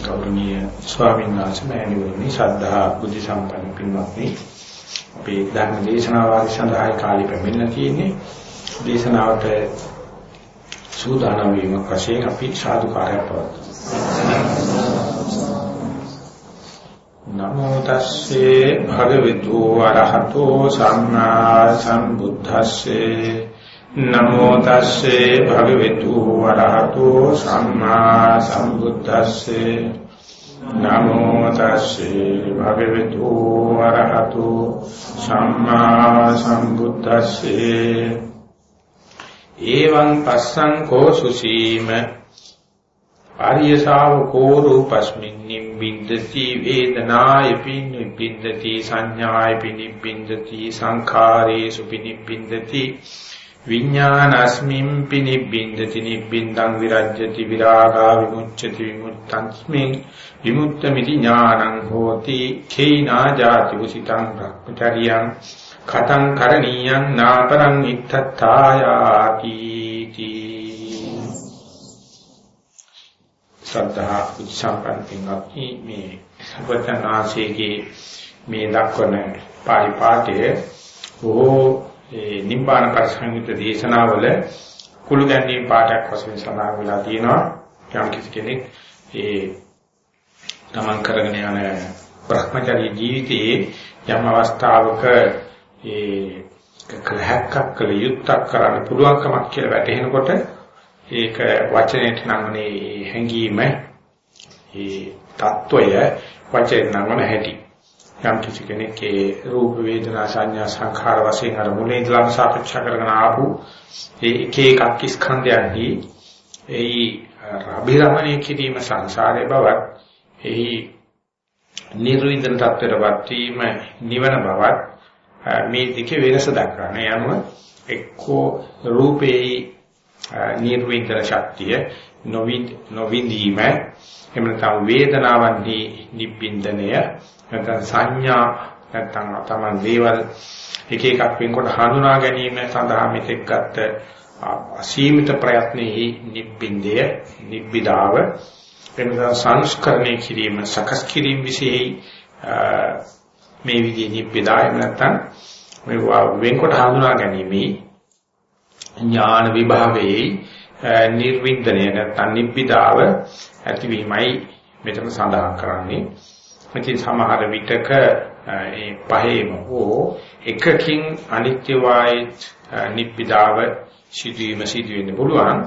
ගෞරවනීය ස්වාමීන් වහන්සේ මෑණිවරණි ශ්‍රද්ධා බුද්ධ සම්පන්න පින්වත්නි. අපේ ධර්ම දේශනාව ආදී සඳහායි කාලෙ පැමිණලා තියෙන්නේ. දේශනාවට සූදානම් වීම වශයෙන් අපි සාදුකාරය පවත්වමු. නමෝ තස්සේ භගවතු වරහතෝ සම්මා සම්බුද්දස්සේ. නමෝ තස්සේ භගවතු වරහතෝ සම්මා සම්බුද්දස්සේ. නමෝ තස්සේ භගවතු වරහතෝ සම්මා සම්බුද්දස්සේ. එවං පස්සං කෝ සුසීම. ආර්ය ශාවකෝ රූපස්මින් නිබ්බින්දති වේදනාය පිනිබ්බින්දති සංඥාය පිනිබ්බින්දති සංඛාරේසු පිනිබ්බින්දති විඥානස්මින් පිනිබ්බින්දති නිබ්බින්දං විරජ්‍යති විරාගා විමුච්ඡති විමුත්තංස්මින් විමුක්තമിതി ඥානං හෝති khේනා ජාති උසිතං භක්මචරියං කතං කරණීයං නාපරං ඉත්තත්තායාති ශ්‍රද්ධා උච්චසම්පන්තිංගක්කි මේ සර්වඥාන්සේගේ මේ දක්වන පාරිපාඨය බොහෝ ඒ නිබ්බාන කරසංයුත් දේශනාවල කුළු ගැන්වීම පාඩයක් වශයෙන් සඳහන් වෙලා තියෙනවා. යම් කිසි කෙනෙක් ඒ තමන් කරගෙන යන භ්‍රමචර්ය ජීවිතයේ යම් අවස්ථාවක ඒ කලහක්ක් කළ යුත්තක් කරන්න පුළුවන්කමක් කියලා වැටහෙනකොට ඒක වචනයට නම්නේ හැංගීම ඒ తত্ত্বය වචනයෙන් නම්න හැටි යම් කිසි කෙනෙක්ගේ රූප වේදනා සංඥා සංඛාර වශයෙන් අර මුලින් ඉඳලාම සාකච්ඡා කරගෙන ආපු ඒ එක එකක් ස්කන්ධයන්හි එයි අභිරමණය කිරීම සංසාරේ බවත් එයි නිර්වින්දන තත්ත්වයටපත් වීම නිවන බවත් මේ දෙකේ වෙනස දක්වන්නේ යනුව එක්කෝ රූපේ නිර්වින්දන ශක්තිය නොවින්දීම එහෙම නැත්නම් වේදනාවන්හි නිබ්බින්දනය නැත්නම් සංඥා නැත්නම් තමන් දේවල් එක එකක් වෙනකොට හඳුනා ගැනීම සඳහා මෙතෙක් ගත්ත අසීමිත ප්‍රයත්නෙහි නිබ්බින්දය නිබ්බිදාව එනිසා සංස්කරණය කිරීම සකස් කිරීම විශේෂයි. මේ විදිහේ නිබ්බිදාය නැත්නම් මේ වෙනකොට හඳුනා ගැනීම ඥාන විභාගයේ නිර්වින්දනය නැත්නම් නිබ්බිදාව ඇතිවීමයි මෙතන සඳහන් කරන්නේ. ඉතින් සමහර විටක මේ පහේම හෝ එකකින් අනිත්‍ය වායිත් නිබ්බිදාව සිදුවීම සිදු වෙන්න පුළුවන්.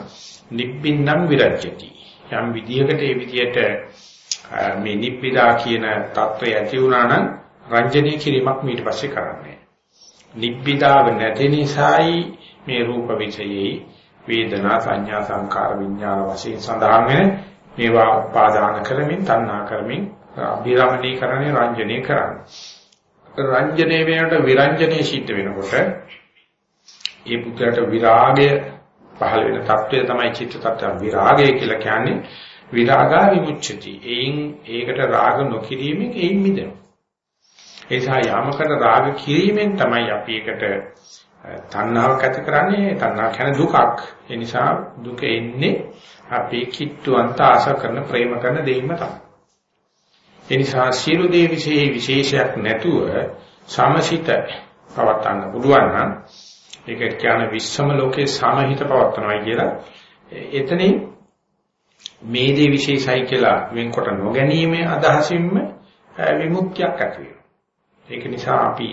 නිබ්බින්නම් විරජ්‍යති. යම් විදියකට ඒ විදියට මේ නිබ්බිදා කියන தত্ত্বය ඇති වුණා නම් රංජනීය කිරීමක් ඊට පස්සේ කරන්නේ. නිබ්බිදාව නැති නිසායි මේ රූප විචයේ වේදනා සංඥා සංකාර විඥාන වශයෙන් සඳහන් වෙන මේවා උපාදාන කරමින් තණ්හා කරමින් අභිරමණී කරන්නේ රංජනීය කරන්නේ. රංජනීය වෙනකොට විරංජනීය සිද්ධ වෙනකොට ඒ පුද්ගලට විරාගය පහළ වෙන தත්වය තමයි චිත්ත tattva විරාගය කියලා කියන්නේ විරාගා විමුච්ඡති. එයින් ඒකට රාග නොකිරීමෙන් එයින් මිදෙනවා. ඒ නිසා යාමකට රාග කිරීමෙන් තමයි අපි ඒකට තණ්හාවක් ඇති කරන්නේ. තණ්හා කියන්නේ දුකක්. ඒ නිසා දුක එන්නේ අපි කිට්ටුවන්ත ආශ කරන ප්‍රේම කරන දෙයින්ම තමයි. ඒ නිසා සියලු දේ විශේෂ විශේෂයක් නැතුව සමසිත පවත්වන්න පුළුවන් නම් ඒක කියන්නේ විශ්සම ලෝකේ සමහිත පවත්වනවා කියලා එතනින් මේ දේ විශේෂයි කියලා වෙන්කොට නොගැනීමේ අදහසින්ම විමුක්තියක් ඇති වෙනවා. ඒක නිසා අපි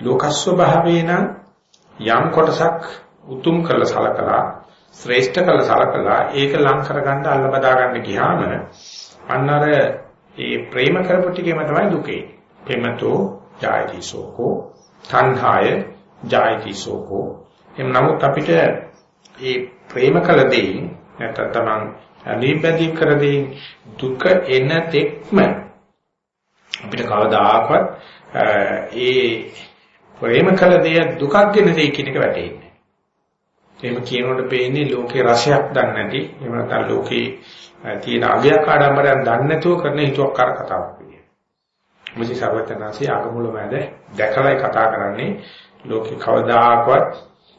ලෝකස්වභාවයේ නම් යම් කොටසක් උතුම් කළ සලකලා ශ්‍රේෂ්ඨ කළ සලකලා ඒක ලං කරගන්න අල්ල බදා ගන්න ගියාම අන්නර ඒ ප්‍රේම කරපු ටිකේම තමයි දුකේ. ප්‍රේමතෝ ජායති සෝකෝ තණ්හාය ජායති සෝකෝ. එම් නමුත් අපිට ඒ ප්‍රේම කළ දෙයින් නැත්නම් තමන් නිබ්බදී කර දෙයින් දුක එන තෙක්ම අපිට කවදාකවත් ඒ ප්‍රේම කළ දෙය දුකක් ගෙන දෙයි කියන එක වැටෙන්නේ. එහෙම කියනකොට පේන්නේ ලෝකේ රසයක් දන්නේ නැති එහෙම නැත්නම් ලෝකේ තියෙන අගයක් ආඩම්බරයක් දන්නේ නැතුව කරන හිතුවක්කාර කතාවක් විදියට. මුචි සර්වඥාන්සේ ආගමුල මැද දැකලායි කතා කරන්නේ ලෝකේ කවදාකවත්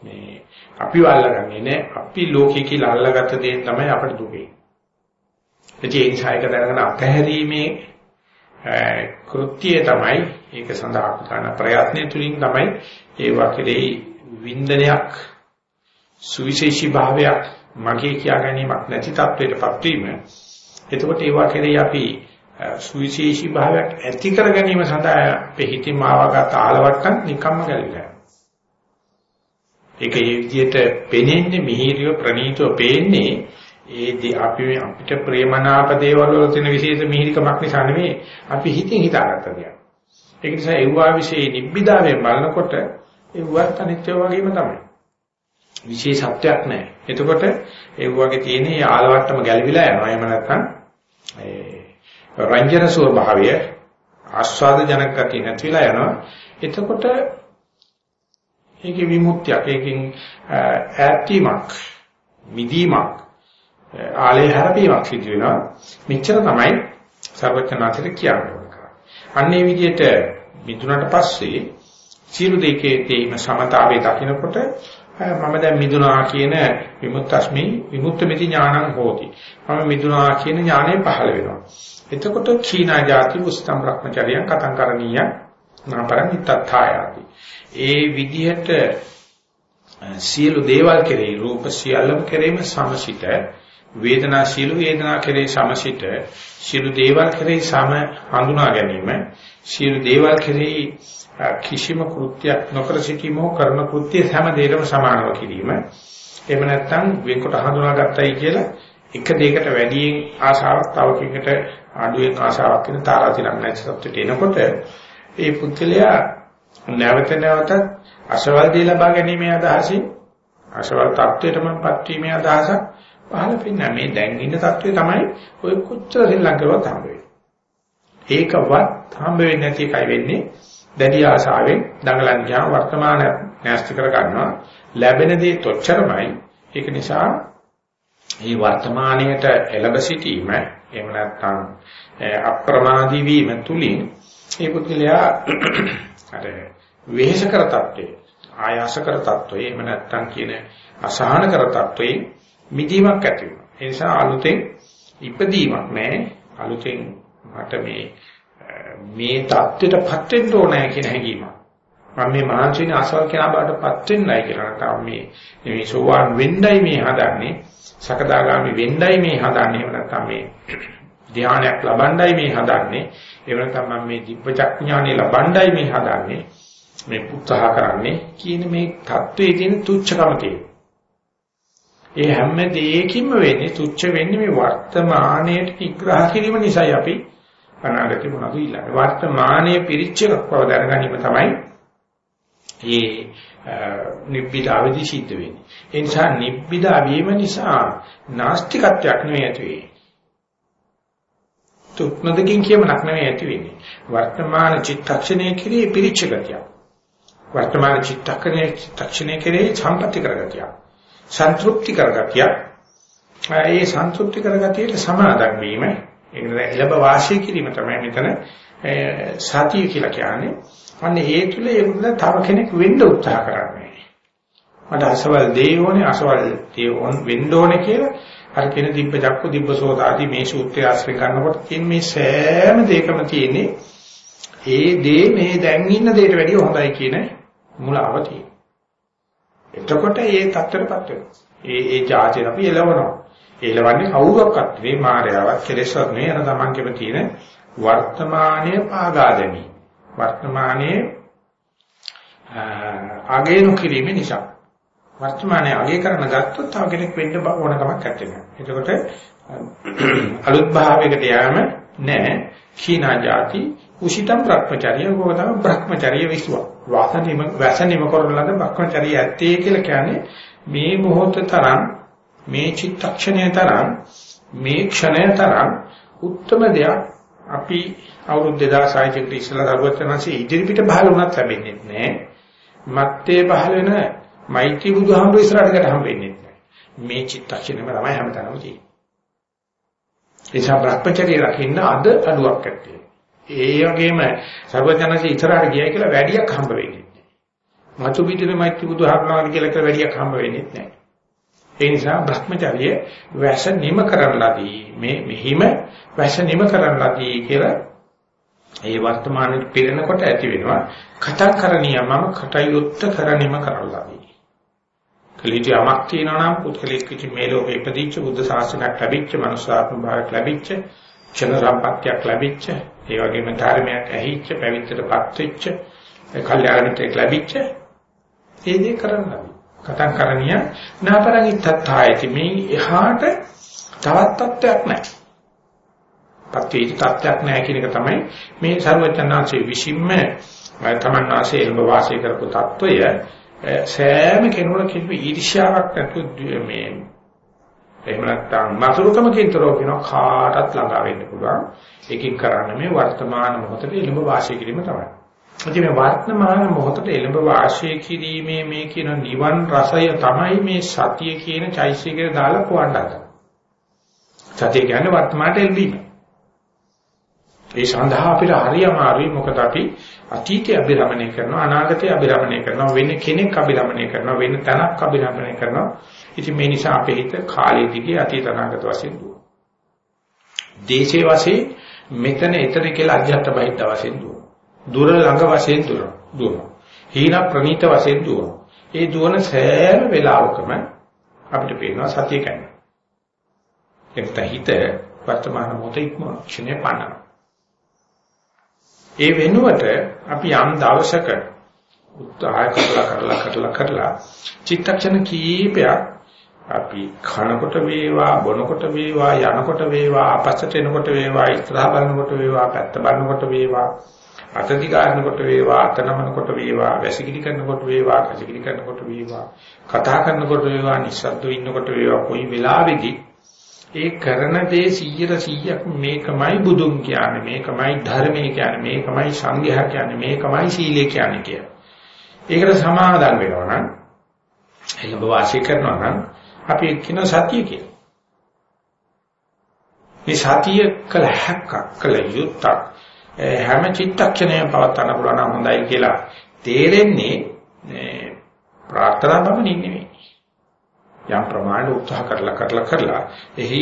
මේ අපි වල්ලගන්නේ නැහැ. අපි ලෝකේ කියලා අල්ලගත්ත දේ තමයි අපිට දුකේ. ඒ නිසා ඒක දැනගෙන අතහැරීමේ කෘත්‍යය තමයි ඒක සඳහා කරන ප්‍රයත්නය තුලින් තමයි ඒ වකරේ වින්දනයක් සුවිශේෂී භාවයක් මගේ කියා ගැනීමක් නැති තත්වයකටපත් වීම. එතකොට ඒ වකරේ අපි සුවිශේෂී භාවයක් ඇති කර ගැනීම සඳහා පිටින් මාවගත ආලවට්ටම් නිකම්ම ගැලවිලා. ඒක ඒ විදිහට පෙනෙන්නේ මිහිරිය ප්‍රණීතව පේන්නේ ඒ අපි අපිට ප්‍රේමනාප දේවල් වල තියෙන විශේෂ මිහිරිකමක් නිසා නෙමෙයි අපි හිතින් හිතාගත්ත දෙයක්. ඒක නිසා ඒවා વિશે නිබ්බිදාවෙන් බලනකොට ඒවත් අනිත්‍ය වගේම තමයි. විශේෂත්වයක් නැහැ. එතකොට ඒ වගේ තියෙන ආලවට්ටම ගැලවිලා යනවා. එහෙම නැත්නම් ඒ රංජන ස්වභාවය ආස්වාද ජනක ගතිය නැතිලා යනවා. එතකොට ඒකේ විමුක්තියක් ඒකෙන් ඈත්වීමක් මිදීමක් ආලේ හැරපීමක් සිදු වෙනවා. මෙච්චර තමයි සර්වඥාන්තර කියන්නේ. අන්නේ විදිහට මිදුණට පස්සේ සියලු දෙකේ තේම සමතාවේ දකිනකොට මම දැන් මිදුණා කියන විමුක්තස්මි විමුක්තമിതി ඥානං හෝති. මම මිදුණා කියන ඥානය පහළ වෙනවා. එතකොට චීනා જાති උස්තම් භ්‍රමචර්යයන් කතං කරණීය නාපරණිතත්ථායති. ඒ විදිහට සියලු දේවල් කෙරෙහි රූප සියල්ලම කෙරෙහිම සමසිත වේදනා සියලු වේදනා කෙරෙහි සමසිත සියලු දේවල් කෙරෙහි සම හඳුනා ගැනීම සියලු දේවල් කෙරෙහි කිසිම කෘත්‍යයක් නොකර සිටීමෝ කරන කෘත්‍ය හැම දෙයකම සමානව කිරීම එහෙම නැත්නම් වෙන්කොට හඳුනාගත්තයි කියලා එක දෙයකට වැඩියෙන් ආශාවක් තව කෙනෙකුට අඩුවෙන් ආශාවක් වෙන තාරාතිරක් නැති සත්‍යට එනකොට ඒ පුද්ගලයා නැවත නැවතත් අසවල් දී ලබා ගැනීමේ අදහසින් අසවල් තත්වයටමපත් වීමේ අදහස පහළ පින්න මේ දැන් ඉන්න තත්වය තමයි ඔය කොච්චර ශ්‍රී ලංකාවට හම්බ වෙන්නේ. ඒකවත් හම්බ වෙන්නේ නැති එකයි වෙන්නේ දැඩි ආශාවෙන් දඟලන් ගියා වර්තමාන නැස්ති කර ගන්නවා ලැබෙන දේ තොච්චරමයි ඒක නිසා මේ වර්තමානයට එළඹ සිටීම එහෙම නැත්නම් අප්‍රමාදී වීම තුලින් මේ පුද්ගලයා අර වෙහෙස කර තත්ත්වයේ ආයාස කර තත්ත්වයේ එහෙම නැත්නම් කියන අසහන කර තත්ත්වයේ මිදීමක් ඇති වෙනවා. ඒ නිසා අලුතෙන් ඉපදීමක් නැහැ. අලුතෙන් මට මේ මේ தත්ත්වයටපත් වෙන්න ඕනෑ කියන හැඟීම. මම මේ මානසික ආසාව කියන බාටපත් වෙන්නයි කියලා නැත්නම් මේ මේ සෝවාන් වෙන්නයි මේ හදන්නේ. සකදාගාමි වෙන්නයි මේ හදන්නේ. එහෙම නැත්නම් මේ ධානයක් ලබන්නයි මේ හදන්නේ. එහෙම නැත්නම් මම මේ දිබ්බචක්ඥානෙ ලබන්නයි මේ හදන්නේ. මේ උත්සාහ කරන්නේ කියන මේ தත්ත්වයේ තියෙන තුච්ඡකම තියෙනවා. ඒ හැම දෙයකින්ම වෙන්නේ තුච්ච වෙන්නේ මේ වර්තමානයේ විග්‍රහ කිරීම නිසායි අපි අනාගතේ මොනවද ඉල්ලන්නේ. වර්තමානයේ පිරිච්ච එකක් බව දැනගැනීම තමයි මේ නිබ්බිදාවේදී සිද්ධ වෙන්නේ. ඒ නිසා නිබ්බිදා වීම නිසා නාස්තිකත්වයක් නෙවෙයි ඇති වෙන්නේ. තුත්නදකින් කියමනක් නෙවෙයි ඇති වෙන්නේ. වර්තමාන චිත්තක්ෂණයේ කිරී පිරිච්ච ගතිය. වර්තමාන චිත්තක්ෂණයේ චිත්තක්ෂණයේ කිරී සම්පත්‍ති කරගතිය. සන්තුෂ්ටි කරගතිය. ඒ සන්තුෂ්ටි කරගතියට සමාදන් වීම ඒක ලැබ වාසිය කිරීම තමයි මෙතන සතිය කියලා කියන්නේ. අන්න ඒ තුල ඒගොල්ල තව කෙනෙක් වෙන්න උත්සාහ කරන්නේ. මට අසවල් දේ ඕනේ අසවල් දේ ඕන වෙන්න ඕනේ කියලා අර කියන දිබ්බ චක්ක දිබ්බ සෝත ආදී මේ සූත්‍රය ආශ්‍රය කරනකොට කියන මේ සෑම දෙයකම තියෙන්නේ ඒ දේ මේ දැන් ඉන්න දෙයට වැඩිය හොඳයි කියන මුලාව තියෙනවා. එතකොට ඒ தත්තරපත් වෙනවා. ඒ ඒ જાතිය අපි එලවනවා. එලවන්නේ කවුරක්වත් නෙවෙයි මායාවක් කෙලෙසක් නෙවෙයි අර තමන්ගෙම තියෙන වර්තමානයේ පාගාදමි. වර්තමානයේ අගේ නොකිරීම නිසා වර්තමානයේ අගේ කරන ගත්තොත් තව කෙනෙක් වෙන්න ඕන කමක් නැත්තේ. එතකොට අලුත් භාවයකට යෑම නෑ. කීනා જાති උෂිතම් භ්‍රමචර්ය ගෝතම භ්‍රමචර්ය විශ්ව. වාසනිම වැසනිම කරන ලද භ්‍රමචර්ය ඇත්තේ කියලා කියන්නේ මේ මොහොත තරම් මේ චිත්තක්ෂණය තරම් මේ ක්ෂණය තරම් උත්තරම දෙයක් අපි අවුරුදු 2600 කට ඉස්සලා දරුවචනanse ඉදිරිපිට පහළ වුණත් ලැබෙන්නේ නැහැ. මත්තේ පහළ වෙන මෛත්‍රී බුදුහාමුදුර ඉස්සරහට හම්බෙන්නේ නැහැ. මේ චිත්තක්ෂණයම තමයි හැමතැනම තියෙන්නේ. ඒසා බ්‍රහ්මචර්ය රකින්න අද අඩුවක් ඇත්තේ. ඒ වගේම සර්වඥාන්සේ ඉස්සරහට ගියයි කියලා වැඩියක් හම්බ වෙන්නේ නැහැ. මතු පිටිනේ මෛත්‍රී බුදුහාමුදුරන් කියලා කියලා වැඩියක් හම්බ වෙන්නේ නැහැ. ඒ නිසා Brahmacharya වැස නිම කරන්නලාදී මේ මෙහිම වැස නිම කරන්නලාදී කියලා ඒ වර්තමානයේ පිරෙනකොට ඇති වෙනවා. කතා කරණිය මම කටයුත්ත කරණිම කරලාදී කලිට යමක් තියෙනවා නම් පුත්කලෙක් කිසි මේ ලෝකෙ ඉපදිච්ච බුද්ධ ශාසනයක් ලැබිච්ච මනුෂ්‍යාත්ම භාවයක් ලැබිච්ච ක්ෂණ සම්පත්තියක් ලැබිච්ච ඒ වගේම ධර්මයක් ඇහිච්ච පැවිද්දටපත් වෙච්ච කල්යාණ මිත්‍රෙක් ලැබිච්ච ඒ දේ කරන්න කතා කරණිය නාපරංිත්තත්තායති මේ එහාට තවත් තත්වයක් නැහැ. පත්වේටි තත්වයක් නැහැ කියන එක තමයි මේ ਸਰවචනාංශයේ විසින්ම තමන් වාසයේ එළඹ වාසය කරපු තත්වය සෑම කෙනෙකුට කිසිම ඊර්ෂ්‍යාවක් නැතුව මේ එහෙම නැත්නම් මතුරුකමකින් තොරව කියන කාටත් ළඟා වෙන්න පුළුවන්. ඒකෙන් කරන්නේ මේ වර්තමාන මොහොතේ එළඹ වාසය කිරීම තමයි. ඉතින් මේ වර්තමාන මොහොතේ එළඹ වාසය කිරීමේ මේ කියන නිවන් රසය තමයි මේ සතිය කියන චෛසිකේ දාලා පොවන්න හදන්නේ. සතිය කියන්නේ වර්තමානට එල්බීම. ඒ සඳහා අපිට හරි අමාරුයි මොකද අපි අතීතය අභිරමණය කරනවා අනාගතය අභිරමණය කරනවා වෙන කෙනෙක් අභිරමණය කරනවා වෙන තැනක් අභිරමණය කරනවා ඉතින් මේ නිසා අපේ හිත කාලය දිගේ අතීත අනාගත වශයෙන් දුවනවා දේශේ වශයෙන් මෙතන ඊතර කියලා අධ්‍යාත්ම බහිද්ද වශයෙන් දුවනවා දුර ළඟ වශයෙන් දුවනවා. හීන ප්‍රනීත වශයෙන් දුවනවා. ඒ දුවන සෑම වෙලාවකම අපිට පේනවා සතිය කියන්නේ එතන හිත වර්තමාන මොහොතේ ඉක්මන ක්ෂණය පන්නනවා ඒ වෙනුවට අපි යම් දවසක උත්සාහ කරලා කරලා කරලා කරලා චිත්තක්ෂණ කීපයක් අපි කනකොට වේවා බොනකොට වේවා යනකොට වේවා අපස්සට එනකොට වේවා ඉස්සරහ බලනකොට වේවා පැත්ත බලනකොට වේවා අත දිගානකොට වේවා අත නමනකොට වේවා වැසිකිලි කරනකොට වේවා කසිකිලි කරනකොට වේවා කතා කරනකොට වේවා නිස්සද්දව ඉන්නකොට වේවා කොයි වෙලාවෙදී ඒ කරන දේ 100% මේකමයි බුදුන් කියන්නේ මේකමයි ධර්මයේ කියන්නේ මේකමයි සංඝයා කියන්නේ මේකමයි සීලය කියන්නේ කිය. ඒකට සමාදන් වෙනවා නම් එළඹ වාසය කරනවා නම් අපි කියන සතිය කියලා. මේ සතිය කළ හැක්ක කළ යුත්තක් හැම චිත්තක්ෂණයම පවත්වන්න පුළුවන් නම් හොඳයි කියලා තේරෙන්නේ ප්‍රාර්ථනා බව නෙමෙයි. යම් ප්‍රමාණයට උත්සාහ කරලා කරලා කරලා එහි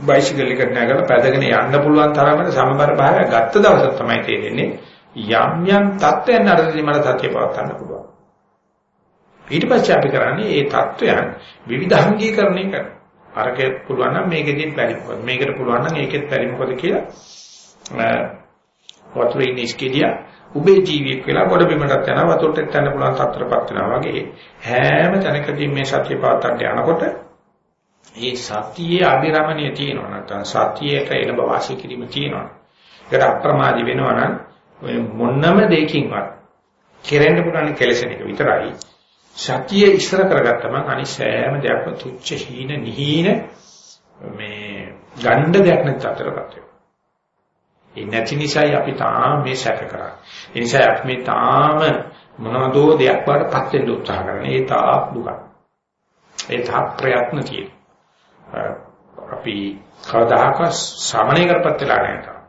බයිසිකල් එකට නැගලා පැදගෙන යන්න පුළුවන් තරමට සමබර භාවය ගත්ත දවස තමයි තේරෙන්නේ යම් යම් தත්ත්වයන් අරදී මට සත්‍ය පවත්වන්න පුළුවන්. ඊට පස්සේ අපි කරන්නේ ඒ தත්ත්වයන් විවිධාංගීකරණය කරනවා. අරකේ පුළුවන් නම් මේකෙදිත් බැරි මොකද මේකට පුළුවන් නම් ඒකෙත් බැරි මොකද කියලා වතුරේ ඉන්න ඉස්කෙදියා උබේ ජීවියෙක් වෙලා ගොඩ බිමටත් යනවා වතුරට යන්න පුළුවන් තත්ත්වයකට වෙනවා වගේ හැම තැනකදී මේ සත්‍ය පාත්තට යනකොට මේ සතියේ අභිරමණය තියෙනවා නැත්නම් සතියේට එළඹ වාසය කිරීම තියෙනවා. ඒකට අප්‍රමාදී වෙනවා නම් ඔය මොන්නම දෙයකින්වත් කෙරෙන්න පුළුවන් කෙලෙසන එක විතරයි. සතිය ඉස්සර කරගත්තම අනිසෑම දෙයක්ම තුච්ච හීන නිහීන මේ ගණ්ඩ දෙයක් නැත් අතරපත් වෙනවා. ඒ නැති නිසායි අපි තාම මේ සැක කරන්නේ. ඒ නිසා අපි මේ තාම මොනවදෝ දෙයක් වඩපත් වෙන්න උත්සාහ කරන්නේ. ඒ තාක් දුක. ඒ තාක් ප්‍රයත්න තියෙනවා. අපි කවදාක සමනය කරපත් වෙලා නැහැ.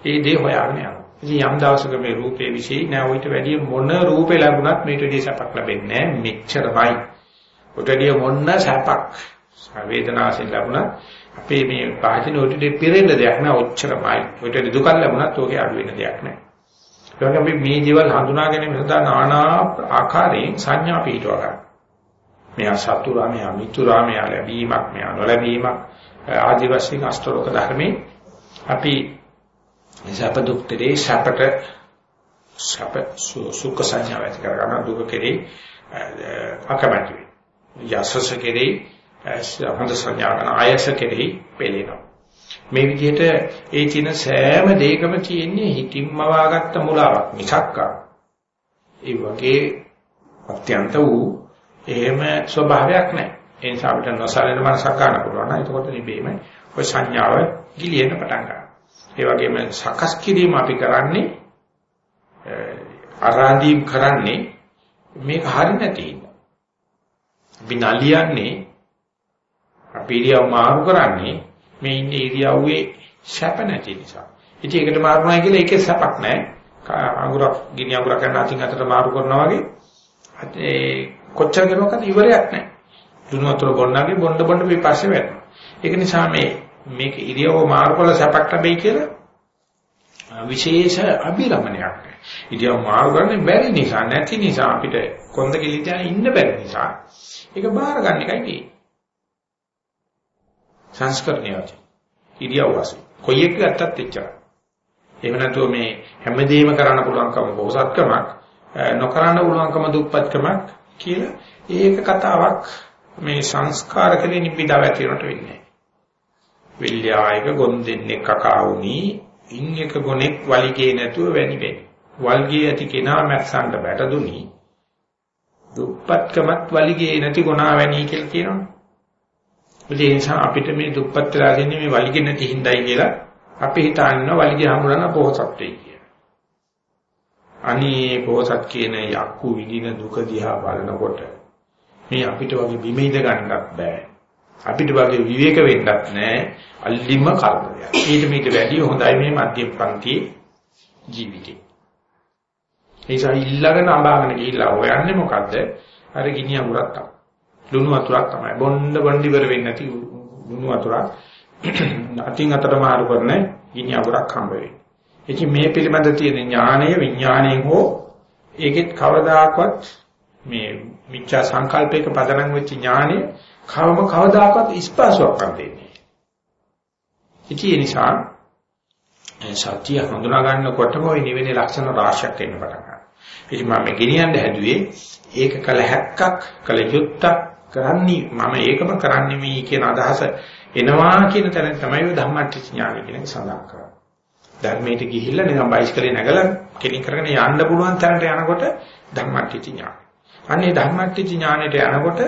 ඒ දේ හොයාගෙන යනවා. ඉතින් යම් දවසක මේ රූපේ વિશે නෑ ඔයිට වැඩිය මොන රූපේ ලැබුණත් මේට වැඩිය සැපක් ලැබෙන්නේ නෑ මෙච්චරමයි. ඔට වැඩිය මොන සැපක් වේදනාවෙන් ලැබුණත් අපේ මේ පාචන වලට පිරෙන්න දෙයක් නෑ ඔච්චරමයි. ඔයිට දුකක් ලැබුණත් ඕකේ අඩු වෙන දෙයක් නෑ. ඒ වගේ අපි මේ ජීවල් හඳුනා ගැනීම සඳහා নানা ආකාරයෙන් සංඥා පිටව ගන්න. මෙයා සතුරා මෙයා මිතුරා මෙයා ලැබීමක් මෙයා නොලැබීමක් ආදි වශයෙන් අෂ්ටලෝක ධර්මයේ අපි සැප දුක් දෙේ සැපට සැප සුඛ සංඥා ඇති කරගන්න දුක කෙරේ අකමැති යසස කෙරේ හොඳ සංඥා ගන්න ආයස කෙරේ පෙළෙනවා මේ විදිහට ඒ තියෙන සෑම දෙයකම තියෙන්නේ හිතින්ම වාගත්ත මුලාවක් මිසක් ඒ වගේ අත්‍යන්ත වූ එහෙම ස්වභාවයක් නැහැ. ඒ නිසා අපිට නොසලෙන මනසක් ගන්න පුළුවන්. එතකොට නිබේම ඔය සංඥාව ගිලිහෙන්න පටන් ගන්නවා. ඒ වගේම සකස් කිරීම අපි කරන්නේ අරාදීම් කරන්නේ මේක හරි නැති ඉන්න. බිනලියන්නේ අපි ඉරියව් මාරු කරන්නේ මේ ඉන්නේ ඉරියව්වේ සැප නැති නිසා. ඉතින් ඒකට මාරුනායි කියලා ඒකේ සැපක් නැහැ. අඟුරක් ගිනි අඟුරක් ගන්න අතින් අතට මාරු කරනවා වගේ ඒ කොච්චර කරනවද ඉවරයක් නැහැ. දුනු වතුර බොන්නගේ බොන්න බොන්න පිපාසය වෙනවා. ඒක නිසා මේ මේක ඉරියව මාරු කළ සැපක් ලැබෙයි කියලා විශේෂ අභිරමණයක්. ඉරියව මාරු කරන්න බැරි නිසා නැති නිසා අපිට කොන්ද කිලිටියන ඉන්න බැරි නිසා ඒක බාර ගන්න එකයි තියෙන්නේ. සංස්කරණයයි. ඉරියව වශයෙන්. කොයි එක ගත්තත් එච්චරයි. එහෙම නැතුව මේ හැමදේම කරන්න පුළුවන්කම බොහෝසත්කමක් නොකරන්න පුළුවන්කම දුප්පත්කමක් කියලා ඒක කතාවක් මේ සංස්කාර කෙරේ නිබ්බිදාව ඇති වෙනට වෙන්නේ. විල්‍යායක ගොන් දෙන්නේ කකා වුණි ඉන් එක ගොනෙක් වලිගේ නැතුව වැනි වෙන්නේ. වල්ගේ ඇති කෙනා මැස්සන්ට බැටදුනි දුප්පත්කමත් වලිගේ නැති ගුණා වැනි කියලා කියනවා. ඒ නිසා අපිට මේ දුප්පත් වෙලා ඉන්නේ මේ වලිගේ නැති හිඳයි කියලා අපි හිතන්නේ වලිගේ හමුරන පොහසත් වෙයි කියලා. අනී පොහසත් කියන යක්කු විඳින දුක දිහා බලනකොට මේ අපිට වගේ බිම ඉඳ ගන්නත් බෑ. අපිට වගේ විවේක වෙන්නත් නෑ. අල්ලිම කල්පයක්. ඊට මීට වැඩිය හොඳයි මේ මධ්‍යම පන්තියේ ජීවිතේ. ඒසයි ඊළඟන අඹාගෙන ගිහිල්ලා හොයන්නේ මොකද්ද? අර ගිනි අඟුරක් තමයි. ලුණු වතුරක් තමයි. බොණ්ඩ බොණ්ඩි ඉවර වෙන්නේ නැති ලුණු වතුරක්. අතින් අතට මාරු කරන ගිනි අඟුරක් හම්බ වෙන්නේ. ඉතින් මේ පිළිබඳ තියෙන ඥානය විඥාණයෙන් හෝ ඒකෙත් කවදාකවත් මේ මිච්ඡා සංකල්පයක පදනම් වෙච්ච ඥානෙ කවම කවදාකවත් ස්පර්ශයක් දෙන්නේ. ඉතින් ඒ නිසා සත්‍ය හඳුනා ගන්නකොටම ওই නිවෙන ලක්ෂණ රාශියක් එන්න පටන් ගන්නවා. ඉතින් මම ගෙනියන්න හැදුවේ ඒක කළ හැක්කක් කළ යුත්තක් කරන්නේ මම ඒකම කරන්නේ මේ කියන අදහස එනවා කියන තැන තමයි ඔය ධම්මට්ටි ඥානය කියන එක සඳහන් කරන්නේ. ධර්මයට ගිහිල්ලා නිකන් බයිසිකලේ නැගලා කෙලින් කරගෙන යන්න පුළුවන් තැනට යනකොට ධම්මට්ටි ඥානය. අන්නේ ධර්මට්ටි ඥානෙට යනකොට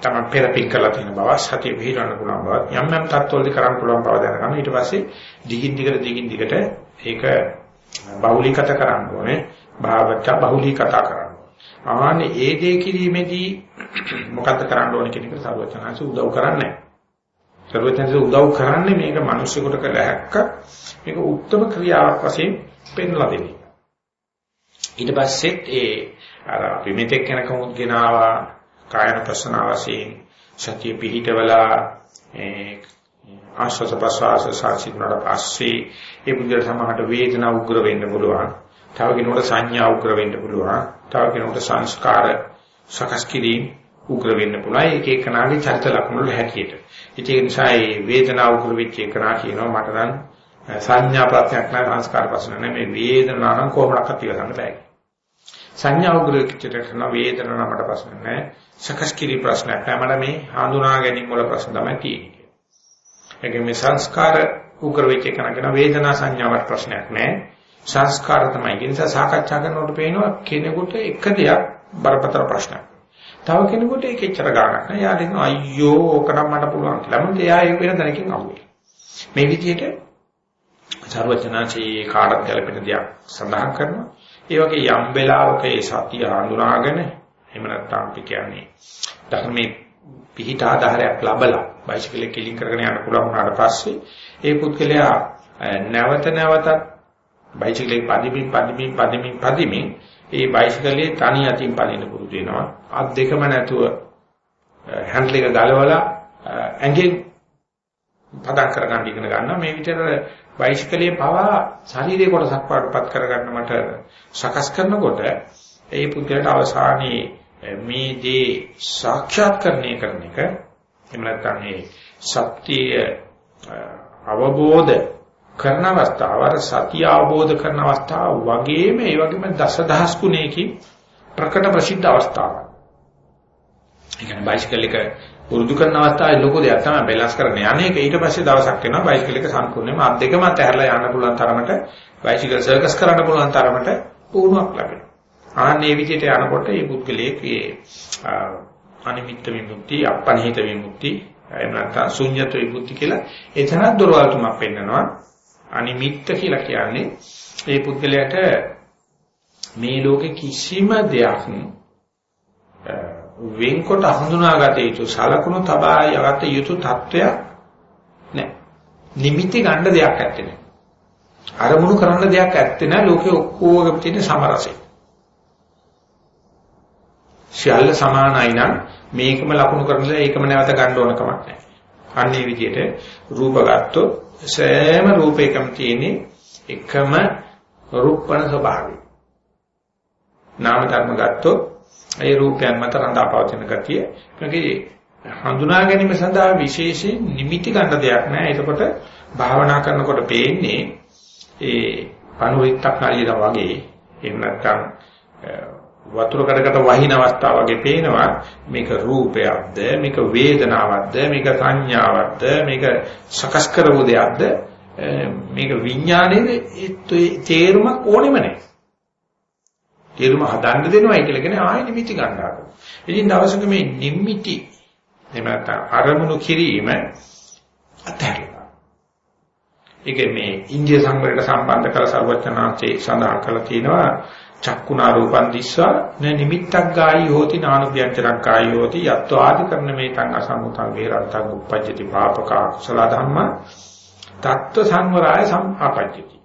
තමයි පෙරපින් කරලා තියෙන බව සතිය පිළිරන්න පුළුවන් බව යම් යම් තත්ත්වවලදී කරන්න පුළුවන් බව දැනගන්න ඊට පස්සේ දිගින් දිගට දිගින් දිගට ඒක බහුලීකත කරන්න ඕනේ භාවච බහුලීකත කරන්න ආනේ ඒ දේ කිරීමේදී මොකද්ද කරන්න ඕනේ කියන එක සර්වචනාංශ උදව් කරන්නේ සර්වචනාංශ උදව් කරන්නේ මේක මිනිස්සුන්ට කළ හැක්ක මේක උත්තම ක්‍රියාවක් වශයෙන් පෙන්ලා දෙන්නේ ඊට පස්සෙත් ඒ අර අපි මෙතෙක් යන කමුත් ගෙනාවා කායන ප්‍රශ්න වශයෙන් සතිය පිහිටවලා ආශ්වාස ප්‍රශ්වාස සාචින්නට පස්සේ ඒ බුද්ධ සමහරට වේදනා උග්‍ර වෙන්න පුළුවන්. තව කෙනෙකුට සංඥා උග්‍ර වෙන්න පුළුවන්. තව කෙනෙකුට සංස්කාර සකස් කිරීම උග්‍ර වෙන්න පුළුවන්. ඒක එක්කනාගේ චරිත ලක්ෂණ වල හැටියට. ඒ නිසා මේ වේදනා උග්‍ර වෙච්ච එකනා කියනවා මට නම් සංඥා ප්‍රත්‍යක් නැහැ සංස්කාර ප්‍රශ්න නැහැ මේ වේදනාව නම් කොහොමද ඉවසන්න බෑ. සංඥා උග්‍රකිතට කරන වේදන නමට ප්‍රශ්න නැහැ. සකස් කිරි ප්‍රශ්නයක් නැහැ. මට මේ හඳුනා ගැනීම වල ප්‍රශ්න තමයි තියෙන්නේ. ඒකේ මේ සංස්කාර උග්‍ර වෙච්ච එක නගෙන වේදනා සංඥාවට ප්‍රශ්නයක් නැහැ. සංස්කාර තමයි. ඒ නිසා සාකච්ඡා කරනකොට පේනවා කෙනෙකුට එක දෙයක් බරපතල ප්‍රශ්නයක්. තව කෙනෙකුට ඒක එච්චර ගාණක් නෑ. යාට හිතනවා අයියෝ ඕක නම් මට පුළුවන් කියලා. මොකද එයා ඒක වෙන තැනකින් අහුවේ. මේ විදිහට සර්වඥාචී කාටත් ගැලපෙන දෙයක් සඳහන් කරනවා. ඒ වගේ යම් වෙලාවක ඒ සතිය හඳුනාගෙන එහෙම නැත්නම් අපි කියන්නේ ධර්මයේ පිහිට ආධාරයක් ලැබලා බයිසිකලෙ කිලින් කරගෙන යන්න පුළුවන් වුණාට පස්සේ ඒ පුද්ගලයා නැවත නැවතත් බයිසිකලෙ පදිමින් පදිමින් පදිමින් පදිමින් ඒ බයිසිකලේ තනි අතින් පදින්න පුරුදු වෙනවා. අත් දෙකම නැතුව හැන්ඩල් එක ගලවලා ඇඟෙන් පදම් කරගන්න ඉගෙන ගන්නවා. මේ විදිහට බයිසිකලයේ පවා ශරීරයේ කොටසක් පාඩපත් කරගන්න මට සකස් කරනකොට ඒ පුද්ගලයාට අවසානයේ මේ දේ සාක්ෂාත්කරණය කරන එක එහෙම නැත්නම් මේ සත්‍ය අවබෝධ කරන අවස්ථාව අර සත්‍ය අවබෝධ කරන අවස්ථාව වගේම ඒ වගේම දසදහස් ගුණයකින් ප්‍රකට ප්‍රසිද්ධ අවස්ථාවක්. ඒ කියන්නේ බයිසිකල් එක පුරුදු කරන අවස්ථාවේ ලොකු දෙයක් තමයි බැලන්ස් කරන්න යන්නේ. ඒක ඊට පස්සේ දවසක් වෙනවා බයිසිකල් එක සම්පූර්ණයෙන්ම අත් දෙකම අතහැරලා යන්න පුළුවන් තරමට බයිසිකල් සර්කස් කරන්න පුළුවන් තරමට පුහුණුවක් ලැබෙනවා. ආන්නේ විදිහට යනකොට මේ පුද්ගලයේ අනිමිත්ත විමුක්ති, අපනිහිත විමුක්ති, එහෙම නැත්නම් ශුන්්‍යත විමුක්ති කියලා එතනක් දොරවල් තුනක් පෙන්නනවා. අනිමිත්ත කියලා කියන්නේ ඒ පුද්ගලයාට මේ ලෝකේ කිසිම දෙයක් වෙන්කොට හඳුනාගත යුතු සලකුණු තබා යගත යුතු තත්වයක් නැහැ. නිමිති ගන්න දෙයක් ඇත්තේ නැහැ. අරමුණු කරන්න දෙයක් ඇත්තේ නැහැ ලෝකේ ඔක්කොගෙම තියෙන සමරසය. සියල්ල සමානයි නම් මේකම ලකුණු කරලා ඒකම නැවත ගන්න ඕන කමක් නැහැ. අන්න ඒ විදිහට රූප ගත්තොත් සෑම රූපයකම තියෙන්නේ එකම රූපණ ස්වභාවය. නාම ධර්ම ගත්තොත් ඒ රූපයන් මත රඳා පවතින ගතිය. මේකේ හඳුනා ගැනීම සඳහා විශේෂයෙන් නිමිති ගන්න දෙයක් නැහැ. එතකොට භාවනා කරනකොට පේන්නේ ඒ පණුවිත්තක් හරියට වගේ එහෙම නැත්නම් වතුර කඩකට වහින අවස්ථාව වගේ පේනවා. මේක රූපයක්ද? මේක වේදනාවක්ද? මේක සංඥාවක්ද? මේක සකස් කරපු දෙයක්ද? මේක විඥානයේ තේරුමක් ඕනෙම නැහැ තේරුම හදන්න දෙනවයි කියලා කියන්නේ ආයෙ නිමිති ගන්නවා. ඉතින් දවසක මේ නිමිති එහෙම නැත්නම් අරමුණු කිරීම අත්හැරලා. ඒක මේ ඉන්දිය සංවරයට සම්බන්ධ කර සර්වඥාන්සේ සඳහන් කරලා තියෙනවා චක්කුණා රූපං දිස්වා. න නිමිත්තක් ගායි හෝති නානුභ්‍යංචරක් ගායි හෝති යත්ව ආදි කරන මේ තං අසමුතං වේරන්තං උප්පජ්ජති. පාපක කුසල ධම්ම තත්ත්ව සංවරය සම්පාපජ්ජති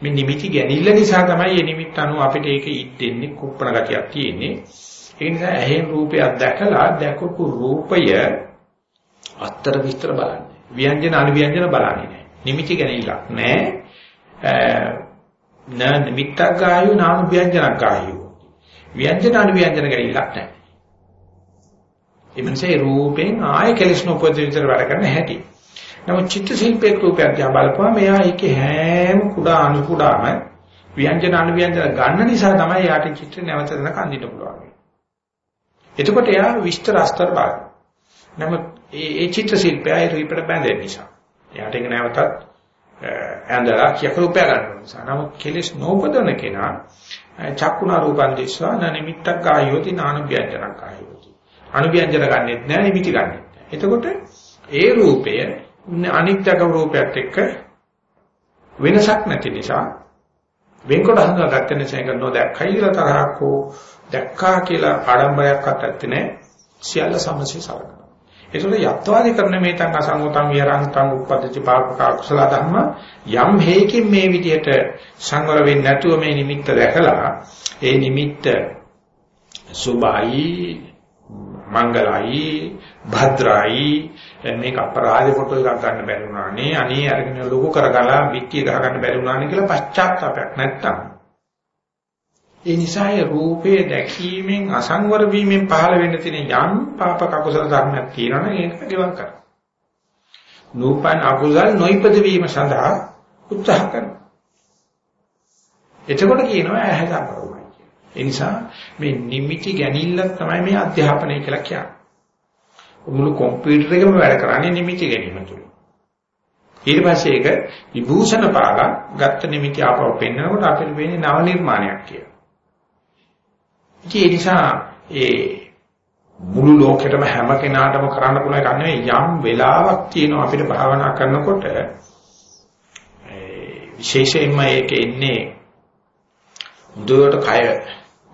මේ නිමිති ගැනීම නිසා තමයි මේ නිමිත්ත අනුව අපිට ඒක ඉද්දෙන්නේ කුප්පණ ගතියක් තියෙන්නේ. ඒ නිසා ඇහෙන් රූපයක් දැකලා දැකපු රූපය අත්තර විස්තර බලන්නේ. ව්‍යංජන අනුව්‍යංජන බලන්නේ නැහැ. නිමිති ගැනීමක් නැහැ. න නිමිත්තක් ගායු නාම ව්‍යංජනක් ගායු. ව්‍යංජන අනුව්‍යංජන ගැනීමක් නැහැ. එමන්සේ රූපෙන් ආය කෙලස් නොපොද විතර වැඩ කරන හැටි. නමුත් චිත්ත ශිල්පයේ රූපයක් දිහා බලපුවම එයා ඒකේ හැම කුඩා අණු කුඩාම ව්‍යංජන අනුව්‍යංජන ගන්න නිසා තමයි යාට චිත්‍ර නැවත දෙන කන්දින්න පුළුවන්. එතකොට එයා විස්තර අස්තර බලන. නමුත් ඒ ඒ චිත්‍ර ශිල්පයයි රීපට බැඳෙන නිසා. එයාට ඒක නැවතත් ඇඳලා කියක රූපය ගන්න නිසා. නමුත් කෙලෙස් නෝපදන කෙනා චක්කුණා රූපං දිස්වා නිමිත්තක් ආයෝති නානුභ්‍යංජනක් ආයෝති. අනුභ්‍යංජන ගන්නෙත් නෑ නිමිති ගන්නෙත් නෑ. එතකොට ඒ රූපය අනිත්‍යක රූපයත් එක්ක වෙනසක් නැති නිසා වෙන්කොට හඳුනාගත්ත නිසා ඒක නොදැක්කයි කියලා තරහක් හෝ දැක්කා කියලා ආඩම්බරයක්වත් නැත්තේ නෑ. සියල්ල සමසේ සලකනවා. ඒසොල යත්වාදී කරන මේ තං අසංගතං විහරන්තං උපද්දති පාපක කුසල ධර්ම යම් හේකින් මේ විදිහට සංවර වෙන්නේ නැතුව මේ නිමිත්ත දැකලා ඒ නිමිත්ත සුභයි මංගලයි භද්‍රයි මේක අපරාධ ෆොටෝ එකක් ගන්න බැරි වුණානේ අනේ අරගෙන ලොකු කරගලා වික්කිය ගහ ගන්න බැරි වුණානේ කියලා පශ්චාත්තාවයක් නැත්තම් ඒ නිසා ඒ රූපේ දැකීමෙන් අසංවර වීමෙන් පහළ වෙන්න තියෙන යම් පාපක අකුසල ධර්මයක් තියෙනවනේ ඒක ගෙවන් කරනවා. නූපන් අකුසල් නොයිපද වීම සඳහා උත්සාහ කරනවා. එතකොට කියනවා ඇහැ දක්වනවා කියන. ඒ නිසා මේ නිමිති ගැනීමල තමයි මේ අධ්‍යාපනය කියලා කියන්නේ. මුළු කම්පියුටර් එකම වැඩ කරන්නේ නිමිති ගැනීම තුල. ඊට පස්සේ ඒක විභූෂණ පාලා ගත්ත නිමිති ආපහු පෙන්නකොට අපිට වෙන්නේ නව නිර්මාණයක් කියලා. ඉතින් ඒ නිසා ඒ මුළු ලෝකෙටම හැම කෙනාටම කරන්න පුළුවන් එකක් නෙවෙයි. යම් වෙලාවක් තියෙනවා අපිට භාවනා කරනකොට ඒ විශේෂයෙන්ම ඒක එන්නේ දුරට කය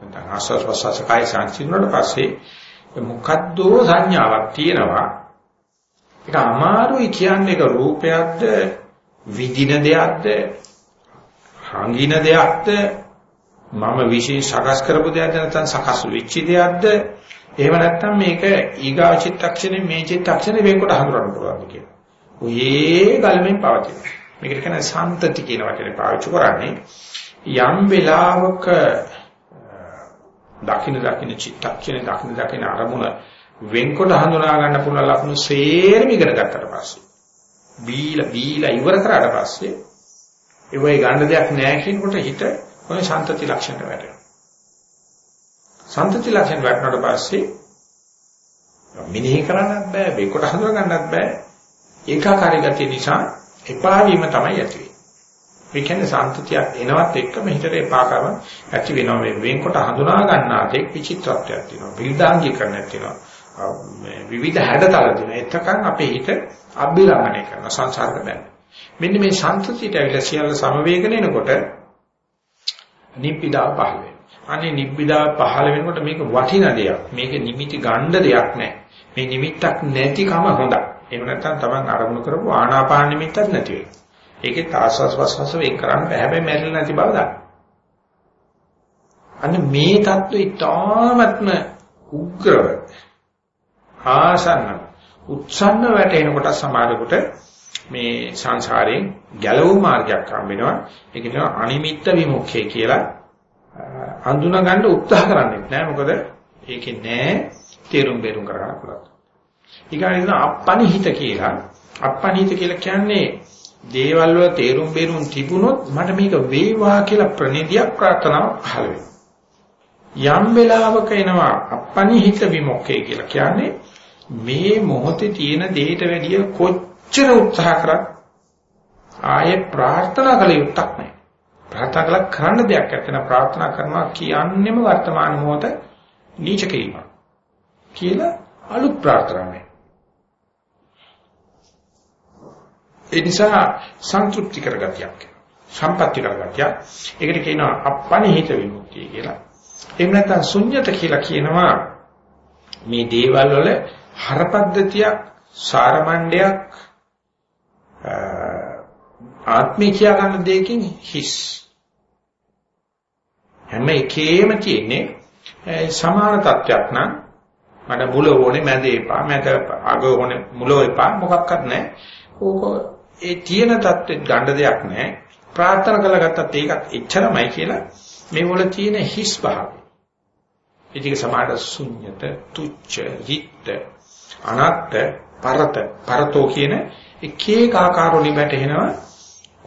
නැත්නම් ආස්වාස් ප්‍රසවාස කය සංසිඳුණාට පස්සේ මොකද්ද සංඥාවක් තියෙනවා. ඒක අමාරුයි කියන්නේ ඒක රූපයක්ද විදින දෙයක්ද හංගින දෙයක්ද මම විශේෂ සකස් කරපු දෙයක්ද නැත්නම් සකස් වෙච්ච දෙයක්ද එහෙම නැත්නම් මේක ඊගාව චිත්තක්ෂණය මේ චිත්තක්ෂණය වෙනකොට හඳුනන්න පුළුවන්ද කියලා. ඔයේ ගලමින් පවතින. මේකට කියන සම්තති කියන වචනේ පාවිච්චි කරන්නේ යම් වෙලාවක දකින්න දකින්න චිත්තක්ෂණය දකින්න දකින්න අරමුණ වෙන්කොට හඳුනා ගන්න පුළුවන් ලක්ෂණ සේරම ඉගෙන ගත්තට පස්සේ බීලා බීලා ඉවර කරාට පස්සේ ඒ වගේ ගන්න දෙයක් නැහැ කියනකොට හිත ඔය සම්තති ලක්ෂණයට වැටෙනවා. සම්තති ලක්ෂණ වැටුණාට පස්සේ මිනිහි කරන්නත් බෑ, මේකට හඳුනා ගන්නත් බෑ. ඒකාකාරී ගතිය නිසා එපා වීම තමයි ඇති වෙන්නේ. මේ කියන්නේ සම්තතියක් එනවත් එක්කම හිතට එපා කරන ඇති වෙනවා මේ වෙන්කොට හඳුනා ගන්නාට එක් විචිත්‍රත්වයක් තියෙනවා. විවිධාංගීකරණයක් තියෙනවා. මේ විවිධ හැඩතල තියෙනවා. එතකන් අපේ හිත අභිරමණය කරන සංසාරක බෑ. මෙන්න මේ සම්තතියට ඇවිල්ලා සියල්ල සමවේගන එනකොට නිබ්බිදා පහළ වෙනවා. අනේ නිබ්බිදා පහළ වෙනකොට මේක වටින දෙයක්. මේක නිමිති ගන්න දෙයක් නැහැ. මේ නිමිත්තක් නැතිකම හොඳයි. එහෙම නැත්නම් Taman අරමුණු කරපු ආනාපාන නිමිත්තක් නැති වෙනවා. ඒකෙත් ආස්වාස් ප්‍රස්වාස වෙන් කරන්න බෑ. හැබැයි මැරෙලා නැති බව දන්න. අනේ මේ தত্ত্বය ඉතාමත්ම උග්‍රව ආසන්න උත්සන්න වැටෙනකොට සමහරකට මේ සංසාරයෙන් ගැලවු මාර්ගයක් හම්බ වෙනවා. ඒක කියනවා අනිමිත්ත විමුක්ඛය කියලා හඳුනා ගන්න උත්සාහ කරන්නේ නැහැ. මොකද ඒකේ නෑ තේරුම් බේරුම් කරගන්න පුළුවන්. ඊගානින අපනිහිත කියලා. අපනිහිත කියලා කියන්නේ දේවල් වල තේරුම් බේරුම් තිබුණොත් මට මේක වේවා කියලා ප්‍රණිදියක් ප්‍රාර්ථනාවක් පහළ වෙනවා. යම් වෙලාවක එනවා අපනිහිත විමුක්ඛය කියලා කියන්නේ මේ මොහොතේ තියෙන දෙයට වැඩිය කොච්චර උත්සාහ කරත් ආයේ ප්‍රාර්ථනා කළ යුත්තක් නැහැ. ප්‍රාර්ථනා කළා කරන්න දෙයක් නැත්නම් ප්‍රාර්ථනා කරනවා කියන්නේම වර්තමාන මොහොත නීච කිරීම කියලා අලුත් ප්‍රාර්ථනාවක්. ඒ නිසා සන්තුෂ්ටි කරගතියක් සම්පත්‍ති කරගතිය. ඒකට කියනවා අපනිහිත විමුක්තිය කියලා. එහෙම නැත්නම් ශුන්්‍යත කියලා කියනවා මේ දේවල් වල හරපද්ධතියක් සාරමණ්ඩයක් ආත්මය කියා ගන්න දෙයකින් හිස්. හැම එකේම තියෙන්නේ සමාන තත්වයක් නම් මට මුල ඕනේ මැද එපා මැද අග ඕනේ මුල එපා මොකක්වත් නැහැ. ඕක ඒ තියෙන தත්ත්වෙත් ගන්න දෙයක් නැහැ. ප්‍රාර්ථනා කළාගත්තත් ඒකත් එච්චරමයි කියලා මේ වල තියෙන හිස් භාවය. ඉතින් සමාඩ ශුන්්‍යත තුච්ච හිත අනත්ත පරත පරතෝ කියන එක එක ආකාර වලින් වැටෙනවා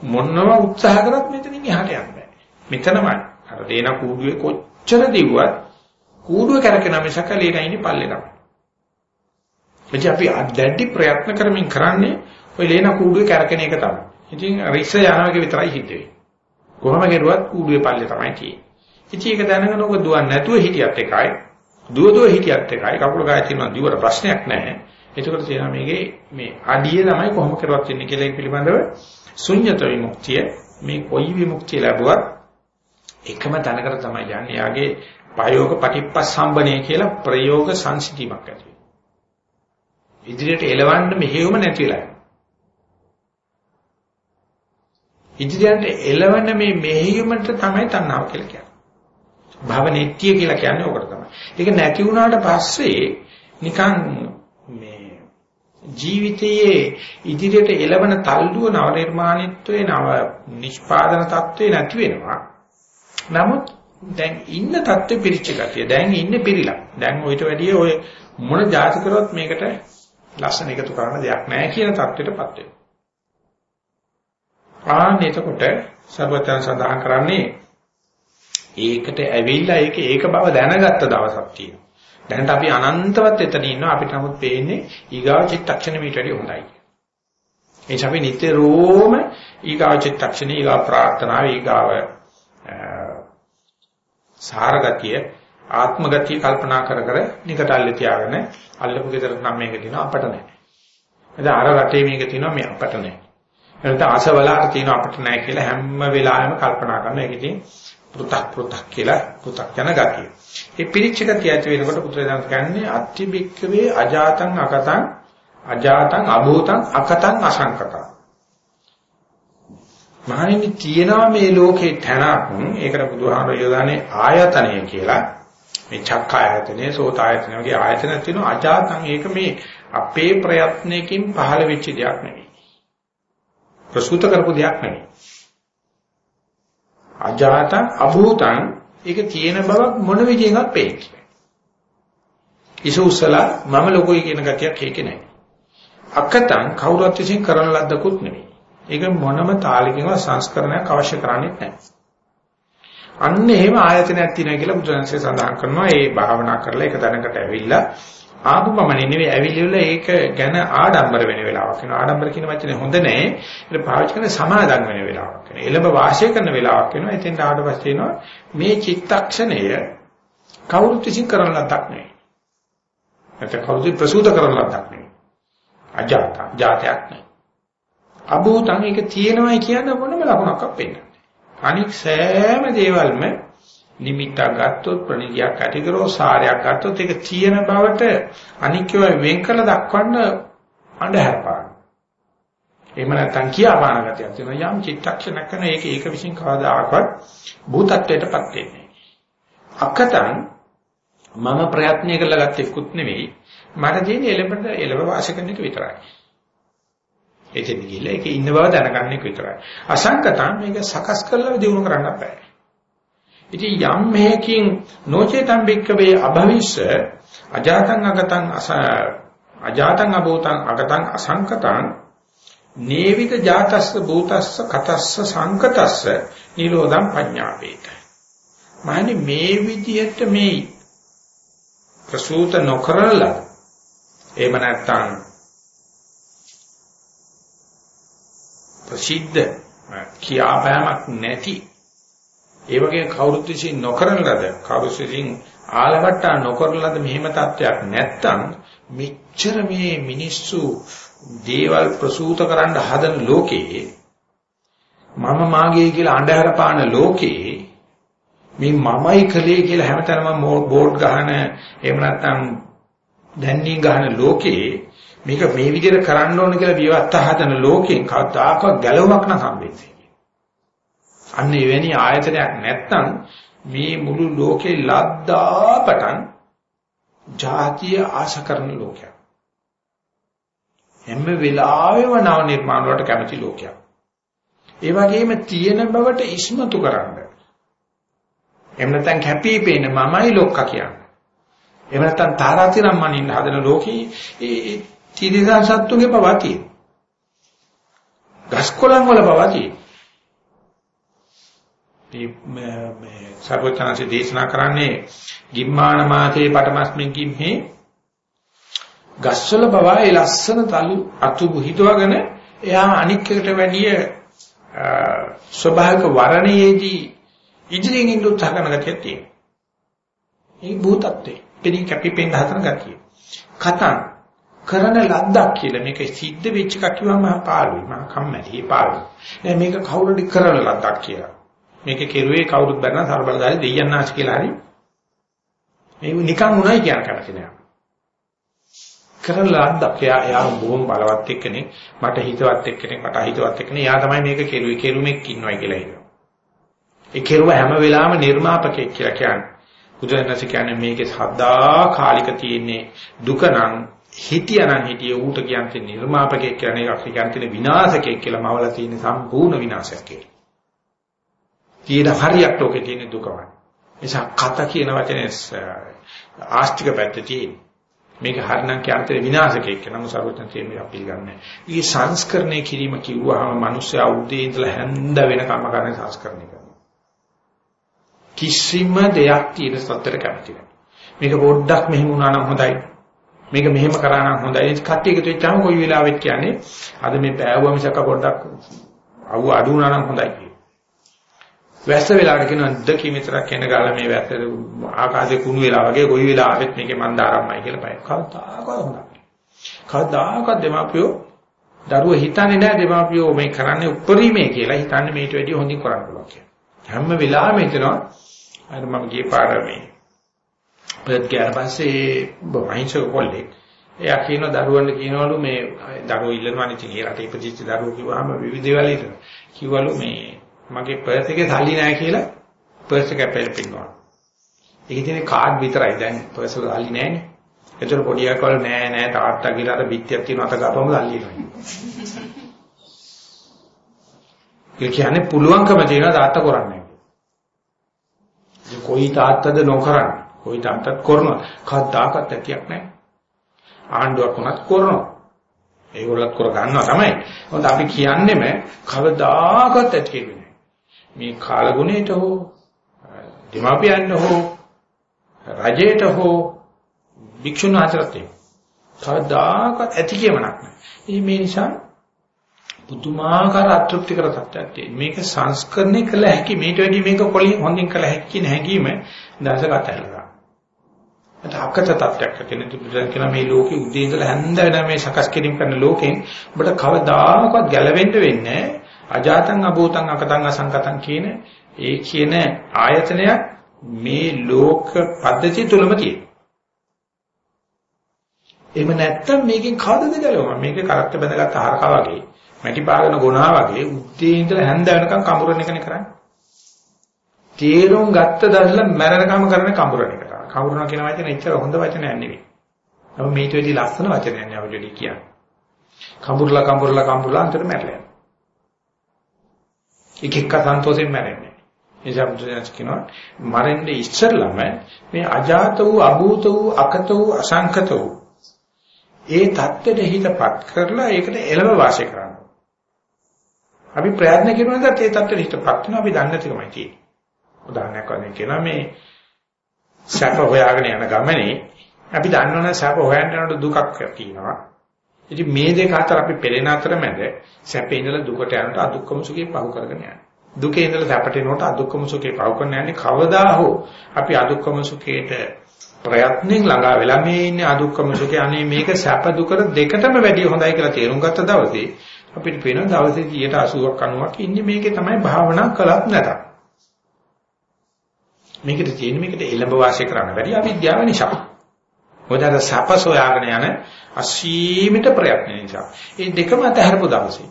මොනම උත්සාහ කරත් මෙතනින් එහාට යන්න බෑ මෙතනමයි අර දේන කූඩුවේ කොච්චර දිව්වත් කූඩුව කරකින මිසක ලේන ඉන්නේ පල්ලේ තමයි. එච්ච අපි අඩැඩි ප්‍රයත්න කරමින් කරන්නේ ওই ලේන කූඩුවේ කරකින එක තමයි. ඉතින් රික්ෂ යනවාගේ විතරයි හිත වෙන්නේ. කොහොම කෙරුවත් කූඩුවේ පල්ලේ තමයි තියෙන්නේ. ඉතින් ඒක දැනගෙන ඔක දුවන්නේ නැතුව හිටියත් එකයි. දුව දුව හිටියත් එකයි. කකුල ගාය තියෙනවා දිවට ප්‍රශ්නයක් නැහැ. එතකොට තියෙනවා මේකේ මේ අඩිය තමයි කොහොම කරුවත් වෙන්නේ කියලා පිළිබඳව ශුන්්‍යත විමුක්තිය මේ කොයි විමුක්තිය ලැබුවත් එකම තැනකට තමයි යන්නේ. යාගේ ප්‍රයෝග පටිප්පස්සම්බණය කියලා ප්‍රයෝග සංසිතීමක් ඇති වෙනවා. ඉදිරියට එලවන්න මෙහෙයුම නැති වෙලා යනවා. ඉදිරියට එලවන මේ මෙහෙයුමට තමයි තණ්හාව කියලා කියන්නේ. භවනෙත්‍ය කියලා කියන්නේ ඕකට තමයි. ඒක නැති වුණාට පස්සේ නිකන් මේ ජීවිතයේ ඉදිරියට එළවන තල්ලුව නව නිර්මාණිත්වයේ නව නිෂ්පාදන தત્ත්වේ නැති වෙනවා. නමුත් දැන් ඉන්න தત્ත්වෙ පිරිච්ච ගතිය. දැන් ඉන්නේ පිරිලා. දැන් ඔయిత වැඩිය ඔය මොන જાති කරොත් මේකට ලස්සන එකතු කරන දෙයක් නැහැ කියන தત્ත්වෙටපත් වෙනවා. ආන්න එතකොට සර්වතන සඳහන් කරන්නේ ඒකට ඇවිල්ලා ඒක ඒක බව දැනගත්ත දවසක් තියෙනවා. දැනට අපි අනන්තවත් එතන ඉන්නවා අපිට නමුත් පේන්නේ ඊගාව චිත්තක්ෂණ මීට වැඩිය හොඳයි. ඒ අපි නිතරම ඊගාව චිත්තක්ෂණ ඊගාව ප්‍රාර්ථනාව ඊගාව සාරගතිය ආත්මගතිය කල්පනා කර කර නිකටල්ලේ තියාගෙන අල්ලපු ගෙදර නම් මේක තියෙනවා අපට නැහැ. එතන අර රටේ මේක තියෙනවා මේ අපට නැහැ. එතන ආසවලාට තියෙනවා අපට නැහැ කියලා හැම වෙලාවෙම කල්පනා කරන එක ඉතින් පෘ탁 පෘ탁 කියලා පෘ탁 යන ගතිය. ඒ පිරිච්ච ගතිය ඇති වෙනකොට පුත්‍රයන් කියන්නේ අත්‍යබික්කවේ අජාතං අකතං අජාතං අභූතං අකතං අසංකතං. මහණෙනි තියෙනවා මේ ලෝකේ තැනක් ඒකට බුදුහාමර යොදානේ ආයතනය කියලා. මේ චක්ක ආයතනය, සෝත ආයතනය වගේ ආයතන තියෙනවා අජාතං ඒක මේ අපේ ප්‍රයත්නයකින් පහළ වෙච්ච දෙයක් නෙවෙයි. ප්‍රසූත කරපු දෙයක් නෙවෙයි. අජාතං අභූතං ඒක තියෙන බවක් මොන විදිහෙන්වත් පේන්නේ ඉසුසලා මම ලොකෝයි කියන ගතියක් ඒකේ නැහැ අකතං කවුරුත් විසින් කරන ලද්දකුත් නෙවෙයි ඒක මොනම තාලකින්වත් සංස්කරණයක් අවශ්‍ය කරන්නේ නැහැ. අන්න එහෙම ආයතනයක් තියෙනවා කියලා බුදුන්සේ සඳහන් කරනවා. ඒ භාවනා කරලා ඒක දැනකට ඇවිල්ලා ආපුමමනේ නෙවෙයි ඇවිල්ලා ඒක ගැන ආඩම්බර වෙන වෙලාවක් වෙනවා. ආඩම්බර කියන වචනේ හොඳ නැහැ. ඒක පාවිච්චි කරන සමාදම් වෙන වෙලාවක් වෙනවා. එළඹ වාසය කරන වෙලාවක් වෙනවා. එතෙන් ආවට පස්සේ එනවා මේ චිත්තක්ෂණය කවුරුත් විසින් කරන ලද්දක් නෙවෙයි. නැත්නම් කවුරුත් ප්‍රසූත කරන ලද්දක් නෙවෙයි. අජාත ජාතයක් නෙවෙයි. අභූතං ඒක තියෙනවයි කියන මොනම ලකුණක්වත් පෙන්නන්නේ. අනික් සෑම දේවල්ම නිමිත්තක් ගත්තොත් ප්‍රණිතියක් ඇති කරෝ සාරයක් ගත්තොත් ඒක තියෙන බවට අනික්කව වෙන් කළ දක්වන්න අඳුර පාන. එහෙම නැත්නම් කියාපාන ගතියක් තියෙනවා යම් චිත්තක්ෂණයක් කරන ඒක ඒක විසින් කවදාකවත් භූතත්වයටපත් වෙන්නේ. අකතං මම ප්‍රයත්නය කළා ගත්තෙකුත් නෙවෙයි. මට තියෙන්නේ එළඹට එළව වාසය කරන එක විතරයි. එතෙන් ගිහලා ඒකේ ඉන්න බව දැනගන්න එක විතරයි. අසංකතම් මේක සකස් කරලා දිනු කරන්න බෑ. ඉතින් යම් මේකින් නොචේතම් බික්කවේ අභවිෂ්‍ය අජාතං අගතං අස අජාතං අභූතං අගතං අසංකතං නේවිත ජාතස්ස භූතස්ස කතස්ස සංකතස්ස නිරෝධම් පඤ්ඤාපේත. මානි මේ විදිහට මේ ප්‍රසූත නොකරලා එහෙම නැත්නම් ප්‍රසිද්ධ කියාපෑමක් නැති ඒ වගේ කවුරුත් විසින් නොකරන ලද කවුරුත් විසින් ආලවට්ටා නොකරන ලද මෙහෙම තත්වයක් නැත්තම් මෙච්චර මේ මිනිස්සු දේවල් ප්‍රසූත කරන්න හදන ලෝකේ මම මාගේ කියලා අඳුර පාන ලෝකේ මේ මමයි කලේ කියලා හැමතැනම බෝඩ් ගහන එහෙම නැත්නම් දැන්නින් ගහන ලෝකේ මේක මේ විදිහට කරන්න ඕන කියලා විවත්ත හදන ලෝකෙන් කවදාකවත් ගැලවමක් නම් හම්බෙන්නේ අන්න එවැනි ආයතනයක් නැත්නම් මේ මුළු ලෝකේ ලද්දා පටන් ජාතිය ආශා කරන ලෝකයක්. හැම වෙලාවෙම නව නිර්මාණ වලට කැමති ලෝකයක්. ඒ වගේම තියෙන බවට ඉස්මතු කරන්න. එහෙම නැත්නම් කැපී පෙනෙන මමයි ලෝක කියන්නේ. එහෙම නැත්නම් තාරාතිරම් මනින්න හදන ලෝකේ ඒ තිරිසන් සත්තුගේ පවතියි. ගස්කොලන් වල පවතියි. මේ මේ සර්වඥාන්සේ දේශනා කරන්නේ ගිම්මාන මාතේ පටමස්මින් කිම්හි ගස්වල බවයි ලස්සන තලු අතු හිතවගෙන එයා අනික් එකට වැඩිය ස්වභාවික වර්ණයේදී ඉදිරියෙන් ඉන්න උත්සාහ කරන ගතියක් තියෙනවා. ඒ භූතත්වේ පිළින් කැපිපෙන්න හතර ගතිය. කතං කරන ලද්දක් කියලා මේක සිද්ධ වෙච්ච එකක් කිව්වම පාළුයි මම කම්මැලි පාළුයි. මේක කවුරුද කරන ලද්දක් කියලා. මේක කෙරුවේ කවුරුත් බැලන සර්බලදාරි දෙයයන්ාශ කියලා හරි. මේ නිකන් උණයි කියන කැමති නෑ. කරන ලද්දක් එයා එයා බොහොම බලවත් එක්කනේ මට හිතවත් එක්කනේ මට හිතවත් එක්කනේ එයා තමයි මේක කෙරුවේ. කෙරුමෙක් ඉන්නවයි කියලා හිතනවා. ඒ කෙරුව හැම වෙලාවෙම නිර්මාපකෙක් කියලා කියන්නේ. බුදුරජාණන් කියන්නේ මේකේ සද්දා කාලික තියෙන්නේ දුක නම් හිතියනම් හිතිය ඌට කියන්නේ නිර්මාපකෙක් කියන්නේ ඒක කියන්නේ විනාශකෙක් කියලා මවලා තියෙන සම්පූර්ණ විනාශයක් කියලා. තියෙන හරියක් ලෝකේ තියෙන දුකමයි. නිසා කත කියන වචනේ ආස්තික පැත්තේ තියෙන. මේක හරිනම් කියන්තේ විනාශකයක් කියන මොසරුවෙන් තියෙන මේ අපි ගන්නෑ. ඊ සංස්කරණය කිරීම කිව්වහම මිනිස්සයා උදේ ඉඳලා හැන්ද වෙනකම් කරන සංස්කරණය කරනවා. කිසිම දෙයක් තියෙන සත්‍තර කැමති නැහැ. මේක පොඩ්ඩක් මෙහෙම වුණා නම් හොඳයි. මේක මෙහෙම කරා නම් හොඳයි. කට්ටිය එකතු වෙච්චාම කොයි වෙලාවෙත් කියන්නේ අද මේ පෑවුවා මිසක පොඩ්ඩක් අවු අඩු වුණා නම් හොඳයි. වැස්ස වෙලාවට කියනවා දෙකී විතරක් එන ගාලා මේ වැස්ස ආකාශේ කුණු වෙලා වගේ කොයි වෙලාවෙත් මේකේ මන්දාරම්මයි කියලා බය. කවදාකවත් හොඳයි. කවදාකවත් දෙමාපියෝ දරුවෝ හිතන්නේ නැහැ දෙමාපියෝ මේ කරන්නේ උපරිමේ කියලා හිතන්නේ මේට වැඩිය හොඳින් කරන්න පුළුවන් කියලා. හැම වෙලාවෙම හිතනවා අර මම ගියේ පාර මේ පෙත් ගියාට පස්සේ වහිංසක කොල්ලෙක් එයා කියන දරුවන්ට කියනවලු මේ දරුවෝ ඉල්ලනවා නේ ඉතින් ඒ රටේ ඉපදිච්ච දරුවෝ කිව්වම විවිධ දේවල් හිතනවා. කිව්වලු මේ මගේ පර්ස් එකේ සල්ලි නැහැ කියලා පර්ස් එක අපේල පින්නවා. ඒකේ තියෙන කාඩ් විතරයි දැන් පර්ස් වල සල්ලි නැහැනේ. ඒතර පොඩි අකවල නෑ නෑ තාත්තා කියලා අර බිත්තියක් තියෙන අත ගපම සල්ලි එනවා. ඒ කියන්නේ පුළුවන්කම තියෙනවා තාත්තා කරන්නේ. කොයි තාත්තද නොකරන්නේ. කොයි තාත්තත් කරනවා. කවදාකවත් ඇතියක් නැහැ. ආණ්ඩුවක් උනත් කරනවා. ඒගොල්ලත් කර ගන්නවා තමයි. මොකද අපි කියන්නේම කවදාකවත් ඇති කෙරුවේ මේ කාලගුණයට හෝ දෙමාපියන්ට හෝ රජයට හෝ භික්ෂුන් වහන්සේලාට කවදාකවත් ඇති කියමනක් නැහැ. මේ නිසා පුදුමාකාර අතෘප්තිකර තත්ත්වයක් තියෙන. මේක සංස්කරණය කළ හැකි මේට වැඩි මේක කොලින් හොඳින් කළ හැකි කියන හැඟීම දවසක අතහැරලා. ඒත් අකත තත්ත්වයක් තියෙන තුබුදන් කියන මේ ලෝකේ උදේ ඉඳලා හැන්ද වෙන මේ සකස් කිරීම කරන ලෝකෙන් ඔබට කවදාකවත් ගැලවෙන්න වෙන්නේ නැහැ. අජාතං අභූතං අකතං අසංකතං කියන ඒ කියන ආයතනයක් මේ ලෝක පද්ධතිය තුලම තියෙනවා. එහෙම නැත්තම් මේකෙන් කවදද ගැලවෙන්නේ? මේක කරත්ත බඳගත් ආහාරකා වගේ, මැටි පාගන ගුණා වගේ උත්තේ ඉඳලා හැන්ද වෙනකන් කඹරන එකනේ කරන්නේ. තීරුම් ගත්ත දැල්ල මැරෙනකම කරන කඹරන එක තමයි. කවුරුනා කියන වචනේ එච්චර හොඳ වචනයක් නෙවෙයි. නමුත් මේට වැඩි ලස්සන වචනයක් නේ අපිට කියන්නේ. කඹුරලා කඹුරලා කඹුරලා අන්තර මැරලා. එක එක සන්තෝෂයෙන් මැරෙන්නේ. එනිසා බුදුසසුන කියනවා මරෙන්නේ ඉස්සරළම මේ අජාත වූ අභූත වූ අකත වූ අසංකත වූ ඒ தත්ත්වෙට හිතපත් කරලා ඒකට එළව වාසය කරන්න. අපි ප්‍රයත්න කරනකොට ඒ தත්ත්වෙට හිතපත් වෙනවා අපි දන්නේ නැතිකමයි තියෙන්නේ. උදාහරණයක් වශයෙන් කියනවා මේ සැප හොයාගෙන යන ගමනේ අපි දන්නවනේ සැප හොයන්න යනකොට දුකක් තියෙනවා. ඉතින් මේ දෙක අතර අපි පෙළෙන අතරමැද සැපේ ඉඳලා දුකට යනකොට අදුක්කම සුඛේ පහු කරගෙන යනවා. දුකේ ඉඳලා සැපට එනකොට අදුක්කම සුඛේ පහු කරගෙන යන්නේ කවදා හෝ අපි අදුක්කම සුඛේට ප්‍රයත්නෙන් ළඟා වෙලා මේ ඉන්නේ අදුක්කම සුඛේ අනේ මේක සැප දුක දෙකටම වැඩිය හොඳයි කියලා තේරුම් ගත්ත දවසේ අපිට පේනවා දවසේ 80ක් 90ක් ඉන්නේ මේකේ තමයි භාවනා කළත් නැතත්. මේකට තියෙන මේකට එළඹ වාසය කරන්න බැරි අවිද්‍යාව නිසා. මොකද අර සැප සොයාගෙන යන අසීමිත ප්‍රයත්න නිසා. මේ දෙකම අතහැරපු දවසේ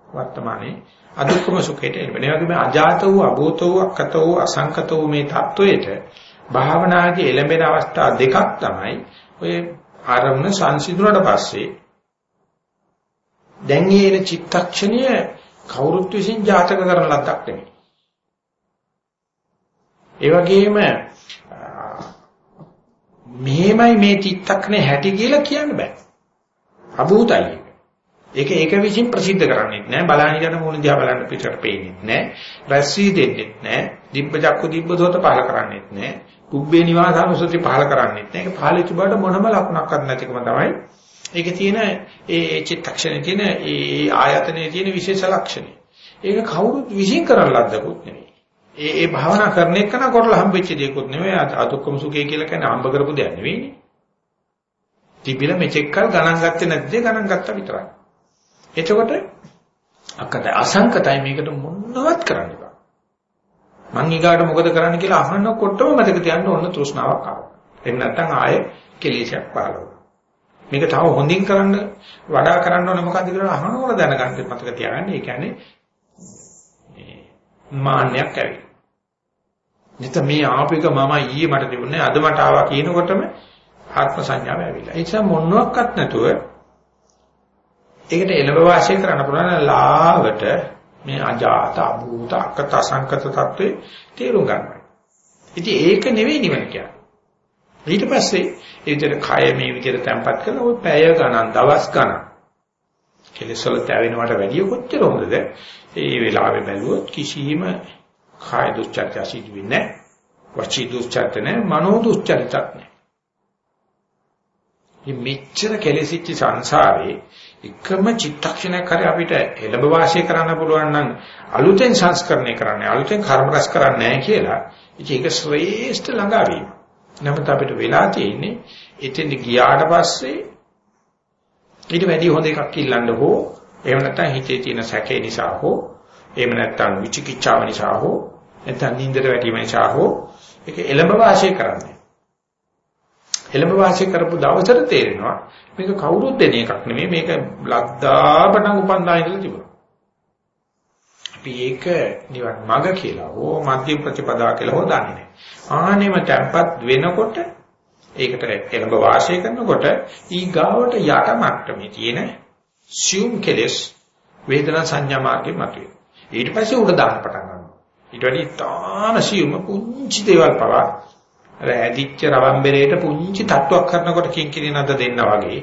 වර්තමානයේ අදුක්කම සුඛයට එන්න. ඒ වගේම අජාත වූ, අභූත වූ, අකත වූ, අසංකත වූ මේ தത്വයට භාවනාවේ එළඹෙන අවස්ථා දෙකක් තමයි ඔය ආරම්භන සංසිඳුණට පස්සේ දැන් ඊයේ චිත්තක්ෂණය කවුරුත් විසින් ජාතක කරන ලද්දක් නෙමෙයි. ඒ වගේම මෙහෙමයි මේ චිත්තක්නේ හැටි කියලා කියන්න බෑ. අභූතයි. ඒක ඒක විසින් ප්‍රසිද්ධ කරන්නේ නැහැ. බලාහිරන මොන දිහා බලන්න පිටට පේන්නේ නැහැ. රැස්වි දෙන්නේ නැහැ. දිබ්බ චක්කු දිබ්බ දෝත පහල කරන්නේ නැහැ. කුබ්බේ නිවාසානුසති පහල කරන්නේ නැහැ. ඒක පහලච්ච බඩ මොනම ලකුණක්වත් නැතිකම තමයි. ඒකේ තියෙන ඒ චිත්තක්ෂණේ තියෙන ඒ ආයතනයේ තියෙන විශේෂ ලක්ෂණය. ඒක කවුරුත් විශ්ින් කරන ලද්දකුත් නෙමෙයි. ඒ ඒ භාවනා කරන එක නා කරලා හම්බෙච්ච දෙයක්වත් නෙවෙයි අදුක්කම සුඛය කියලා කියන්නේ හම්බ කරපු දෙයක් නෙවෙයිනේ. තිබිල මෙචෙක් කල් ගණන් ගත්තේ නැද්ද ගණන් ගත්තා විතරයි. එතකොට අකත අසංකතයි මේකට මොනවත් කරන්න බෑ. මං ඊගාට මොකද කරන්න කියලා අහනකොටම මතක තියන්න ඕන තෘෂ්ණාවක් ආවා. එහෙම නැත්නම් ආයේ කෙලෙසයක් පහළ වෙනවා. මේක තව හොඳින් කරන්න වඩා කරන්න ඕනේ මොකද්ද කියලා අහනකොට දැනගන්න මතක තියාගන්න. ඒ කියන්නේ මාන්නයක් ඇවිල්ලා. නැත්නම් මේ ආපික මම ඊයේ මට තිබුණේ අද මට ආවා කියනකොටම ආත්ම සංඥාව ඇවිල්ලා. ඒ නිසා මොනවත් නැතුව ඒකට එළව වාසය කරන්න පුළුවන් ලාවට මේ අජාත අභූත අකත සංකත තත්ත්වේ තේරුම් ගන්නවා. ඉතින් ඒක නෙවෙයි නිවන කියන්නේ. ඊට පස්සේ ඒ විදිහට කය මේ විදිහට තැම්පත් කරලා ඔය පැය ගණන් දවස් ගණන් කෙලෙස් වල තැවෙනවට වැඩිය කොච්චර හොඳද? ඒ වෙලාවේ බැලුවොත් කිසිම කාය දුස්චර්ය සිදු වෙන්නේ නැහැ. වචී දුස්චර්ය නැහැ, මනෝ දුස්චර්යයක් නැහැ. මේ මෙච්චර කෙලෙසිච්ච සංසාරේ එකම චිත්තක්ෂණයක් හරි අපිට එළඹ වාසය කරන්න පුළුවන් නම් අලුතෙන් සංස්කරණය කරන්නේ අලුතෙන් කර්ම රැස් කරන්නේ නැහැ කියලා. ඒක ශ්‍රේෂ්ඨ ළඟාවීම. නමුත් අපිට වෙලා තියෙන්නේ එතෙන් ගියාට පස්සේ ඊට වැඩි හොඳ එකක් ඉල්ලන්න හෝ එහෙම නැත්නම් හිතේ තියෙන සැකේ නිසා හෝ එහෙම නැත්නම් විචිකිච්ඡාව නිසා හෝ නැත්නම් නින්දට වැටීම නිසා හෝ ඒක එළඹ වාසය කරන්නේ. එළඹ වාසය කරපු දවසට තේරෙනවා මේක කවුරුත් දෙන එකක් නෙමෙයි මේක ලද්දාපටන් උපන්දා ඉඳලා තිබුණා. අපි ඒක නිවන් මඟ කියලා හෝ මධ්‍යම ප්‍රතිපදා කියලා හෝ දන්නේ නැහැ. ආනෙම tempat වෙනකොට ඒකට එළඹ වාසය කරනකොට ඊ ගාවට යට මට්ටමේ තියෙන සියුම් කෙලස් වේදනා සංඥා මාර්ගේ මතුවේ. ඊට පස්සේ උඩ දාන්න පටන් ගන්නවා. ඊට වැඩි තාම සියුම් පුංචි දේවල් පවා අර ඇදිච්ච රවම්බරේට පුංචි තට්ටුවක් කරනකොට කිංකිණි නද දෙන්න වගේ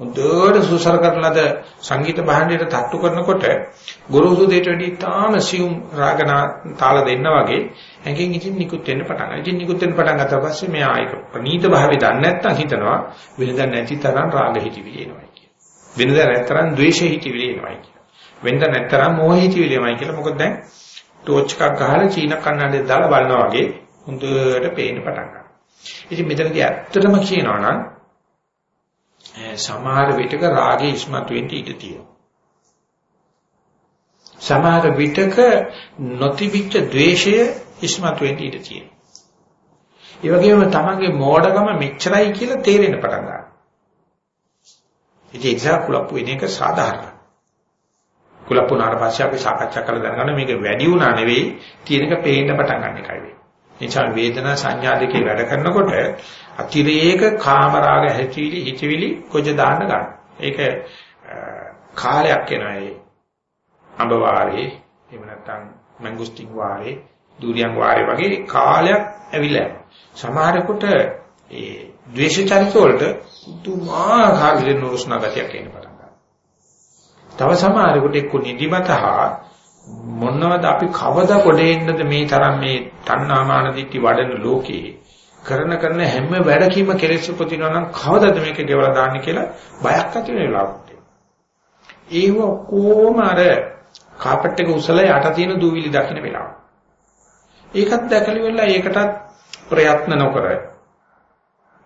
හොඳට සුසර කරලද සංගීත භාණ්ඩයට තට්ටු කරනකොට ගොරෝසු දෙයට වැඩි තාම සියුම් රාගනා තාල දෙන්න වගේ ඇඟෙන් ඉතින් නිකුත් වෙන්න පටන් ගන්නවා. ඉතින් නිකුත් වෙන්න පටන් ගත්තා පස්සේ මෙයා ඒක ප්‍රනීත භාවය දන්නේ නැත්නම් හිතනවා වෙනදා නැති තරම් රාග හිතිවිලි එනවා කියලා. වෙනදා නැතරම් ද්වේෂ හිතිවිලි එනවා කියලා. වෙනදා නැතරම් මෝහ හිතිවිලි එනවා කියලා. මොකද දැන් ටෝච් එකක් ගහලා චීන කන්නඩේ දාලා බලනවා වගේ හොඳට පේන්න පටන් ගන්නවා. ඉතින් මෙතනදී ඇත්තටම කියනවා නම් සමහර විටක රාගේ ඉස්මතු වෙන්න ඉඩ තියෙනවා. සමහර විටක නොතිබිච්ච ද්වේෂය ඉස්මතු වෙන්න ඉඩ තියෙනවා. ඒ වගේම තමන්ගේ මෝඩකම මෙච්චරයි කියලා තේරෙන්න පටන් ගන්නවා. ඉතින් ඒක කුලප්පු වෙන එක සාධාරණයි. කුලප්පු නාර පස්සේ අපි සාකච්ඡා කරලා දැනගන්න මේක වැඩි වුණා නෙවෙයි තියෙනක පේන්න පටන් ගන්න එකයි වෙන්නේ. එනිසා වේදනා සංඥා දෙකේ වැඩ කරනකොට අතිරේක කාමරාග හැටිවිලි හිතවිලි කොජ දාන්න ගන්න. ඒක කාලයක් එනවා ඒ අඹ වාරේ එහෙම නැත්නම් මැංගුස්ටින් වාරේ දුරියන් වාරේ වගේ කාලයක් ඇවිල්ලා යනවා. සමහරෙකුට ඒ ද්වේෂ චරිත වලට තුමාකාර විදිහට ගතියක් එන්න පටන් ගන්නවා. තව සමහරෙකුට එක්ක නිදිමතහා මොනවද අපි කවදා කොටේ ඉන්නද මේ තරම් මේ තණ්හාමාන දිටි වඩන ලෝකේ කරන කරන හැම වැඩකීම කෙලෙස් උපදිනවා නම් කවදද මේක ගෙවලා දාන්නේ කියලා බයක් ඇති වෙන වෙලාවට. ඒව කොහොම අර කාපට් එක උසලා යට තියෙන දූවිලි දකින්න වෙලාව. ඒකත් දැකලි වෙලා ඒකටත් ප්‍රයත්න නොකර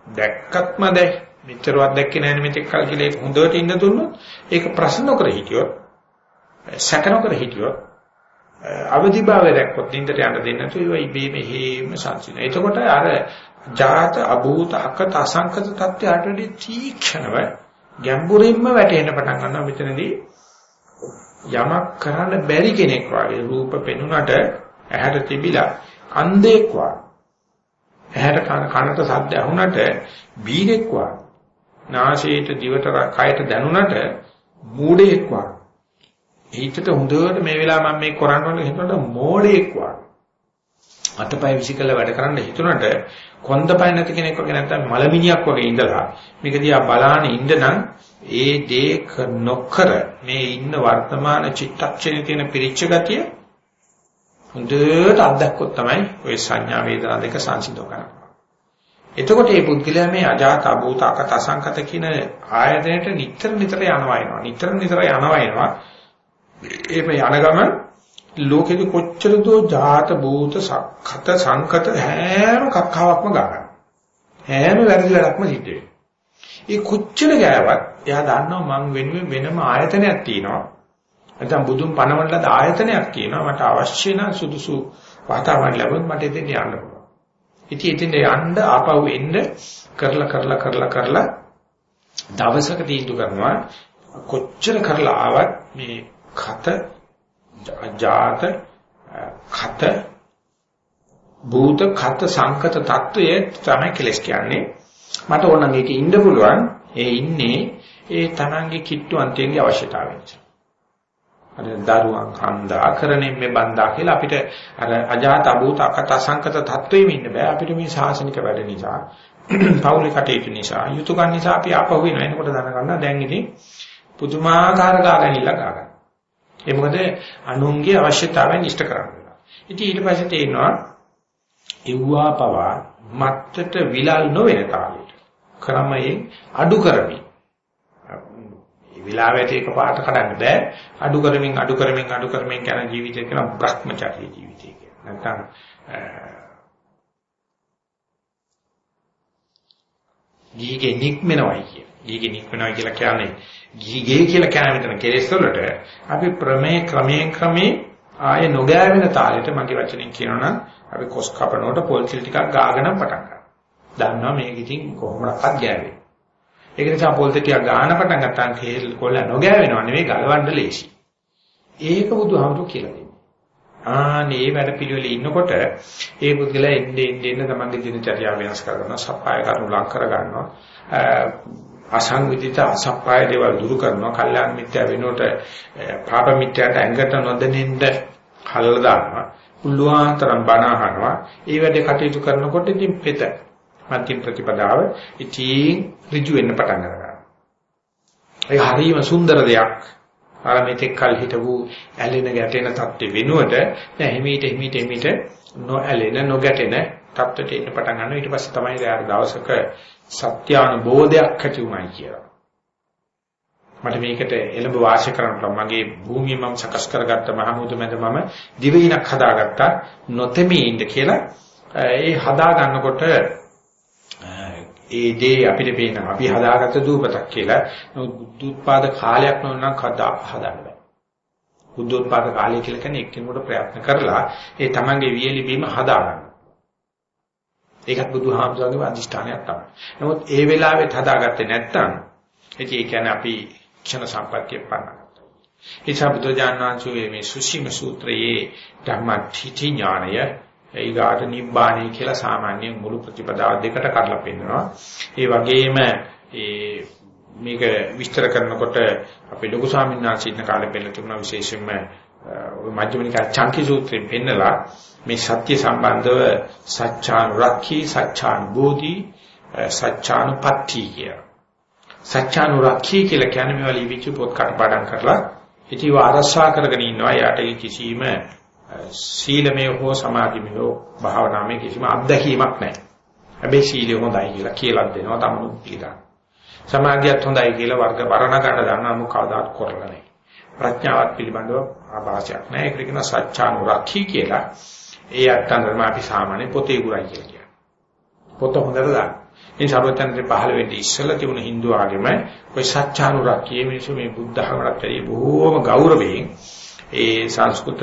දැක්කත්ම දැයි මෙච්චරවත් දැක්කේ නැහැ මෙතෙක් කල් කියලා ඒක හොඳට ඉන්න දුන්නොත් ඒක ප්‍රශ්න නොකර හිටියොත් සැක නොකර හිටියොත් අවදිභාවය දැක්කොත් නින්දට යන්න දෙන්නේ නැතුව ඒවා ඉබේම හේම සංසිඳන. එතකොට අර ජාත අභූත අකත අසංකත තත්ත්වයට තීක්ෂණව ගැඹුරින්ම වැටෙන්න පටන් ගන්නවා මෙතනදී යමක් කරන්න බැරි කෙනෙක් වගේ රූප පෙනුනට ඇහැට තිබිලා අන්ධෙක් වගේ ඇහැට කනට ශබ්ද ඇහුනට බීරෙක් වගේ නාසයට දිවට කයට දැනුනට මූඩෙක් වගේ හිතට හොඳට මේ වෙලාව මම මේ කරන්න ඕනේ හිතනට මෝඩෙක් වගේ අතපය විසිකල වැඩ කරන්න හිතුනට කොන්දපය නැති කෙනෙක් වගේ නැත්නම් මලමිනියක් වගේ ඉඳලා මේක දිහා බලාන ඉන්න නම් ඒ දේ නොකර මේ ඉන්න වර්තමාන චිත්තක්ෂණයේ තියෙන පිරිච්ච ගතිය හොඳට අත්දැක්කොත් තමයි ওই සංඥා වේදනා දෙක සංසිඳව ගන්න. එතකොට මේ පුද්ගලයා මේ අජාත අභූත අකත අසංකත කියන ආයතනයට නිතර නිතර යනවා එනවා. නිතර නිතර යනවා එනවා. මේ යන ගමන් ලෝකෙදි කොච්චර දෝ ජාත භූත සක්කත සංකත හැම කක්කාවක්ම ගන්නවා. හැම වැරදි වැඩක්ම සිද්ධ වෙනවා. ඒ කොච්චර ගෑවත් එයා දන්නවා මං වෙනුවෙන් වෙනම ආයතනයක් තියෙනවා. නැත්නම් බුදුන් පණවලද ආයතනයක් තියෙනවා. මට අවශ්‍ය නම් සුදුසු වාතාවරණ ලැබුණොත් මට එතෙන් යන්න පුළුවන්. ඉතින් එතෙන් යන්න ආපහු එන්න කරලා කරලා කරලා කරලා දවසක තීන්දුව කරනවා. කොච්චර කරලා ආවත් මේ කත ජාත කත භූත කත සංකත తত্ত্বය තමයි කෙලස් කියන්නේ. මට ඕන මේකේ ඉන්න පුළුවන්. ඒ ඉන්නේ ඒ තනංගේ කිට්ටු අන්තිමේ අවශ්‍යතාවය නිසා. අර දරුවන් හන්දා කරණෙන් මේ බන්දා කියලා අපිට අර අජාත අභූත අකත සංකත තත්වෙම ඉන්න බෑ. අපිට මේ ශාසනික වැඩ නිසා පෞලික කටයුතු නිසා යුතුයකම් නිසා අපි ආපහු වෙනවා එනකොට දැනගන්න දැන් ඉතින් පුදුමාකාර ගාගනිල්ල ගාගන්න ඒ මොකද අනුන්ගේ අවශ්‍යතාවයන් ඉෂ්ට කරන්න වෙනවා. ඉතින් ඊට පස්සේ තේනවා එව්වා පවා මත්තට විලල් නොවන කාලෙට ක්‍රමයෙන් අඩු කරමින් විලාවයට එක පාට කඩන්න බෑ අඩු කරමින් අඩු කරමින් අඩු කරමින් යන ජීවිතය කියන භ්‍රමචර්ය ජීවිතය කියන නැත්නම් ගිහිගේ නික්මනවයි කියන ගිහිගේ නික්මනවයි කියලා කියන්නේ ගිහිගේ කියලා කියන මෙතන කෙලෙස් වලට අපි ප්‍රමේ ක්‍රමයෙන් ක්‍රමේ ආයේ නොගෑවෙන තාලෙට මගේ වචනෙන් කියනවනම් අපි කොස් කපනකොට පොල් කිල් ටිකක් ගාගෙන පටන් ගන්නවා. දන්නවා මේක ඉතින් කොහොමඩක්වත් ගෑවෙන්නේ. ඒක නිසා පොල් ටිකක් ගාන පටන් ගත්තාම කේල් කොල්ල නොගෑවෙනව නෙවෙයි ගලවන්න ලේසි. ඒක බුදුහාමුදුරු කියලා දෙනවා. ආනේ වැඩ පිළිවෙලේ ඉන්නකොට ඒ පුද්ගලයා එන්නේ එන්නේ තමන්ගේ දිනචර්යාව වෙනස් කරගන්නවා, සප්පාය කරුණු ලං කරගන්නවා. අසංවිධිත අසප්පාය දේවල් දුරු කරනවා කල්යාණ මිත්‍යා වෙනුවට පාප මිත්‍යාට ඇඟට නොදෙනින්ද හල්ලා දානවා උල්ලුවාතරම් බණ අහනවා ඒ වැඩේ කටයුතු කරනකොට ඉතින් පෙත මධ්‍යම ප්‍රතිපදාව ඉතින් ඍජු වෙන්න පටන් ගන්නවා ඒ හරිම සුන්දර දෙයක් අර මෙතෙක් කල් හිටපු ඇලෙන ගැටෙන தත්ත්වෙ වෙනුවට දැන් හිමීට හිමීට හිමීට නොඇලෙන නොගැටෙන தත්ත්වයට එන්න පටන් ගන්නවා ඊට පස්සේ තමයි දවසක සත්‍යානුබෝධයක් ඇති උනායි කියලා. මට මේකට එළඹ වාසය කරන්න පුළුවන්. මගේ භූමිය මම සකස් කරගත්ත මහමුදු මැද මම දිවයිනක් හදාගත්තා නොතෙමී ඉන්න කියලා. ඒ හදා ගන්නකොට ඒ දේ අපිට පේනවා. අපි හදාගත්ත දූපතක් කියලා. බුද්ධෝත්පාද කාලයක් නොවනම් කදා හදාන්න බෑ. බුද්ධෝත්පාද කාලය කියලා කියන්නේ එක්කෙනෙකුට ප්‍රයත්න කරලා ඒ තමන්ගේ වියලි බීම හදාගන්න. ඒකත් බුදුහාමුදුරන්ගේ අදිෂ්ඨානයක් තමයි. නමුත් ඒ වෙලාවෙත් හදාගත්තේ නැත්නම් ඉතින් ඒ කියන්නේ අපි ක්ෂණ සම්පත්තිය පන්නගත්තා. ඒ නිසා බුදුජානනාංශයේ මේ සුසීම සූත්‍රයේ ධර්මඨිති ඥානය ඊගාට නිබ්බාණය කියලා සාමාන්‍ය මුළු ප්‍රතිපදාව දෙකට කඩලා පෙන්නනවා. ඒ වගේම ඒ මේක විස්තර කරනකොට අපේ ලොකු ස්වාමීන් වහන්සේ ඉන්න කාලේ පෙළ තිබුණා විශේෂයෙන්ම ඔය මජ්ක්‍ධිමනිකා චාන්කි සූත්‍රයෙන් පෙන්නලා මේ සත්‍ය සම්බන්ධව සත්‍යානුරක්ඛී සත්‍යානුබෝධි සත්‍යානුපත්ති කිය. සත්‍යානුරක්ඛී කියලා කියන්නේ මේවා ලිවිච්ච පොත් කටපාඩම් කරලා ඉතිව අරසා කරගෙන ඉන්නවා. යාට කිසිම සීලමය හෝ සමාධිමය හෝ භාවනාමය කිසිම අත්දැකීමක් නැහැ. හැබැයි සීලය හොඳයි කියලා කියලා දෙනවා තමනුත් පිළිගන්න. සමාධියත් හොඳයි කියලා වර්ග වර්ණ ගන්න දන්නා මො කවදාත් කරලා නැහැ. ප්‍රඥාවත් පිළිබඳව ආభాෂයක් නැහැ. ඒක කියන සත්‍යානුරක්ඛී කියලා. ඒ අත්තන්දරම අපි සාමාන්‍ය පොතේ ගුරයි කියලා කියනවා. පොත හොඳට දාන්න. මේ සර්වඥන්සේ පහළ වෙන්නේ ඉස්සෙල්ලා තිබුණ Hindu ආගම ඔය සත්‍යානුරක්ඛී මිනිස්සු මේ බුද්ධ ධර්මයට බොහෝම ගෞරවයෙන් ඒ සංස්කෘත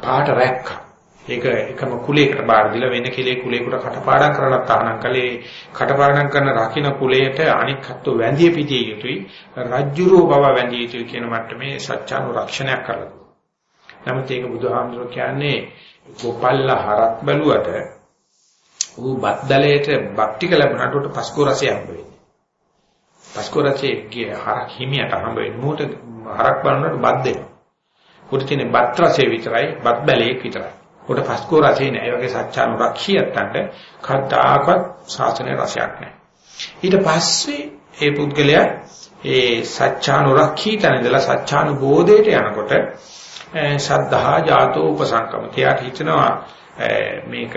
පාට රැක්කා. ඒක එකම කුලයකට බාර දීලා වෙන කෙලේ කුලයකට කටපාඩම් කරලා තානම් කලේ කටපාඩම් කරන රකින්න කුලයට අනික් හත්තු වැඳිය පිටිය යුතුයි රජ්ජුරෝ බව වැඳිය යුතුයි කියන මට්ටමේ සත්‍යානුරක්ෂණයක් කරලා නමුත් ඒක බුදුහාමුදුරුවෝ කියන්නේ ගෝපල්ල හරක් බැලුවට ඌ බද්දලයට බක්ටික ලැබුණාට උට පස්කෝ රසය හම්බ වෙන්නේ. පස්කෝ රසයේ හරක් හිමියට හම්බ වෙන්නේ මොකට හරක් බලනකොට බත් දෙනවා. උට තියෙන බත් රසය විතරයි බත් බැලේ විතරයි. උට පස්කෝ රසේ නෑ. ඒ වගේ සත්‍යානුරක්ෂියත්තන්ට කද්දාකවත් ශාසනයේ රසයක් නෑ. ඊට පස්සේ ඒ පුද්ගලයා ඒ සත්‍යානුරක්ෂීතන ඉඳලා සත්‍යානුබෝධයට යනකොට ශද්ධහා ජාතෝ උපසංකම. තියාට හිතනවා මේක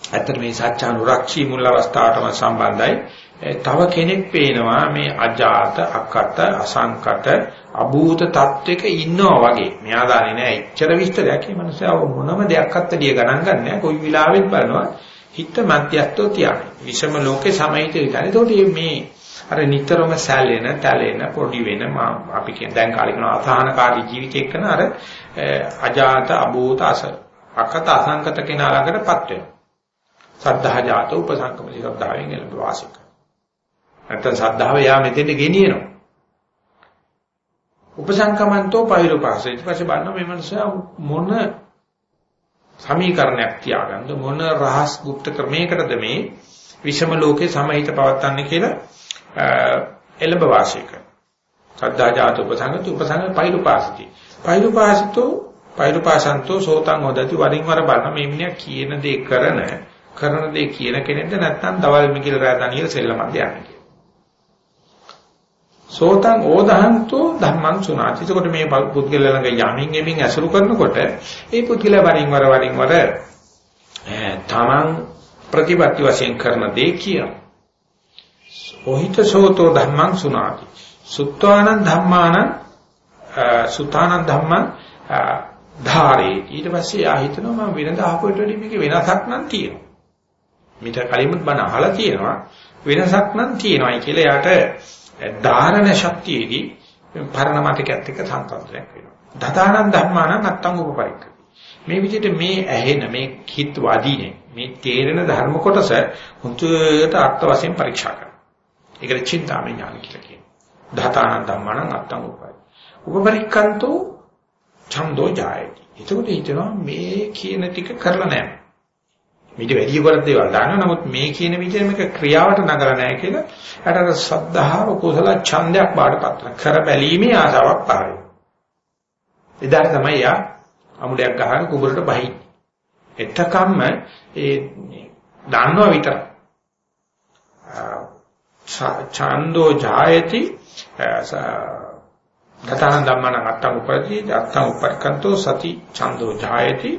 ඇත්තට මේ සත්‍යානුරක්ෂී මුල් අවස්ථාවටම සම්බන්ධයි. තව කෙනෙක් පේනවා මේ අජාත අකත අසංකත අභූත තත්වයක ඉන්නවා වගේ. මෙයා දන්නේ නැහැ එච්චර විස්තරයක්. මේ මනුස්සයා මොනම දෙයක්වත් දිය ගණන් ගන්නෑ. කොයි විලාවෙත් බලනවා හිත මධ්‍යස්තෝ තියන්නේ. විෂම ලෝකේ සමහිත විතරයි. ඒකට මේ අර නිතරම සැලෙන, තැලෙන, පොඩි වෙන අපි කියන දැන් කාලේ කරන අසහනකාරී ජීවිතයක් කරන අර අජාත අභූත අස අකත අසංකත කෙනා ළඟටපත් වෙනවා. සද්ධා ජාත උපසංකම ශ්‍රද්ධාවෙන් එළඹ වාසික. නැත්නම් සද්ධාව යා මෙතෙන්ට ගෙනියනවා. උපසංකමන්තෝ පෛරුපාස ඊට පස්සේ බලනවා මේ මනුස්සයා මොන සමීකරණයක් තියාගන්නද මොන රහස් গুপ্ত ක්‍රමයකටද මේ විෂම ලෝකේ සමහිත පවත්න්නේ කියලා එළඹ වාසය කරනවා. සද්ධා ජාත උපසංගත උපසංග පෛරුපාසති. පෛරුපාසිතෝ පෛරුපාසන්තෝ සෝතං හොදති වරින් වර බලන මේ මිනිහා කියන දේ කරන කරන දේ කියන කෙනෙක්ද නැත්නම් දවල් මිකිල රෑ දනියල සෙල්ලමක් යන්නේ. සෝතං ඕදහන්තෝ ධම්මං සුනාති. එතකොට මේ පුද්ගලයා ළඟ යමින් එමින් ඇසුරු කරනකොට ඒ පුද්ගලයා වරින් වර වරින් වර තමන් ප්‍රතිපත්ති වශයෙන් කරන දේ කියන. ඔහිත සෝතෝ ධම්මං සුනාති. සුත්වානං ධම්මානං සුතානං ධම්මං ධාරේ. ඊට පස්සේ ආ හිතනවා මම වෙනද අහපුවට වඩා මේක වෙනසක් නම් තියෙනවා. මිට කලිමුත් බණ අහලා තියෙනවා වෙනසක් නම් තියෙනවායි කියලා යාට ධාරණ ශක්තියේදී පරණ මතකයත් එක්ක සංකල්පයක් වෙනවා. දතානන් ධම්මානං අත්තං උපපරික්ක. මේ විදිහට මේ ඇහෙන මේ හිත වදීනේ මේ තේරෙන ධර්ම කොටස හුතුයට අර්ථ වශයෙන් පරීක්ෂා කරනවා. ඒකට චින්තාමය ඥාන කියලා කියනවා. දතානන් ධම්මානං අත්තං උපපරික්ක. උපපරික්කන්තෝ ඡන්தோ ජායති. එතකොට හිතනවා මේ කියන ටික කරලා නැහැ. මීට වැඩි කරත් දේවල් දානවා. නමුත් මේ කියන විදිහට මේක ක්‍රියාවට නගලා නැහැ කියලා එයාට අර සද්ධාව කුසල ඡන්දයක් බාටපත් කර බැලීමේ ආසාවක් පහළ වෙනවා. එදාට තමයි යා අමුඩයක් ගහන කුඹරට බහි. එතකම්ම ඒ දන්නවා විතර. ඡන්தோ ජායති ගතන ධම්මන අත්තං උපදී අත්තං උපරිකන්තෝ සති ඡන්தோ ජායති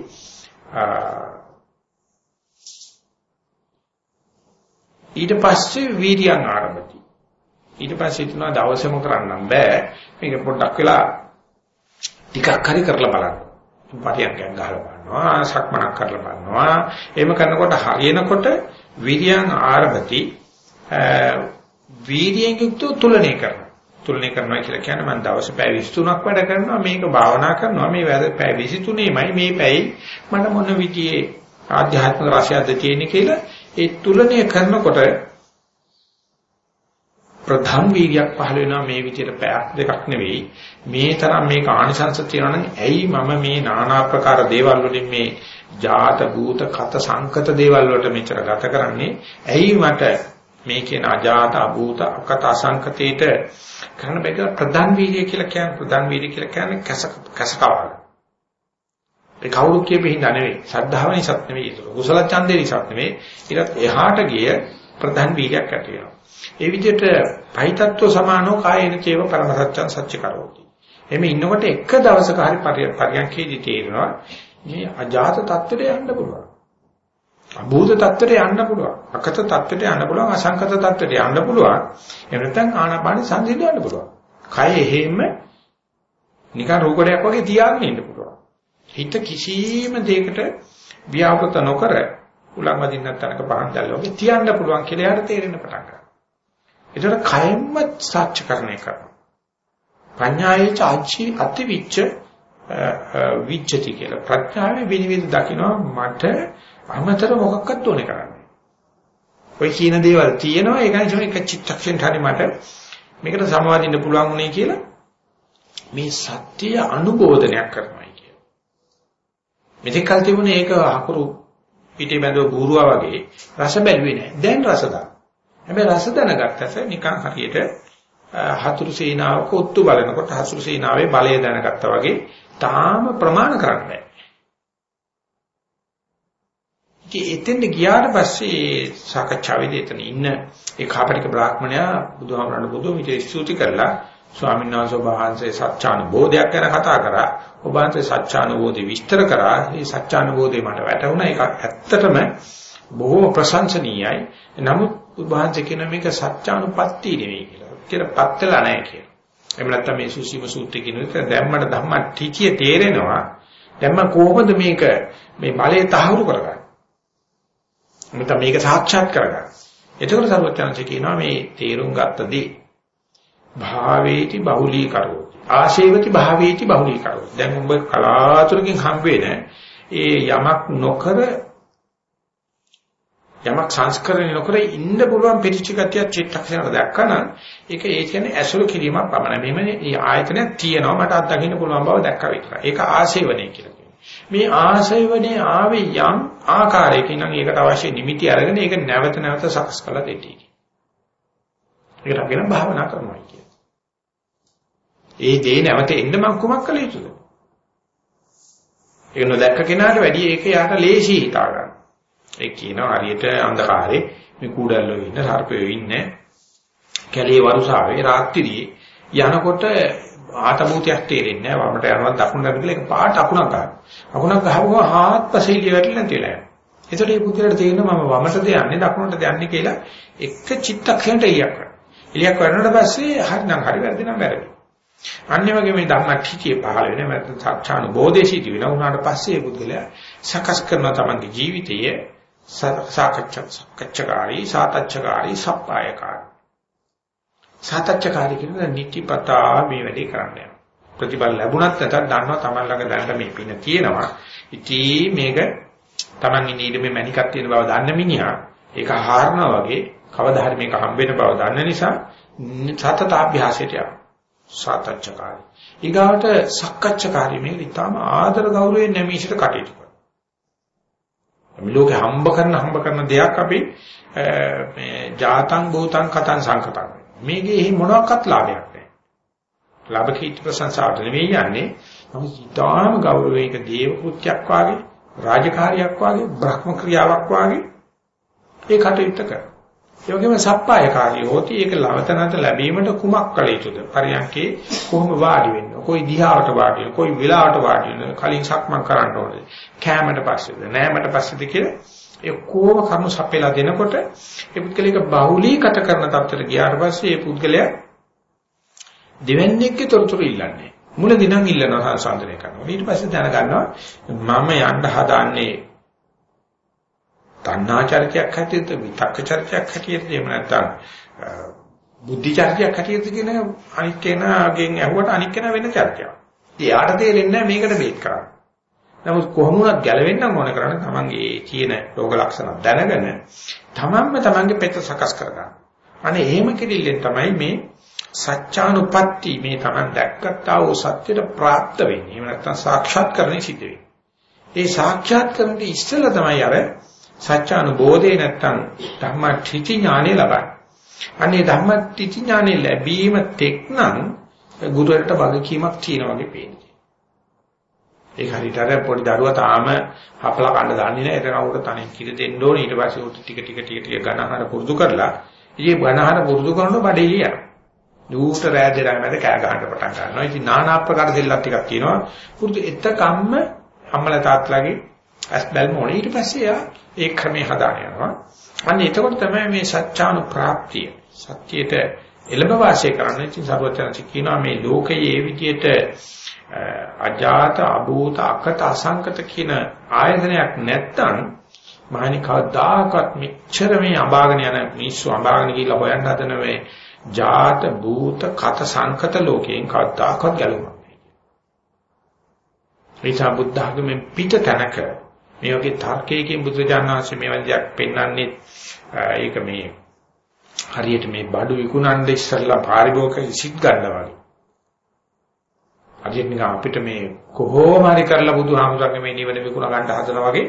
ඊට පස්සේ වීර්යයන් ආරම්භති. ඊට පස්සේ හිතනවා දවසම කරන්නම් බෑ. මේක පොඩ්ඩක් වෙලා ටිකක් හරි කරලා බලන්න. පරියන්කයන් ගහලා බලනවා, සක්මනක් කරලා බලනවා. එහෙම කරනකොට හරියනකොට වීර්යයන් ආරම්භති. වීර්යයෙන් යුක්තව තුලණය කරනවා. තුලණය කරනවා කියලා කියන්නේ මම දවස් පැය 23ක් වැඩ කරනවා මේක භාවනා කරනවා මේ වැඩ පැය 23ෙමයි මේ පැයි මට මොන විදිහේ ආධ්‍යාත්මික රසයක්ද තියෙන්නේ කියලා ඒ තුලණය කරනකොට ප්‍රධාන වීර්යයක් පහළ වෙනවා මේ විදිහට පැයක් දෙකක් නෙවෙයි. මේ තරම් මේක ආනිසංස තියෙනවා නම් ඇයි මම මේ নানা ආකාර දේවල් වලින් මේ ජාත භූත කත සංකත දේවල් වලට මෙච්චර ගත කරන්නේ? ඇයි මට මේ කියන අජාත අභූත අකත අසංකතේට කරන බෙද ප්‍රධාන වීර්ය කියලා කියන්නේ ප්‍රධාන වීර්ය කියලා කියන්නේ කැස කැසකවල. ඒ කවුරු කියපෙ හින්දා නෙවෙයි ශ්‍රද්ධාව නිසා නෙවෙයි ඒක කුසල ඡන්දේ නිසා නෙවෙයි ඊට එහාට ගිය ප්‍රධාන වීර්යයක් ඇති වෙනවා ඒ විදිහට පහිතත්ව සමානෝ කායේන චේව පරම සත්‍යං සත්‍ය කරෝති එමේ ඉන්නකොට එක දවසක හරි පරියන්කේදී තේරෙනවා මේ අජාත තත්ත්වයට යන්න පුළුවන්. අභූත තත්ත්වයට යන්න පුළුවන්. අකත තත්ත්වයට යන්න පුළුවන්. අසංකත තත්ත්වයට යන්න පුළුවන්. එහෙම නැත්නම් ආනාපාන සංසිඳ යන්න පුළුවන්. කය එහෙම නිකන් රූකඩයක් වගේ තියාගෙන ඉන්න පුළුවන්. හිත කිසිම දෙයකට ව්‍යාපෘත නොකර උලන් වදින්නත් තරක පහන් දැල්ල වගේ තියන්න පුළුවන් කියලා යාට තේරෙන්න පටන් ගන්නවා. ඒතර කයෙන්ම සාක්ෂකරණය කරනවා. පඤ්ඤායේච අච්චි අතිවිච්ච විච්ඡති කියලා. ප්‍රඥාවේ විනිවිද දකිනවා මට අමතර මොකක්වත් ඕනේ කරන්නේ. ඔය කියන දේවල් තියෙනවා ඒක නිසා එක චිත්තක්ෂණ හරි මට මේකට සමවදින්න පුළුවන් උනේ කියලා මේ සත්‍ය අනුබෝධනයක් කරනවා කියන. මෙතෙක් කල් තිබුණේ ඒක අකුරු පිටේ බැඳව බූරුවා වගේ රස බැලුවේ නැහැ. දැන් රස දාන. හැබැයි රස දැනගත්තට නිකන් හරියට හතුරු සීනාවක ඔත්තු බලනකොට හතුරු සීනාවේ බලය දැනගත්තා වගේ තාම ප්‍රමාණ කරන්න බෑ. ඉතින් එතෙන්ද ගියාට පස්සේ සාකච්ඡාවේදී එතන ඉන්න ඒ කාපටික බ්‍රාහ්මණයා බුදුහාමරණ බුදු විට ස්තුති කරලා ස්වාමීන් වහන්සේ වහන්සේ සත්‍යානුබෝධයක් ගැන කතා කරා. ඔබ වහන්සේ සත්‍යානුබෝධි විස්තර කරා. මේ සත්‍යානුබෝධය මට වැටහුණා. ඒක ඇත්තටම බොහෝම ප්‍රශංසනීයයි. නමුත් වහන්සේ කියන මේක සත්‍යානුපත්ති නෙවෙයි කියලා. කියලා පත්තලා නැහැ කියලා. එහෙම නැත්නම් මේ සුසීම සූත්‍රය කියන එක දැම්මට ධම්ම ටිකිය තේරෙනවා. දැන් මම කොහොමද මේක මේ බලය තහවුරු කරගන්නේ? නැත්නම් මේක සාක්ෂාත් කරගන්නේ. එතකොට සර්වඥාන්සේ කියනවා මේ තේරුම් ගත්තදී භාවේති බහුලී කරෝති. ආශේවති භාවේති බහුලී කරෝති. දැන් උඹ කලාතුරකින් හම්බ වෙන ඒ යමක් නොකර යමක් සංස්කරණය නොකර ඉන්න පුළුවන් පිටිච්ච ගතිය චිත්තක්ෂණය දැක්කනම් ඒක ඒ කියන්නේ ඇසුරු කිරීමක් පමණයි. මෙන්න මේ ආයතනයක් තියෙනවා මට අත්දකින්න පුළුවන් බව දැක්ක විතරයි. ඒක ආශේවනය කියලා කියනවා. මේ ආශේවනේ ආවේ යම් ආකාරයකින් නම් ඒකට අවශ්‍ය නිමිති අරගෙන ඒක නැවත නැවත සකස් කරලා දෙටි. ඒකට අපි කියන භාවනා කරනවා කියන්නේ. ඒ දේ නැවත එන්න මම කුමක් කළ යුතුද? ඒක නොදැක්ක කෙනාට වැඩි ඒක යාට ලේසි හිතා ගන්න. ඒ කියනවා හරියට අන්ධකාරේ මේ කූඩල්ලෝ ඉන්න සර්පයෝ ඉන්නේ කැලේ වරුසාවේ රාත්‍රියේ යනකොට ආතබූතියක් තේරෙන්නේ නැහැ වමට යනවා දකුණට යනවා කියලා එක පාට අකුණක් ගන්නවා. අකුණක් ගහපුවම හාත්පස එළිය වැටෙලා තියලා යනවා. එතකොට මේ පුදුරට තේරෙනවා මම වමටද යන්නේ දකුණටද යන්නේ කියලා එක චිත්තක්ෂණයට එළියක් කරනවා. එළියක් කරනකොට පස්සේ හරිනම් හරි වැරදි නම් වැරදි. අන්න වගේ මේ ධම්මටිචිය පහළ වෙන නැත්නම් සත්‍යාන බෝධේශීති වෙන උනාට පස්සේ පුදුලයා සකස් කරන තමන්ගේ ජීවිතයේ සාකච්ඡාකාරී සාතච්ඡකාරී සප්පායකාරී. සාතච්ඡකාරී කියන්නේ නිතිපතා මේ වැඩේ කරන්න ප්‍රතිඵල ලැබුණත් නැතත් දන්නවා Taman ළඟ දැනට මේ පින තියෙනවා. ඉතින් මේක Taman ඉන්නේ ඊට මේ මණිකක් තියෙන බව දන්න මිනිහා ඒක හාරනවා වගේ කවදා හරි මේක හම්බෙන බව දන්න නිසා සතතාභ්‍යාසයට යනවා. සාතච්ඡකාරී ඊගාවට සක්කච්ඡකාරී මේක ඊටාම ආදර ගෞරවයෙන් නැමීෂට කටයුතු මේ ලෝකේ හම්බ කරන හම්බ කරන දෙයක් අපි මේ ජාතං භූතං කතං සංකතං. මේකේ එහෙ මොනවාක්වත් ලාභයක් නැහැ. ලාභ කීර්ති ප්‍රශංසාවට නෙවෙයි යන්නේ. නමුත් ඊටාම ගෞරවයක දේව කෘත්‍යයක් වාගේ, රාජකාරියක් වාගේ, බ්‍රහ්ම ක්‍රියාවක් වාගේ ඒ කටයුත්ත කරනවා. ඒ වගේම සප්පායකාරී හොති ඒක ලවතනත ලැබීමට කුමක් කළ යුතුද? පරියන්කේ කොහොම වාඩි වෙන්න? කොයි දිහාවට වාඩි වෙන්න? කොයි වෙලාවට වාඩි වෙන්න? කලින් සක්මන් කරන්න ඕනේ. කෑමට පස්සේද? නෑමට පස්සේද කියලා ඒ කොහොම කර්ම සප්පේලා දෙනකොට ඒ පුද්ගලයාක බහුලීගත කරන තත්ත්වයට ගියාට පස්සේ ඒ පුද්ගලයා දෙවන්නේක්ගේ තොරතුරු ඉල්ලන්නේ. මුලදී නම් ඉල්ලනවා සංසන්දනය කරනවා. ඊට පස්සේ දැනගන්නවා මම යන්න හදාන්නේ තණ්හා චර්චයක් හැටියට විතක්ක චර්චයක් හැටියට එහෙම නැත්නම් බුද්ධි චර්චයක් හැටියට කියන අනික් කෙනාගෙන් ඇහුවට අනික් කෙනා වෙන චර්චයක්. ඉතින් යාට තේරෙන්නේ මේකට බේත් කරන්න. නමුත් කොහොම වුණත් ගැලවෙන්න ඕන කරන්නේ තමන්ගේ කියන රෝග ලක්ෂණ දැනගෙන තමන්ම තමන්ගේ පෙත සකස් කරගන්න. අනේ එහෙම කෙරෙල්ලෙන් තමයි මේ සත්‍යානුපatti මේ තමන් දැක්කත් ආ වූ සත්‍යයට ප්‍රාප්ත වෙන්නේ. එහෙම නැත්නම් සාක්ෂාත් කරන්නේ සිද්ධ වෙන්නේ. ඒ සාක්ෂාත් කරන්නේ ඉස්සෙල්ලා තමයි අර සත්‍යානුබෝධේ නැත්තම් ධම්මටිචි ඥානෙ ලබන්නේ. අනේ ධම්මටිචි ඥානෙ ලැබීම තෙක්නම් ගුරුවරට වගකීමක් තියෙනවා වගේ පේනවා. ඒක හරියට අර පොඩි දරුවා තාම හපලා කන්න දන්නේ නැහැ. ඒක කවුරුත් තනින් කිරි දෙන්න ඕනේ. ඊට පස්සේ උට ටික ටික ටික ටික ගණහර පුරුදු කරලා ඉතින් ගණහර පුරුදු කරනකොට බඩේ ලියනවා. දුවට රෑ දෙරා මැද කෑ ගහන්න පටන් ගන්නවා. ඉතින් নানা ආකාර දෙල්ලක් ටිකක් තියෙනවා. පුරුදු එතකම්ම අම්මලා තාත්තලාගේ ඇස් බැල්ම ඕනේ. ඊට පස්සේ යා ඒ ක්‍රමේ හදාගෙන යනවා. අන්න එතකොට තමයි මේ සත්‍යානු ප්‍රාප්තිය. සත්‍යයට එළඹ වාසය කරන්න. ඉතින් සර්වඥාන්ති කියනවා මේ ලෝකයේ විදියට අජාත අභූත අකත අසංකත කියන ආයතනයක් නැත්තම් මහණි කවදාකවත් මෙච්චර මේ අභාගන යන මිනිස්සු අභාගන කියලා හොයන්න හදන මේ ජාත භූත කත සංකත ලෝකයෙන් කවදාකවත් ගැලවෙන්නේ නැහැ. ඒචා බුද්ධ ආගමෙන් පිට තැනක මේ වගේ තර්කයකින් බුදුජානනාංශ මේ වගේ දෙයක් පෙන්වන්නේ ඒක මේ හරියට මේ බඩු විකුණන්න ඉස්සල්ලා පාරිභෝගික සිත් ගන්නවා වගේ. හරියට නිකන් අපිට මේ කොහොම හරි කරලා බුදුහාමුදුරන්ගේ මේ නිවන විකුණ ගන්න හදනවා වගේ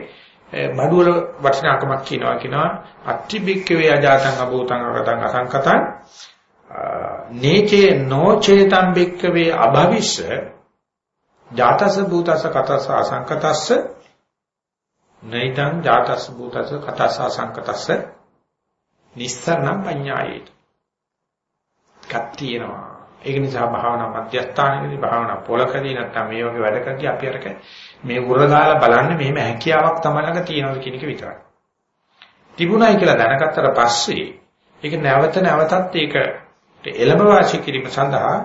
බඩු වල වටිනාකමක් කියනවා කියනවා අත්‍තිබික්කවේ අජාතං අභූතං අගතං අසංකතං නේචේ නොචේතං බික්කවේ අභවිස්ස ජාතස භූතස කතස අසංකතස්ස නයිතං ජාතස් භූතස කතස අසංකතස්ස නිස්සරණම් පඤ්ඤායේත කත් තියෙනවා. ඒක නිසා භාවනා මධ්‍යස්ථානයේදී භාවනා පොලකදී නැත්නම් මේ වගේ වැඩ කරද්දී අපි අරක මේ උරගාලා බලන්නේ මෙහෙම හැකියාවක් තමයි ළඟ තියෙනවා කියන එක විතරයි. තිබුණයි කියලා දැනගත්තට පස්සේ ඒක නැවත නැවතත් ඒක එළඹ වාසය කිරීම සඳහා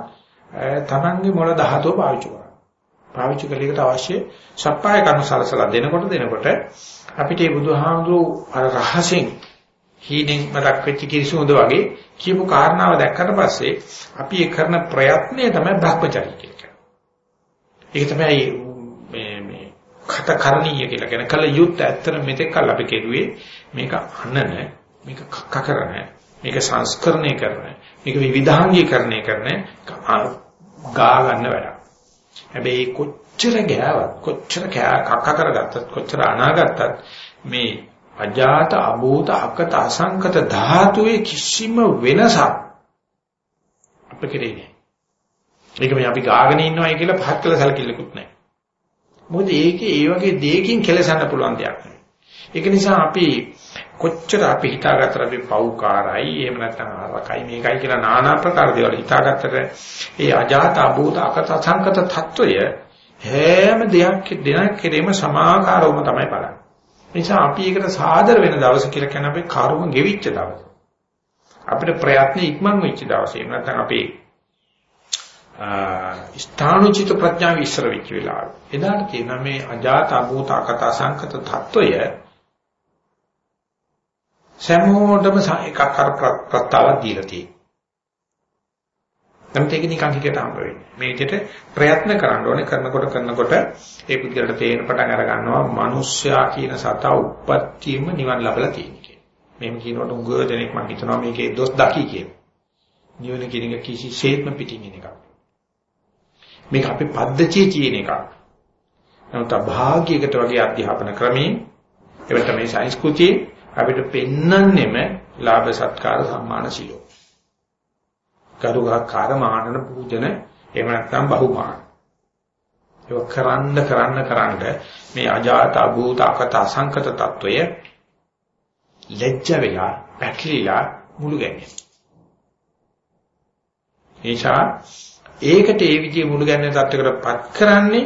තමන්ගේ මොළ ධාතුව පාවිච්චි කරනවා. පාවිච්චි කළේකට අවශ්‍ය සප්පාය කර්ම සලසලා දෙනකොට දෙනකොට අපිට මේ බුදුහාමුදුරු අර රහසෙන් හීනෙන් මතක් වෙච්ච කිරිසුඳ වගේ කියපු කාරණාව දැක්කට පස්සේ අපි ඒ කරන ප්‍රයත්නය තමයි භ්‍රමචර්ය කියලා. ඒක තමයි මේ මේ කතකරණීය කියලා කියන කල යුත් ඇත්තට මෙතෙක් කල් අපි කෙරුවේ මේක අනන මේක කක්ක කරන මේක සංස්කරණය කරන මේක විවිධාංගීකරණය කරන ගා ගන්න වැඩක්. හැබැයි කොච්චර ගෑවත් කොච්චර කක්ක කරගත්තත් කොච්චර අනාගත්තත් මේ අජාත අභූත අකත අසංකත ධාතුවේ කිසිම වෙනසක් අප කෙරේ නෑ. ඒක මේ අපි ගාගෙන ඉන්නවයි කියලා පහත් කළ සැලකිල්ලකුත් නෑ. මොකද ඒකේ ඒ වගේ දෙයකින් කෙලසන්න පුළුවන් දෙයක් නෑ. ඒක නිසා අපි කොච්චර අපි හිතාගත්තට අපි පෞකාරයි එහෙම නැත්නම් අරකයි මේකයි කියලා নানা ආකාර දේවල් හිතාගත්තට ඒ අජාත අභූත අකත සංකත తত্ত্বය හැම දෙයක් දෙනක් කෙරෙම සමාකාරවම තමයි බලන්නේ. නිසා අපි ඒකට සාදර වෙන දවස කියලා කියන්නේ අපේ කර්ම ගෙවිච්ච දවස. අපිට ප්‍රයත්න ඉක්මන් වෙච්ච දවස. එහෙම නැත්නම් අපේ ස්ථානුචිත ප්‍රඥාව ඉස්සර වෙච්ච වෙලාව. එදාට කියන මේ අජාත අභූත අකත සංකත తত্ত্বය සමෝඩම එකක් අර ප්‍රස්තාවක් දීලා තියෙනවා. නමුත් ඒක නිකන් හිතට හම්බ වෙන්නේ. මේ විදිහට ප්‍රයත්න කරන්න ඕනේ කරනකොට කරනකොට ඒ පුද්ගලට තේරෙන පටන් අර ගන්නවා මිනිස්සයා කියන සතා උප්පත්තියම නිවන් ලැබලා තියෙන කියලා. මේම කියනකොට උගව දෙනෙක් මම හිතනවා මේකේ දොස් දකි කියලා. නිවන කියන එක කිසිසේත්ම පිටින් එන එකක්. මේක අපේ පද්ධතියේ තියෙන එකක්. නමුත් අභාග්‍යයකට වගේ අධ්‍යාපන ක්‍රමයේ ඒවට මේ සංස්කෘතියේ අපිට පෙන්වන්නෙම ලාභ සත්කාර සම්මාන සිලෝ. කරුණාකාර මානන පූජන එහෙම නැත්නම් බහුමාන. ඒක කරන්න කරන්න කරන්න මේ අජාත අභූත අකත අසංකත తত্ত্বය ලැජ්ජ වෙලා පැකිලිලා මුළු ගැන්නේ. ඒසා ඒකට ඒ විදිහේ මුළු ගැන්නේ தත්තරකටපත් කරන්නේ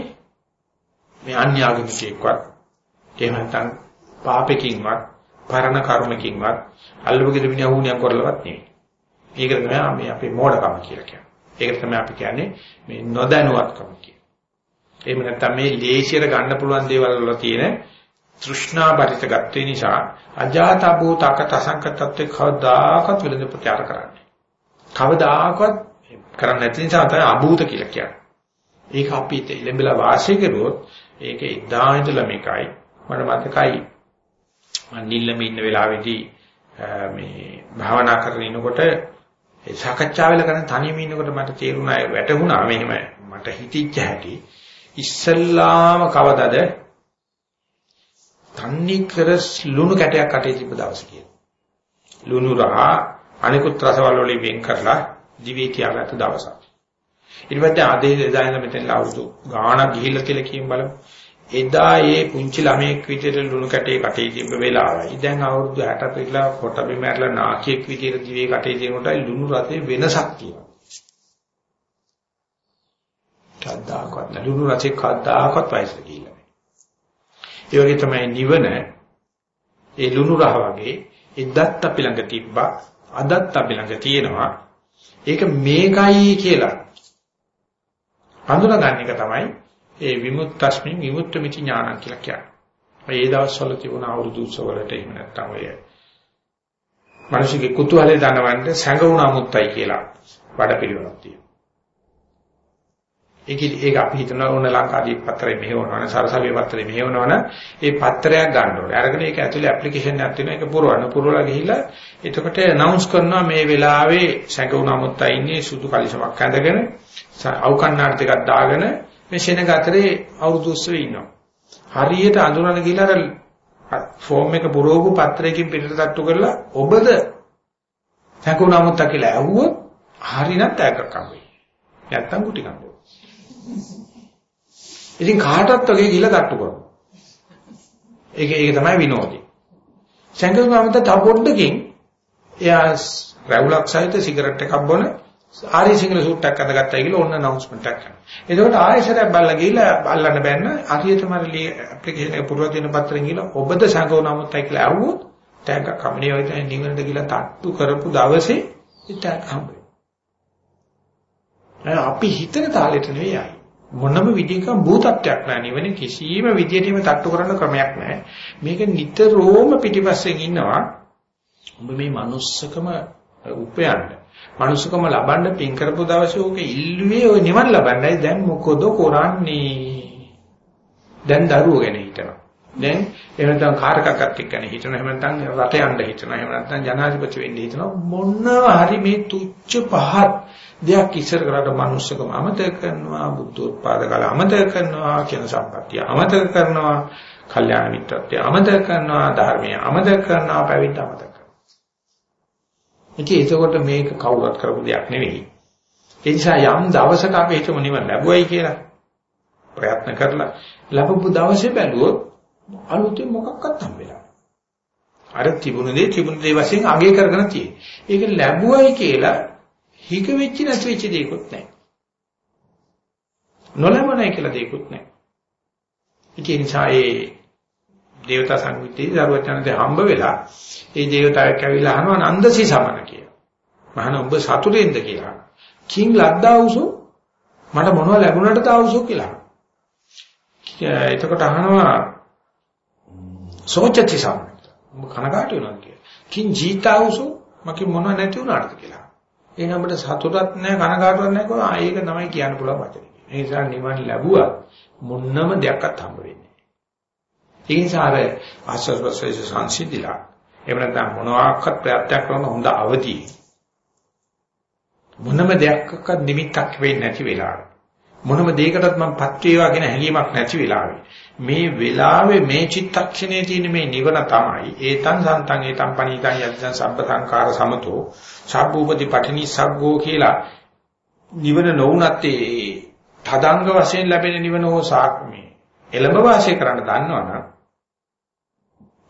මේ අන්‍යාගමිකයෙක්වත් එහෙම නැත්නම් පාපෙකින්වත් පරණ කර්මකින්වත් අල්ලපගෙද මිනිහා වුණියක් කරලවත් නෙවෙයි. ඒක තමයි මේ අපේ මෝඩකම කියලා කියන්නේ. ඒක තමයි අපි කියන්නේ මේ නොදැනුවත්කම කියන්නේ. එහෙම නැත්නම් මේ ලේසියට ගන්න පුළුවන් දේවල් වල තියෙන තෘෂ්ණා බරිත ගත්තේ නිසා අජාත භූතක තසංකතත්වේ කවදාකවත් වෙලඳ ප්‍රචාර කරන්නේ. කවදාකවත් කරන්නේ නැති නිසා තමයි අභූත කියලා කියන්නේ. ඒක අපි ඉලෙඹලා වාසය කරුවොත් ඒක ඉදා ඉඳලා මේකයි මට මතකයි මම නිල්ලම ඉන්න වෙලාවේදී මේ භාවනා කරගෙන ඉනකොට ඒ සාකච්ඡා වෙලා කරන තනියම ඉන්නකොට මට තේරුණා වැටහුණා මෙහෙම මට හිතිච්ච හැටි ඉස්සල්ලාම කවදද තන්නේ කර ලුණු කැටයක් අටේ තිබ්බ දවස කියලා. ලුණු රහ අනිකුත් රසවල වලින් වෙන් කරලා දිවේ තියාගත්ත දවසක්. ඊට පස්සේ අද එදා ඉඳන් මෙතන අවුරුදු ගාණක් ගිහිල්ලා කියලා කියන් බලමු. එදා ඒ පුංචි ළමයෙක් විදියට ලුණු කැටේ කටේ තිබ්බ වෙලාවයි. දැන් අවුරුදු 60 පිටලා කොට බිමැරලා නාකියෙක් විදියට දිවේ කටේ තියෙනකොටයි ලුණු රසයේ වෙනසක් තියෙනවා. කද්දාකවත් ලුණු රසයේ කද්දාකවත් වයසට ගිහිල්ලා නැහැ. ඒ වගේ තමයි නිවන ඒ ලුණු රහ වගේ එදත් අපි ළඟ තිබ්බා අදත් අපි ළඟ තියෙනවා. ඒක මේකයි කියලා හඳුනා ගන්න එක තමයි ඒ විමුක්තස්මින් විමුක්තമിതി ඥානං කියලා කියන්නේ. මේ දවස්වල තිබුණ අවුරුදු උත්සවවලට එහෙම නැත්නම් ඔය මිනිස්සුගේ කුතුහලේ දනවන්න සැඟවුණා මුත්තයි කියලා වැඩපිළිවෙලක් තියෙනවා. ඒක ඒක අපි හිතනවා ඕන ලංකාදී පත්‍රය මෙහෙවනවනේ සරසවිය පත්‍රය මෙහෙවනවනේ ඒ පත්‍රයක් ගන්න ඕනේ. අරගෙන ඒක ඇතුලේ ඇප්ලිකේෂන් එකක් තියෙනවා. ඒක පුරවන්න. පුරවලා ගිහිල්ලා එතකොට අනවුන්ස් කරනවා මේ වෙලාවේ සැඟවුණා මුත්තයි ඉන්නේ සුදු කලිසමක් ඇඳගෙන අවකන්නාට ටිකක් දාගෙන මේ ශෙනග අතරේ අවුරුදු උත්සවේ ඉන්නවා. හරියට අඳුරන ගිහලා අර ෆෝම් එක පුරවපු පත්‍රයකින් පිටට තට්ටු කරලා ඔබද සැකුණාමුත්ත කියලා ඇහුවොත් හරිනත් ඇක්කක් හම්බෙයි. නැත්තම් කුටි කන්න. ඉතින් කාටවත් වගේ ගිහලා තට්ටු කරනවා. ඒක ඒක තමයි විනෝදේ. සැඟුණාමුත්ත තව පොඩ්ඩකින් එයා රැවුලක් සහිත සිගරට් එකක් බොන ආරි සිංහල සූට් එකක් අඳගත්තා කියලා ඕන අනවුන්ස්මන්ට් එකක් කරනවා. එතකොට ආයෙසරයක් බල්ලා ගිහිල්ලා අල්ලන්න බෑන්න හරියටම ඇප්ලිකේෂන් එක පුරවා දෙන පත්‍රෙන් ගිහිල්ලා ඔබද සංගෝනමුත් අය කියලා අහුවොත් ටැග් එක කම්පැනි වලට නිවනට ගිහිල්ලා තට්ටු කරපු දවසේ ටැග් හම්බෙයි. අපි හිතන තාලෙට නෙවෙයි ආයි. මොනම විදිහක භූතත්වයක් නැහැ නිවන කිසියම් විදියටම තට්ටු කරන්න ක්‍රමයක් නැහැ. මේක නිතරම පිටිපස්සෙන් ඉන්නවා. ඔබ මේ manussකම උපයන්න මනුස්සකම ලබන්න පින් කරපු දවසේ ඕක ඉල්ලුවේ ඔය නිවන් ලබන්නයි. දැන් මොකද කරන්නේ? දැන් දරුවෝ ගැන හිතනවා. දැන් එහෙම නැත්නම් කාර් එකක් එක්ක ගැන හිතනවා. එහෙම නැත්නම් රට යන්න හිතනවා. එහෙම නැත්නම් ජනාධිපති වෙන්න හිතනවා. මොනවා හරි මේ තුච්ච පහත් දෙයක් ඉස්සර කරලා මනුස්සකම අමතක කරනවා බුද්ධෝත්පාද කාල අමතක කරනවා කියන සම්පත්තිය අමතක කරනවා කල්යාණ මිත්‍රත්වය අමතක කරනවා ධර්මය අමතක කරනවා පැවිද්ද අමතක ඉතින් ඒකකොට මේක කවුරුත් කරපු දෙයක් නෙවෙයි. ඒ නිසා යම් දවසක අපි හිතමු නිවන ලැබුවයි කියලා ප්‍රයත්න කරලා ලැබපු දවසේ බැලුවොත් අලුතෙන් මොකක්වත් හම්බෙලා. අර තිබුණ දේ තිබුණ දේ වශයෙන් අගය කරගෙන තියෙන්නේ. ඒක ලැබුවයි කියලා හික වෙච්ච නැති වෙච්ච දෙයක්වත් නැහැ. නොලැබුණයි කියලා දෙයක්වත් නැහැ. ඒ නිසා ඒ දේවතා සංවිතේ දරුවචනන්දේ හම්බ වෙලා ඒ දේවතාවෙක් ඇවිල්ලා අහනවා නන්දසි සමන කියලා. මහණ ඔබ සතුටෙන්ද කියලා. කිං ලද්දාවුසෝ මට මොනව ලැබුණාට තාවුසෝ කියලා. එතකොට අහනවා සෝචති සමන. ඔබ කනකාට වෙනවා කියලා. කිං ජීතාවුසෝ මගේ මොනව නැති වුණාට කියලා. එහෙනම් අපිට සතුටක් නැහැ කනකාටුවක් නැහැ කොහොම ඒක තමයි කියන්න පුළුවන් වචනේ. ඒ නිසා නිවන් ලැබුවා මොන්නම දෙයක්වත් හම්බ වෙන්නේ ඒ නිසා අර ආස්වාද ප්‍රසවාස සංසිද්ධිලා එහෙම නැත්නම් මොනවාක්වත් ප්‍රයත්නයක් කරන හොඳ අවදි. මොනම දෙයක්වත් නිමිත්තක් වෙන්නේ නැති වෙලාවේ. මොනම දෙයකටත් මම පත් වේවා කියන හැඟීමක් නැති වෙලාවේ. මේ වෙලාවේ මේ චිත්තක්ෂණයේ තියෙන මේ නිවන තමයි ඒතං සන්තං ඒතං පණීතං යද්දං සබ්බ සංඛාර සමතෝ. සබ්බූපති පඨිනි සග්ගෝ කියලා නිවන නොඋනත් ඒ තදංග වශයෙන් ලැබෙන නිවන හෝ සාක්මේ. එළඹ වාසය කරන්න දන්නවනම්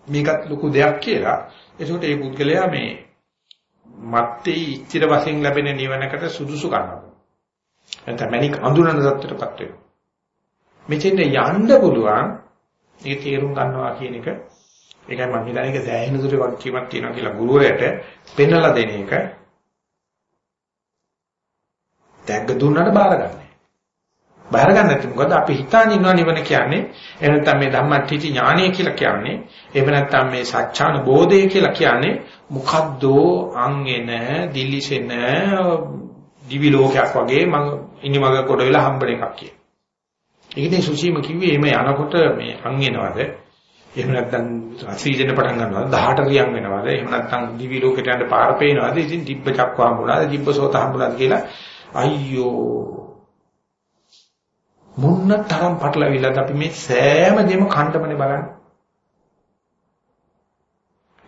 මේකත් ලොකු දෙයක් කියලා. ඒකට ඒ පුද්ගලයා මේ මත්තේ ඉච්ඡිත වශයෙන් ලැබෙන නිවනකට සුදුසු කරනවා. නැත්නම් මණික් අඳුනන தත්ත්වයටපත් වෙනවා. මෙතෙන්ද යන්න පුළුවන් ඒ තේරුම් ගන්නවා කියන එක ඒකයි මම හිතන්නේ ඒක සෑහෙන දුරේ වගකීමක් තියෙනවා කියලා ගුරුවරයාට පෙන්වලා දෙන එක. දැක්ක දුන්නාට බාර ගන්න. බාර ගන්න නැති. මොකද අපි හිතාන ඉන්නවා නිවන කියන්නේ එහෙම නැත්නම් මේ ධම්මට්ඨිති ඥානය කියලා කියන්නේ එහෙම නැත්නම් මේ සත්‍යාන බෝධය කියලා කියන්නේ මොකද්දෝ අංගෙන දිලිසෙන දිවි ලෝකයක් වගේ මම ඉනි මග කොට වෙලා හම්බෙන එකක් කිය. ඒකනේ සුසීම කිව්වේ මේ යනකොට මේ අංගෙනවද? එහෙම නැත්නම් සීසන පටන් ගන්නවද? 18 රියන් වෙනවද? එහෙම නැත්නම් දිවි ලෝකයට යන්න පාර පේනවද? ඉතින් දිබ්බ චක්ක හම්බුණාද? දිබ්බ සෝත හම්බුණාද කියලා අයියෝ මොන්න තරම් පටලවිලාද අපි මේ සෑම දෙම කණ්ඩමනේ බලන්නේ.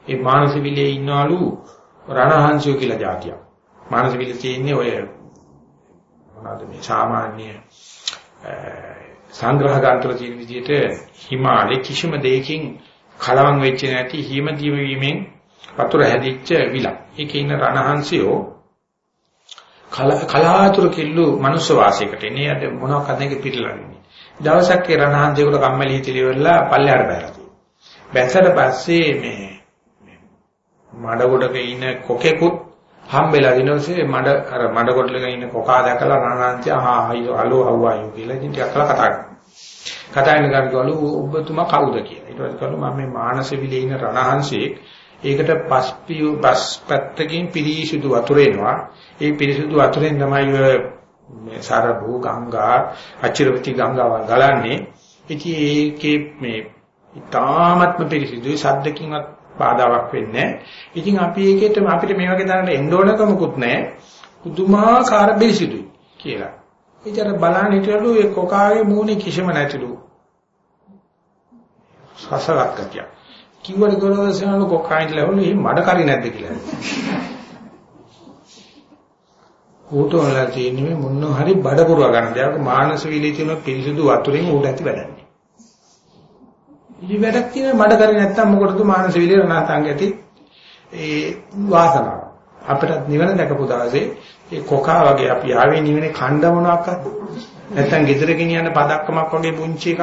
ඒ මානසවිලේ ඉන්නවලු රණහංසයෝ කියලා જાතියක්. මානසවිලේ තියෙන්නේ ඔය මොනවද මේ සාමාන්‍ය සංග්‍රහ ගාන්තර තියෙන විදිහට හිමාලයේ කිසිම දෙයකින් කලවම් වෙච්ච නැති හිම දිව වීමෙන් වතුර හැදිච්ච විලක්. ඒකේ ඉන්න රණහංසයෝ කලාතුර කිල්ලු මනුස්ස වාසයකට එන්නේ අද මොනවාක්ද නැක පිටලන්නේ. දවසක් ඒ රණහංසයකට කම්මැලි හිතිලි වෙලා පල්ලෙහාට බැලලා තියෙනවා. බැසට පස්සේ මේ මඩ ගොඩක ඉන්න කොකෙකුත් හම්බෙලා ඊනොසේ මඩ අර මඩ ගොඩලක ඉන්න කොකා දැකලා රණහංසය හා අලෝ හවුවායෝ කියලා ඉතින් ටිකක් කතා කරා. කතා කරන ගමන් ඔබතුමා කවුද කියලා. ඊට පස්සේ කළු මම මේ මානසවිලේ ඉන්න රණහංසයෙක් ඒකට පස් පියු පස් පැත්තකින් පිරිසිදු වතුර එනවා. ඒ පිරිසිදු වතුරෙන් තමයි මේ සාරභූ ගංගා අචිරවති ගංගාව ගලන්නේ. ඉතින් ඒකේ මේ ඊ타ත්ම පිරිසිදුයි සද්දකින්වත් බාධාවක් වෙන්නේ නැහැ. ඉතින් අපි ඒකෙට අපිට මේ වගේ තරකට එන්න ඕනකමකුත් නැහැ. පුදුමාකාර පිරිසිදුයි කියලා. ඒතර බලන්න හිටියලු ඒ කොකාගේ මූණේ කිසිම නැතිලු. සසලක් ගතියක්. කිව්වට කරවසන කොකායින් ලැබුණු එහෙම මඩ කරි නැද්ද කියලා. ඌටෝ වල තියෙන්නේ මේ මොන හරි බඩ පුරව ගන්න දෙයක් මානස විලේ තියෙන පිරිසුදු වතුරෙන් ඌට ඇති වැඩන්නේ. ඉලි වැඩක් තියෙන මඩ කරි නැත්තම් මොකටද මානස විලේ රණාතංග ඇති ඒ වාසනාව. අපිට නිවන දැකපු දවසේ ඒ කොකා වගේ අපි ආවේ නිවනේ ඛණ්ඩ මොනවාක්වත් නැත්තම් ගෙදර ගෙනියන්න පදක්කමක් වගේ පුංචි එකක්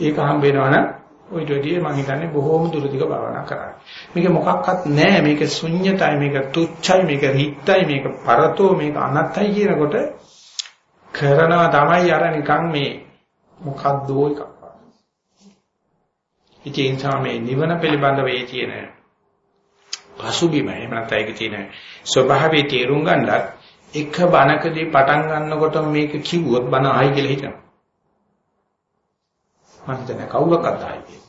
ඒක හම්බ වෙනවනම් ඔය දෙවිය මම හිතන්නේ බොහෝම දුරදිග භාවනා කරන්නේ. මේක මොකක්වත් නැහැ. මේක ශුන්‍යතයි, මේක තුච්චයි, මේක රිත්යි, මේක පරතෝ, මේක අනත්තයි කියනකොට කරනවා තමයි අර නිකන් මේ මොකද්ද එකක්. ඉතින් මේ නිවන පිළිබඳව ඒ තියෙන පසුබිම එහෙම නැත්නම් ඒකේ තියෙන ස්වභාවයේ තේරුම් ගන්නත් එක බණකදී පටන් ගන්නකොට මේක කිව්වොත් බණ ආයි කියලා හිතනවා. මම හිතන්නේ කවුරක්වත් ආයි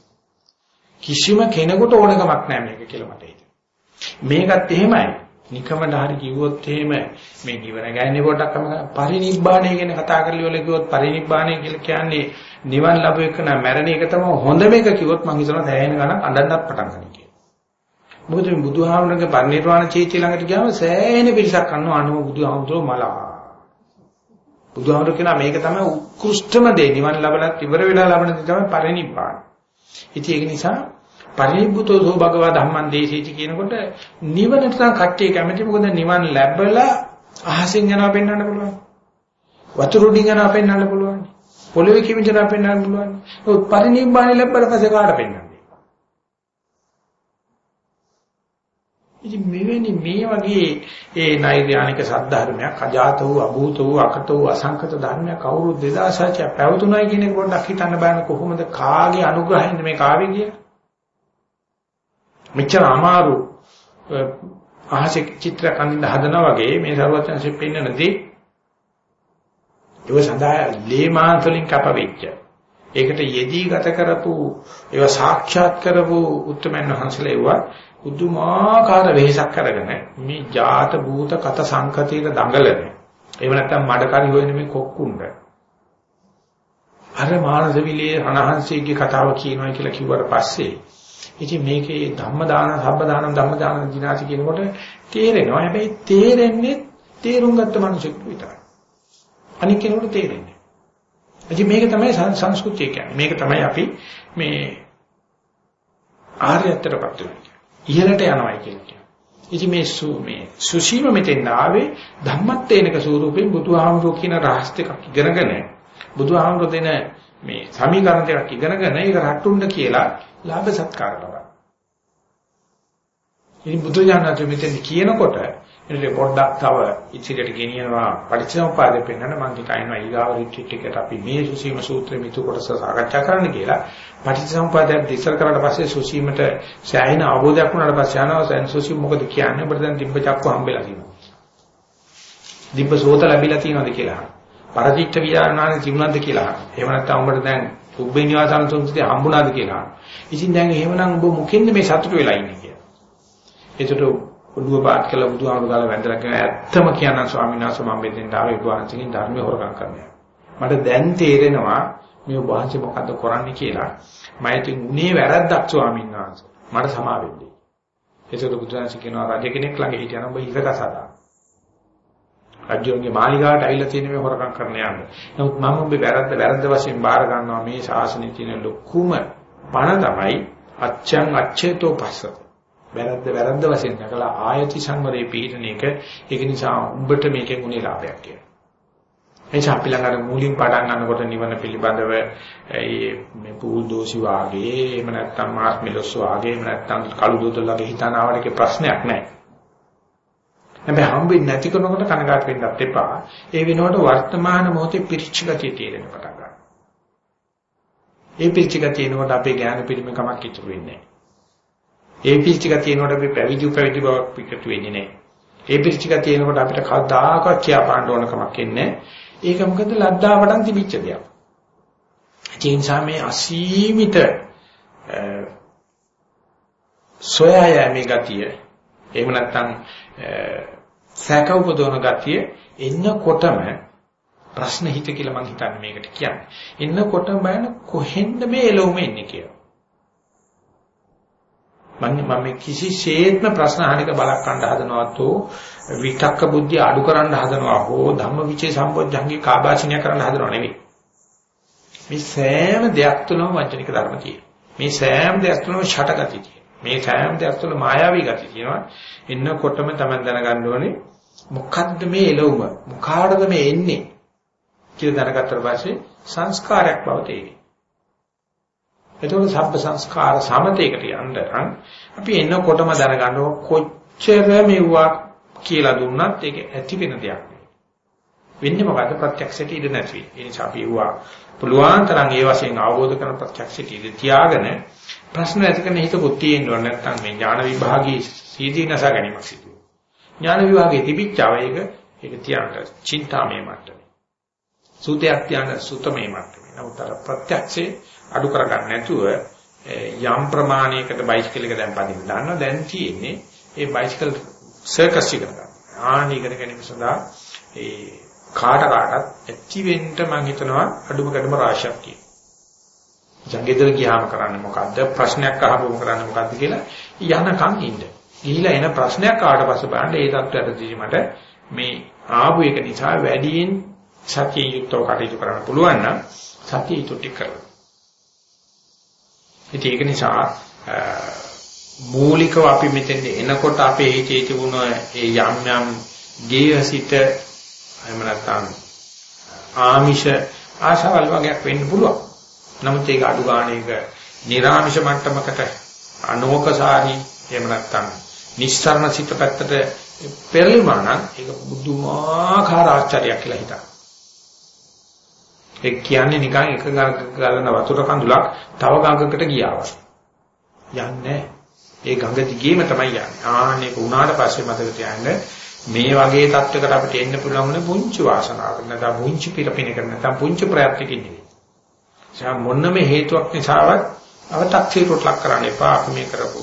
කිසිම කෙනෙකුට ඕනකමක් නැහැ මේක කියලා මට හිතෙනවා. මේකත් එහෙමයි. නිකමඩ හරි කිව්වොත් එහෙම මේ නිවන ගැන්නේ පොඩක් පරිනිබ්බාණය කියන කතා කරලි වල කිව්වොත් පරිනිබ්බාණය කියලා කියන්නේ නිවන් ලැබු එක නම් මැරෙන එක තමයි හොඳ මේක කිව්වොත් මම හිතනවා දැනෙන ගණන් අඬන්නත් පටන් ගන්නවා කියලා. මොකද මේ බුදුහාමුදුරගේ පරිනිර්වාණ චේතිය ළඟට ගියාම සෑහෙන පිරිසක් අන්නව අනුව බුදුහාමුදුරෝ මලා. බුදුහාමුදුර කියනවා මේක තමයි උත්කෘෂ්ඨම දේ නිවන් ලැබලත් ඉවර වෙලා ලබන දේ තමයි පරිනිබ්බාණ. ඉතින් ඒක නිසා පරිනිබ්බුතෝ සෝ භගවා ධම්මං දේශේති කියනකොට නිවනට නම් කට්ටිය කැමති මොකද නිවන් ලැබලා අහසින් යනවා පෙන්වන්න පුළුවන්. වතුර උඩින් යනවා පෙන්වන්න පුළුවන්. පොළවේ කිමිචනවා පෙන්වන්න පුළුවන්. ඒ පරිනිබ්බාණය ලැබලා පස්සේ කාට පෙන්වන්නේ? ඉතින් මෙවැනි මේ වගේ ඒ නෛර්යානික සද්ධර්මයක් අජාත වූ අභූත වූ අකත වූ අසංකත ධර්මයක් අවුරුදු 2600 පැවතුනායි කියන එක පොඩ්ඩක් හිතන්න බෑනේ කොහොමද කාගේ අනුග්‍රහයෙන්ද මේ කාවේ කියන්නේ මෙච්චර අමාරු අහසේ චිත්‍ර කන්ද හදනා වගේ මේ සර්වඥන්සේ පෙන්නනදී ඒක සඳහා ලේමාන්තලින් කපවෙච්ච ඒකට යෙදී ගත කරපු ඒවා සාක්ෂාත් කරපු උත්තරමන් වහන්සේලා ඒවා උදුමාකාර වෙහසක් අරගෙන මේ ජාත භූත කත සංකතියක දඟලන එහෙම නැත්නම් මඩකරි හොයන මේ කොක්කුණ්ඩ. අර මානසවිලේ අනහන්සේගේ කතාව කියනවා කියලා කිව්වට පස්සේ ඉතින් මේකේ ධම්ම දාන සබ්බ දාන ධම්ම දාන දිනාති කියනකොට තේරෙනවා. හැබැයි තේරෙන්නේ තේරුම් ගත්ත මිනිසෙක් විතරයි. අනික කෙනෙකුට තේරෙන්නේ ඉතින් මේක තමයි සංස්කෘතිය කියන්නේ. මේක තමයි අපි මේ ආර්යත්වයටපත් වෙන්නේ. ඉහළට යනවායි කියන්නේ. ඉතින් මේ සු මේ සුසීම මෙතෙන් ආවේ ධම්මත්තේනක ස්වරූපයෙන් බුදුහාමුදුරු කියන රහස් ටිකක් ඉගෙනගෙන බුදුහාමුදුරු දෙන මේ සමීකරණ ටිකක් ඉගෙනගෙන ඒක රට්ටුන්න කියලා ලාභ සත්කාර ලබනවා. ඉතින් බුදුජානක මෙතෙන් කියනකොට ඉතින් පොඩ්ඩක් තව ඉතිරියට ගෙනියනවා. පරිච්ඡේදපාදේ පෙන්වන්න මම හිතනවා ඊගාව රිට්‍රීට් එකට අපි මේ සුසීම සූත්‍රෙ මිතු කොටස සාකච්ඡා කරන්න කියලා. පටිච්චසමුප්පාදයක් ඉස්සර කරලා පස්සේ සුසීමට සෑහෙන අවබෝධයක් වුණාට පස්සේ යනවා සෙන් සුසීම මොකද කියන්නේ? ඔබට දැන් දිබ්බ චක්ක හම්බෙලා තියෙනවා. දිබ්බ සෝත ලැබිලා තියෙනවද කියලා පරදිච්ච විඥානාන තිබුණාද කියලා එහෙම නැත්නම් ඔබට දැන් සුබ්බේ නිවාසන තුන්සිතේ හම්බුණාද කියලා ඉතින් දැන් එහෙමනම් ඔබ මොකෙන්ද මේ සතුට වෙලා ඉන්නේ කියලා. ඒකට ඔළුව පාත් කළ බුදුහාමුදුරුවෝ ගාලා වැඳලා කියන ඇත්තම කියනවා ස්වාමීන් වහන්සේ මම මෙතෙන් ආවේ බුදුහාමුදුරුවෝගෙන් ධර්මයේ හොරගම් කරන්න. මට දැන් තේරෙනවා මේ ඔබ වහන්සේ මොකද්ද කරන්නේ කියලා. මම ඉතින් උනේ වැරද්දක් ස්වාමීන් වහන්සේ. මට සමා වෙන්නේ. ඒසොට බුදුරජාණන් කියනවා රජ කෙනෙක් ළඟ හිටියනම් ඔබ හිත කසාදා. රජුගේ මාලිගාවට ඇවිල්ලා තියෙන මේ හොරකම් කරන්න යන්නේ. නමුත් මම ඔබේ වැරද්ද වැරද්ද වශයෙන් බාර ගන්නවා මේ ශාසනයේ තියෙන ලොකුම පණ තමයි අච්ඡං අච්ඡේතෝ පස්ස. වැරද්ද වැරද්ද වශයෙන් දැකලා ආයති සංවරේ පිළිහින එක ඒක නිසා උඹට මේකෙන් උනේ ලාභයක් කියලා. එනිසා අපි ළඟට මූලින් පටන් ගන්නකොට නිවන පිළිබඳව මේ පූල් දෝෂි වාගේ එහෙම නැත්නම් මාස් මෙලොස් වාගේ එහෙම නැත්නම් කළු දෝතලගේ හිතනවට ප්‍රශ්නයක් නැහැ. හැබැයි හම්බෙන්නේ නැති කෙනෙකුට කනගාටු වෙන්නත් එපා. ඒ වෙනුවට වර්තමාන මොහොතේ පිරිච්ච ගතිය තේරෙන පටන් ගන්නවා. ඒ පිරිච්ච ගතිය එනකොට අපේ ඥාන පිරිමකමක් ඉතුරු වෙන්නේ නැහැ. ඒ පිරිච්ච ගතිය එනකොට අපි පැවිදි පැවිදි බවක් පිටු වෙන්නේ නැහැ. ඒ පිරිච්ච ගතිය එනකොට අපිට කවදාකවත් කියා පාන්න ඕන කමක් එන්නේ නැහැ. ඒක මොකද ලද්දාවටන් තිබිච්ච දෙයක්. ඒ නිසා මේ අසීමිත සොයා යෑමේ ගතිය එහෙම නැත්නම් සැක උපදවන ගතිය එන්නකොටම ප්‍රශ්න හිත කියලා මම හිතන්නේ මේකට කියන්නේ. එන්නකොටම බලන්න කොහෙන්ද මේ එළවුම එන්නේ කියලා. මම මම කිසිසේත්ම ප්‍රශ්න අහන්නක බලක් ගන්න හදනවත් හෝ විතක්ක බුද්ධිය අඩු කරන්න හදනවා හෝ ධම්මවිචේ සම්පෝඥංගේ කාබාචිනිය කරන්න හදනව නෙවෙයි. මේ සෑම දෙයක් තුළම වචනික ධර්ම තියෙනවා. මේ සෑම දෙයක් තුළම ෂටගති තියෙනවා. මේ සෑම දෙයක් තුළ මායාවී ගති තියෙනවා. එන්නකොටම තමයි දැනගන්න ඕනේ මොකද්ද මේ එළවුම? මොකාටද මේ එන්නේ? කියලා දැනගත්තට පස්සේ සංස්කාරයක් බව තේරෙනවා. එතකොට සබ්බ සංස්කාර සමතේකට යන්න නම් අපි එන්නකොටම දැනගන්න කොච්චර මෙවුවා කියලා දුන්නත් ඒක ඇති වෙන දෙයක් නෙවෙයි. වෙන්නේ මොකද්ද ප්‍රත්‍යක්ෂයට ඉඳ නැති. ඒ නිසා අපි ඒවා පුළුවන් තරම් ඒ වශයෙන් අවබෝධ කරන ප්‍රත්‍යක්ෂයට ඉඳ තියාගෙන ප්‍රශ්න ඇති කරන හිතකුත් තියෙන්න ඕන නැත්නම් මේ ඥාන විභාගී සීදී නැස ගැනීමක් සිදු වෙනවා. ඥාන විභාගයේ තිබිච්චව ඒක ඒක තියන්න චින්තාමය මට්ටමේ. සූතයක් තියන්න සුතමේ මට්ටමේ. නමුත් අර ප්‍රත්‍යක්ෂේ අඩු කරගන්න නැතුව යම් ප්‍රමාණයකට බයිසිකල් එක දැන් පදින්න ගන්නවා. දැන් තියෙන්නේ ඒ බයිසිකල් සර්කස් එක කරගන්න. ආනි ඉගෙන ගැනීම සඳහා ඒ කාට කාටත් ඇති වෙන්න මම හිතනවා අඩුම ගැඩුම රාශියක් තියෙනවා. ජංගෙදර ගියාම කරන්නේ මොකද්ද? ප්‍රශ්නයක් අහපුවම කරන්නේ මොකද්ද කියලා යනකම් ඉන්න. ගිහිලා එන ප්‍රශ්නයක් ආවට පස්සේ බලන්න ඒ தත්වයටදී මට මේ ආපු එක නිසා වැඩියෙන් සතිය යුක්තව කටයුතු කරන්න පුළුවන් නම් සතිය යුක්ත කරලා. ඉතින් ඒක නිසා මූලිකව අපි මෙතෙන් එනකොට අපේ හිතේ තිබුණ ඒ යම් යම් ගේහසිත එහෙම නැත්නම් ආමිෂ ආශාවල් වගේක් වෙන්න පුළුවන්. නමුත් ඒක අඩු ගාණේක නිර්ආමිෂ මට්ටමකට අනෝකසාරී එහෙම නැත්නම් නිස්සරණ සිත පැත්තට පෙරළුණා නම් ඒක බුදුමාකාර ආශ්චර්යයක් කියලා හිතනවා. ඒ කියන්නේ නිකන් එක ගලන වතුර කඳුලක් තව ගඟකට ගියා වගේ. යන්නේ ඒ ගඟ දිගේම තමයි යන්නේ. ආන්නේක උනාට පස්සේ මතක තියාගන්න මේ වගේ තත්වයකට අපිට එන්න පුළුවන් වුණේ පුංචි වාසනාවක් නැත්නම් පුංචි පිරපිනක නැත්නම් පුංචි ප්‍රයත්නකින් නෙවෙයි. ඒ මොනම හේතුවක් නිසාවත් අව탁සීරුට ලක් කරන්න එපා අපි මේ කරපු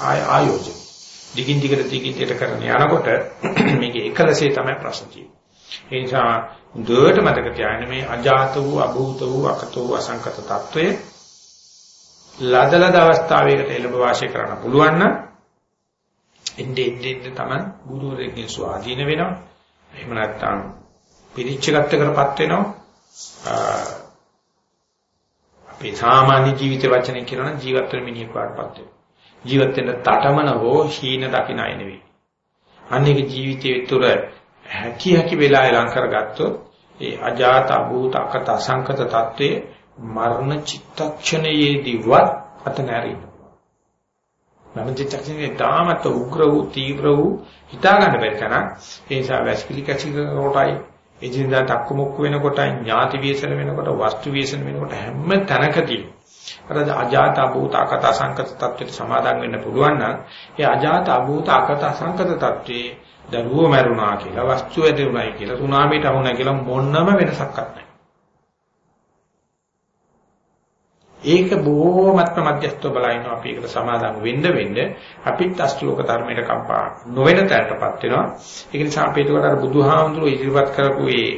ආය ආයෝජන. දිගින් දිගට දිගින් දිගට කරන යනකොට මේකේ එකලසේ තමයි ප්‍රශ්න තියෙන්නේ. ඒ නිසා හොඳට මතක තියාගන්න මේ අජාත වූ අභූත වූ අකත වූ අසංකත తত্ত্বය ලදලද අවස්ථාවයකට එළඹ වාසය කරන්න පුළුවන් නම් ඉන්නේ ඉන්නේ තමයි ගුරුවරයෙක්ගේ ස්වාධීන වෙනවා. එහෙම නැත්නම් පිරිච්චගත කරපත් වෙනවා. අපේ සාමාන්‍ය ජීවිත වචනේ කියනවා ජීවත් වෙන මිනිහෙක් වඩපත් වෙනවා. ජීවත් වෙන තටමන හෝ හීන දකින්න අය නෙවෙයි. අනේක ජීවිතයේ තුර හැකි හැකි වෙලාවේ ලං කරගත්තොත් ඒ අජාත අභූත අකත අසංකත தત્ත්වයේ මරණ චිත්තක්ෂණයේදීවත් අතනරින්න. මරණ චිත්තක්ෂණයේ තාමත් උග්‍ර වූ තීව්‍ර වූ හිතා ගන්න බැරි තරම් ඒ නිසා වැස්පිලි කැචික කොටයි එදිනදා තක්කමුක්ක වෙනකොටයි ඥාති විශේෂණ වෙනකොට වස්තු විශේෂණ වෙනකොට හැම තැනකදී අර අජාත අභූත අකත අසංකත தත්ත්වයට සමාදන් වෙන්න පුළුවන් නම් ඒ අජාත අභූත අකත අසංකත தත්ත්වයේ දරුවෝ මැරුණා කියලා වස්තු ඇදුණයි කියලා සුනාමියට වුණා කියලා මොනම වෙනසක් නැහැ. ඒක බොහෝමත්ම මධ්‍යස්ථව බලන අපි ඒකට සමාදම් වෙන්න වෙන්න අපිත් අෂ්ටලෝක ධර්මයට කම්පා නොවන තැනටපත් වෙනවා. ඒක නිසා අපි ඒකට අර බුදුහාමුදුරුවෝ ඉදිරිපත් කරපු මේ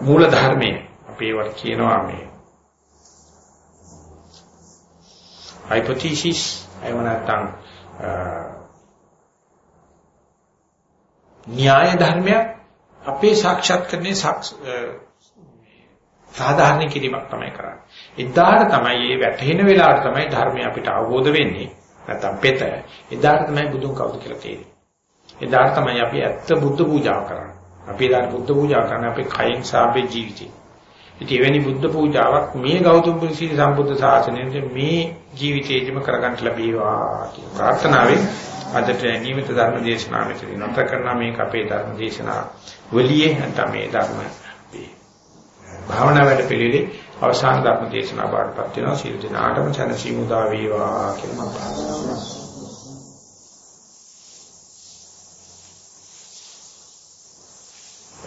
මූල ධර්මයේ අපි ඒවට කියනවා මේ hypothesis එහෙම නැත්නම් න්‍යාය ධර්මයක් අපේ සාක්ෂාත් කරන්නේ සාධාරණ කිරීමක් තමයි කරන්නේ. එදාට තමයි මේ වැටහෙන වෙලාවට තමයි ධර්මය අපිට අවබෝධ වෙන්නේ. නැත්නම් පෙත. එදාට තමයි බුදුන් කවුද කියලා තේරෙන්නේ. එදාට තමයි අපි ඇත්ත බුද්ධ පූජාව කරන්නේ. අපි එදාට බුද්ධ පූජා කරන්නේ අපේ කයින් සහ අපේ ජීවිතේ. ඉතින් එවැනි බුද්ධ පූජාවක් මේ ගෞතම බුදු සම්බුද්ධ ශාසනයේ මේ ජීවිතේදිම කරගන්න ලැබේවා කියන ප්‍රාර්ථනාවෙන් අදට නියමිත ධර්ම දේශනාව මෙතන නැත කරන මේක අපේ ධර්ම දේශනා වලියේ නැත්නම් මේ ධර්ම භාවනා වැඩ පිළිවිලේ අවසාන ධර්ම දේශනා බාටපත් වෙනවා සියලු දෙනාටම සැනසීම උදා වේවා කියලා මම ප්‍රාර්ථනා කරනවා.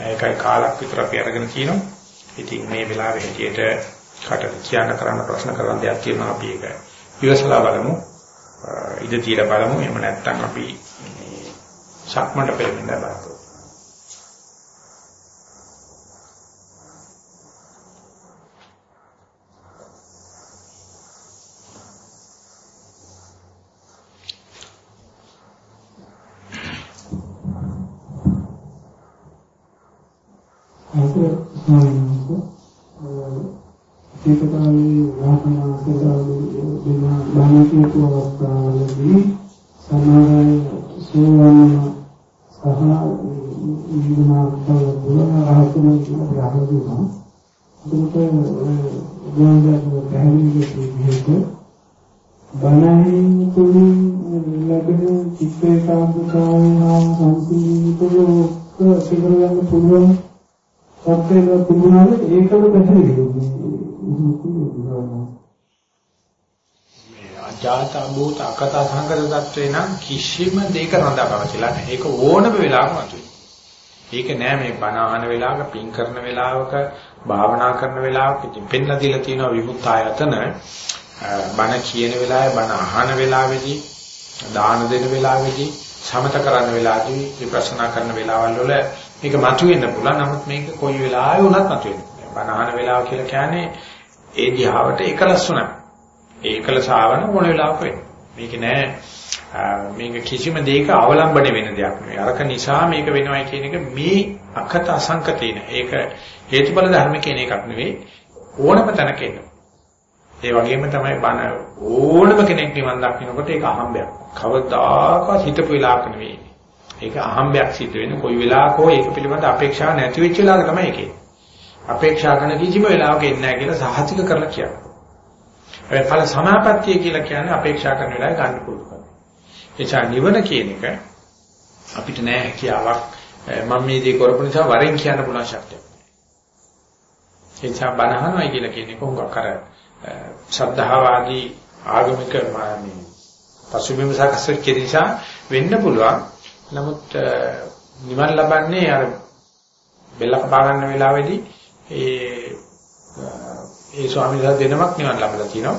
ඒකයි කාලක් විතර අපි අරගෙන කියනවා. ඉතින් මේ වෙලාවේ හැටියට කාටද කියන්න කරන්න ප්‍රශ්න කරන්න දෙයක් තියෙනවා අපි ඒක ඉවසලා බලමු. ඉඳ තියලා බලමු. එහෙම නැත්නම් අපි සක්මන්ට පෙළඹෙන්න බලමු. ඒකතාවේ වාසනාසදාලු දෙන බණකීතු අවස්ථාවලදී සමාරය සෝවන සහ ඊමනාතව දුරන රහතුන් කියලා යහදුනා. ඒකට ගෝන්දේ පැහැදිලි විදිහට බණහින් තුලින් ලැබෙන චිත්ත ඒකාග්‍රතාවය හා සංසිඳීමක සිදු වෙන පුළුවන් සත්‍යය තිබුණාද ඒකම පැහැදිලි මේ අජාත භූත අකත සංකත தත්වේ නම් කිසිම දෙයක රඳාපවතිලා නැහැ. ඒක ඕනම වෙලාවක මතුවේ. ඒක නෑ මේ බණ අහන වෙලාවක, පින් කරන වෙලාවක, භාවනා කරන වෙලාවක ඉතින් පෙන්ලා දීලා තියෙනවා විමුක්ත ආයතන බණ කියන වෙලාවේ, බණ අහන වෙලාවේදී, දාන දෙන වෙලාවේදී, සමත කරන වෙලාවේදී, විපස්සනා කරන වෙලාවල් වල මේක මතුවෙන්න පුළුවන්. නමුත් මේක කොයි වෙලාවෙ වුණත් මතුවෙන්න. බණහන වෙලාව කියලා කියන්නේ ඒ දිහාවට එකලස් වුණා. ඒ එකලස ආවන මොන වෙලාවක වෙන්නේ. මේක නෑ මේක කිසිම දෙයක අවලම්බණය වෙන දෙයක් නෙවෙයි. අරක නිසා මේක වෙනවයි කියන එක මේ අකත අසංකතේන. ඒක හේතුඵල ධර්ම කියන එකක් නෙවෙයි. ඕනම තැනක එන්න. ඒ වගේම තමයි බණ ඕනම කෙනෙක් නිවන් දකින්නකොට ඒක අහම්බයක්. කවදාකවත් හිතපු වෙලාවක නෙවෙයි. ඒක අහම්බයක් සිද්ධ වෙන කොයි වෙලාවක හෝ ඒක පිළිබඳ අපේක්ෂාවක් නැති වෙච්ච වෙලාවක තමයි ඒකේ. අපේක්ෂා කරන කිසිම වෙලාවක එන්නේ නැහැ කියලා සහතික කරලා කියනවා. ඒ ඵල සමාපත්තිය කියලා කියන්නේ අපේක්ෂා කරන වෙලාවේ ගන්න පුළුවන්. එචා නිවන කියන එක අපිට නෑ හැකියාවක් මම මේ දේ කරපු නිසා වරෙන් කියන්න පුළුවන් ශක්තියක්. එචා බණහනයි කියලා කියන එක උඟක් අර ශ්‍රද්ධාවාදී ආගමික මේ පසුබිම සකස් වෙච්ච නිසා වෙන්න පුළුවන්. නමුත් නිවන් ලබන්නේ අර බෙල්ල කපා ගන්න වෙලාවේදී ඒ ඒ ස්වාමීන් වහන්සේ දෙනමක් නිවන් ලබලා තිනවා.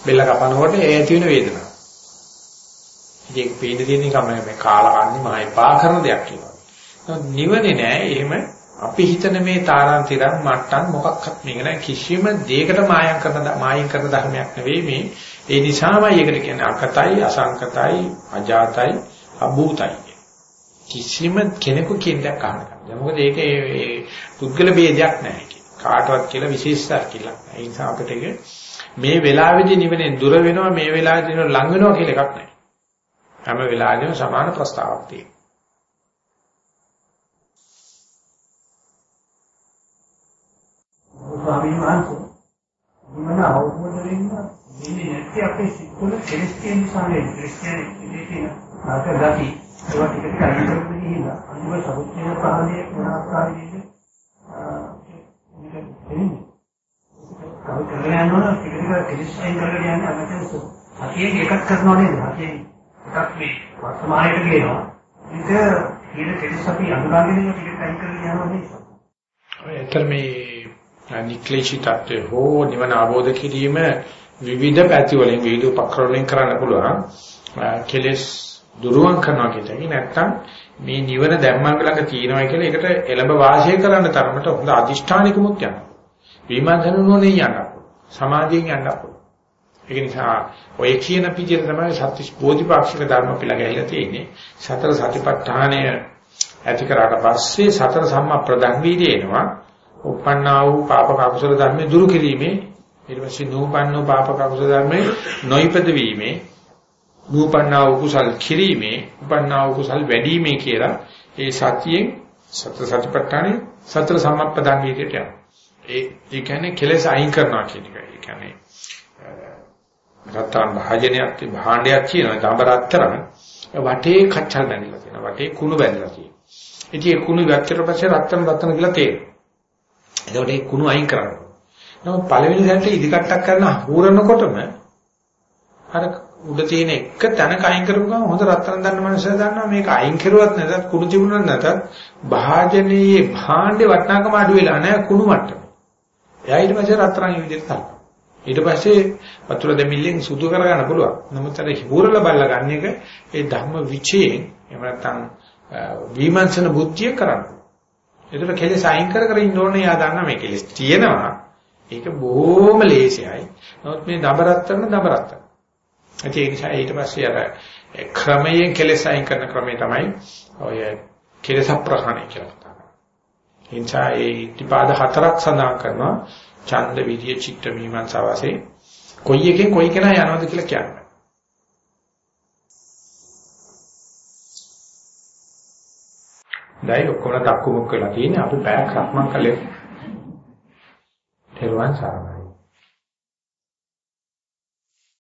බෙල්ල කපනකොට ඒ ඇති වෙන වේදනාව. ඉතින් ඒක පේන තියෙන එක මේ කාලා කන්නේ මහා එපා කරන දෙයක් කියනවා. නිවනේ නෑ එහෙම අපි හිතන මේ තාරාන්තිරම් මට්ටම් මොකක්වත් මේක නෑ කිසිම දෙයකට මායම් කරන මායින් කරන ධර්මයක් නෙවෙයි මේ ඒ නිසාමයි ඒකට කියන්නේ අකතයි අසංකතයි අජාතයි අභූතයි කිසිම කෙනෙකු කියන දෙයක් අහන්න බෑ මොකද ඒක ඒ පුද්ගල ભેදයක් නෑ කාටවත් කියලා විශේෂයක් කියලා. ඒ නිසා අපිට මේ වෙලාවේදී නිවනේ දුර වෙනවා මේ වෙලාවේදී ලඟ වෙනවා කියලා එකක් නෑ හැම වෙලාවෙම සමාන ප්‍රස්තාවක් තියෙනවා. ස්වාමීන් වහන්සේ මම අවබෝධ වෙන්න මේ නැති අපේ සිත්වල කෙලස් තියෙන නිසා නේ ක්‍රිස්තියානි ඉන්නේ තියෙන ආක ගති ඒවා ටික ටික අයින් කරගෙන ගිහිල්ලා අනිව සමුච්චය පහලේ මොන එකක් කරනව නේද හතියෙන් එකක් මේ වර්තමානයට ගේනවා ඒක කියන කෙලස් අපි අඳුරගෙන ටික ටික අයින් කරගෙන යනවා නේද ඔය ඇත්තට මේ නික්ලේශී තත්ත්වය හෝ නිවන අවබෝධ කිරීම විවිධ පැති වලින් විවිධ උපක්‍රමයන් කරන්න පුළුවන්. කෙලස් දුරුවන් කරනවා කියන්නේ නැත්තම් මේ නිවන දැම්මංග ළඟ තියෙනවා කියලා ඒකට එළඹ වාසය කරන්න තරමට හොඳ අදිෂ්ඨානිකමුත් යනවා. විමර්ශන නොනේ යනවා. සමාධියෙන් යනවා. ඒක නිසා ඔය කියන පිළියෙල තමයි සත්‍විස් බෝධිපාක්ෂික ධර්ම පිළ ගැහිලා තියෙන්නේ. සතර සතිපට්ඨානය ඇති කරාට පස්සේ සතර සම්මා ප්‍රධාන වීර්යය එනවා. උපන්නා වූ පාපක අකුසල ධර්ම දුරු කිරීමේ ඊට පස්සේ නූපන්නෝ පාපක අකුසල ධර්ම නොයිපද වීමේ නූපන්නා වූ කුසල් කිරීමේ උපන්නා වූ කුසල් වැඩිීමේ කියලා ඒ සතියෙන් සතර සතිපට්ඨානේ සතර සම්මප්පදාන වීර්යයට යනවා. ඒ ඒ කියන්නේ කෙලෙස් අයින් කරනවා කියන එක. ඒ කියන්නේ රත්තරන් භාජනයක් භාණ්ඩයක් කියනවා දඹරත්තරන් වටේ කච්චල් බැඳලා තියෙනවා. වටේ කුණු බැඳලා තියෙනවා. ඉතින් ඒ කුණු වැච්චට පස්සේ රත්තරන් රත්තරන් කියලා තේරෙනවා. එතකොට ඒ කුණු අයින් කරනවා. නමුත් පළවෙනි දැනට ඉදිකට්ටක් කරන හූරනකොටම අර උඩ තියෙන එක තැනක අයින් කරපු ගමන් හොඳ රත්තරන් දන්න මනුස්සයා දන්නවා මේක අයින් කරුවත් නැතත් කුණු තිබුණත් නැතත් භාජනයේ භාණ්ඩේ වටනාකම අඩු වෙලා නැහැ කුණු මට්ටම. එයා ඊට පස්සේ රත්තරන් විදිහට තරනවා. ඊට පස්සේ වතුර දෙමිල්ලෙන් සුදු කරගන්න පුළුවන්. නමුත් අර හිබුරල බල්ල ගන්න එක ඒ ධම්ම විචයෙන් එහෙම නැත්නම් විමර්ශන බුද්ධිය කරන්න. ඒතර කෙලෙස් අයින් කර කර ඉන්න ඕනේ යා දන්න මේ කෙලෙස් තියෙනවා. ඒක බොහොම ලේසියයි. නමුත් මේ දබරත්තරන දබරත්තර. ඒ නිසා ඊට පස්සේ අර ක්‍රමයෙන් කෙලෙස් අයින් කරන ක්‍රමය තමයි ඔය කෙලෙස් ප්‍රහාණය කියලා කතා කරන්නේ. ඒ නිසා ඒ ඉතිපාද හතරක් සඳහන් කරනවා ඡන්ද විරිය චිත්ත මීමන්සා වශයෙන් කොයි එකෙන් කොයි කෙනා යනවද කියලා කියන්නේ. දැන් ඔක්කොම තක්කු මුක් වෙලා තියෙන්නේ අපි පැයක් සක්මන් කළේ. තෙරුවන් සරණයි.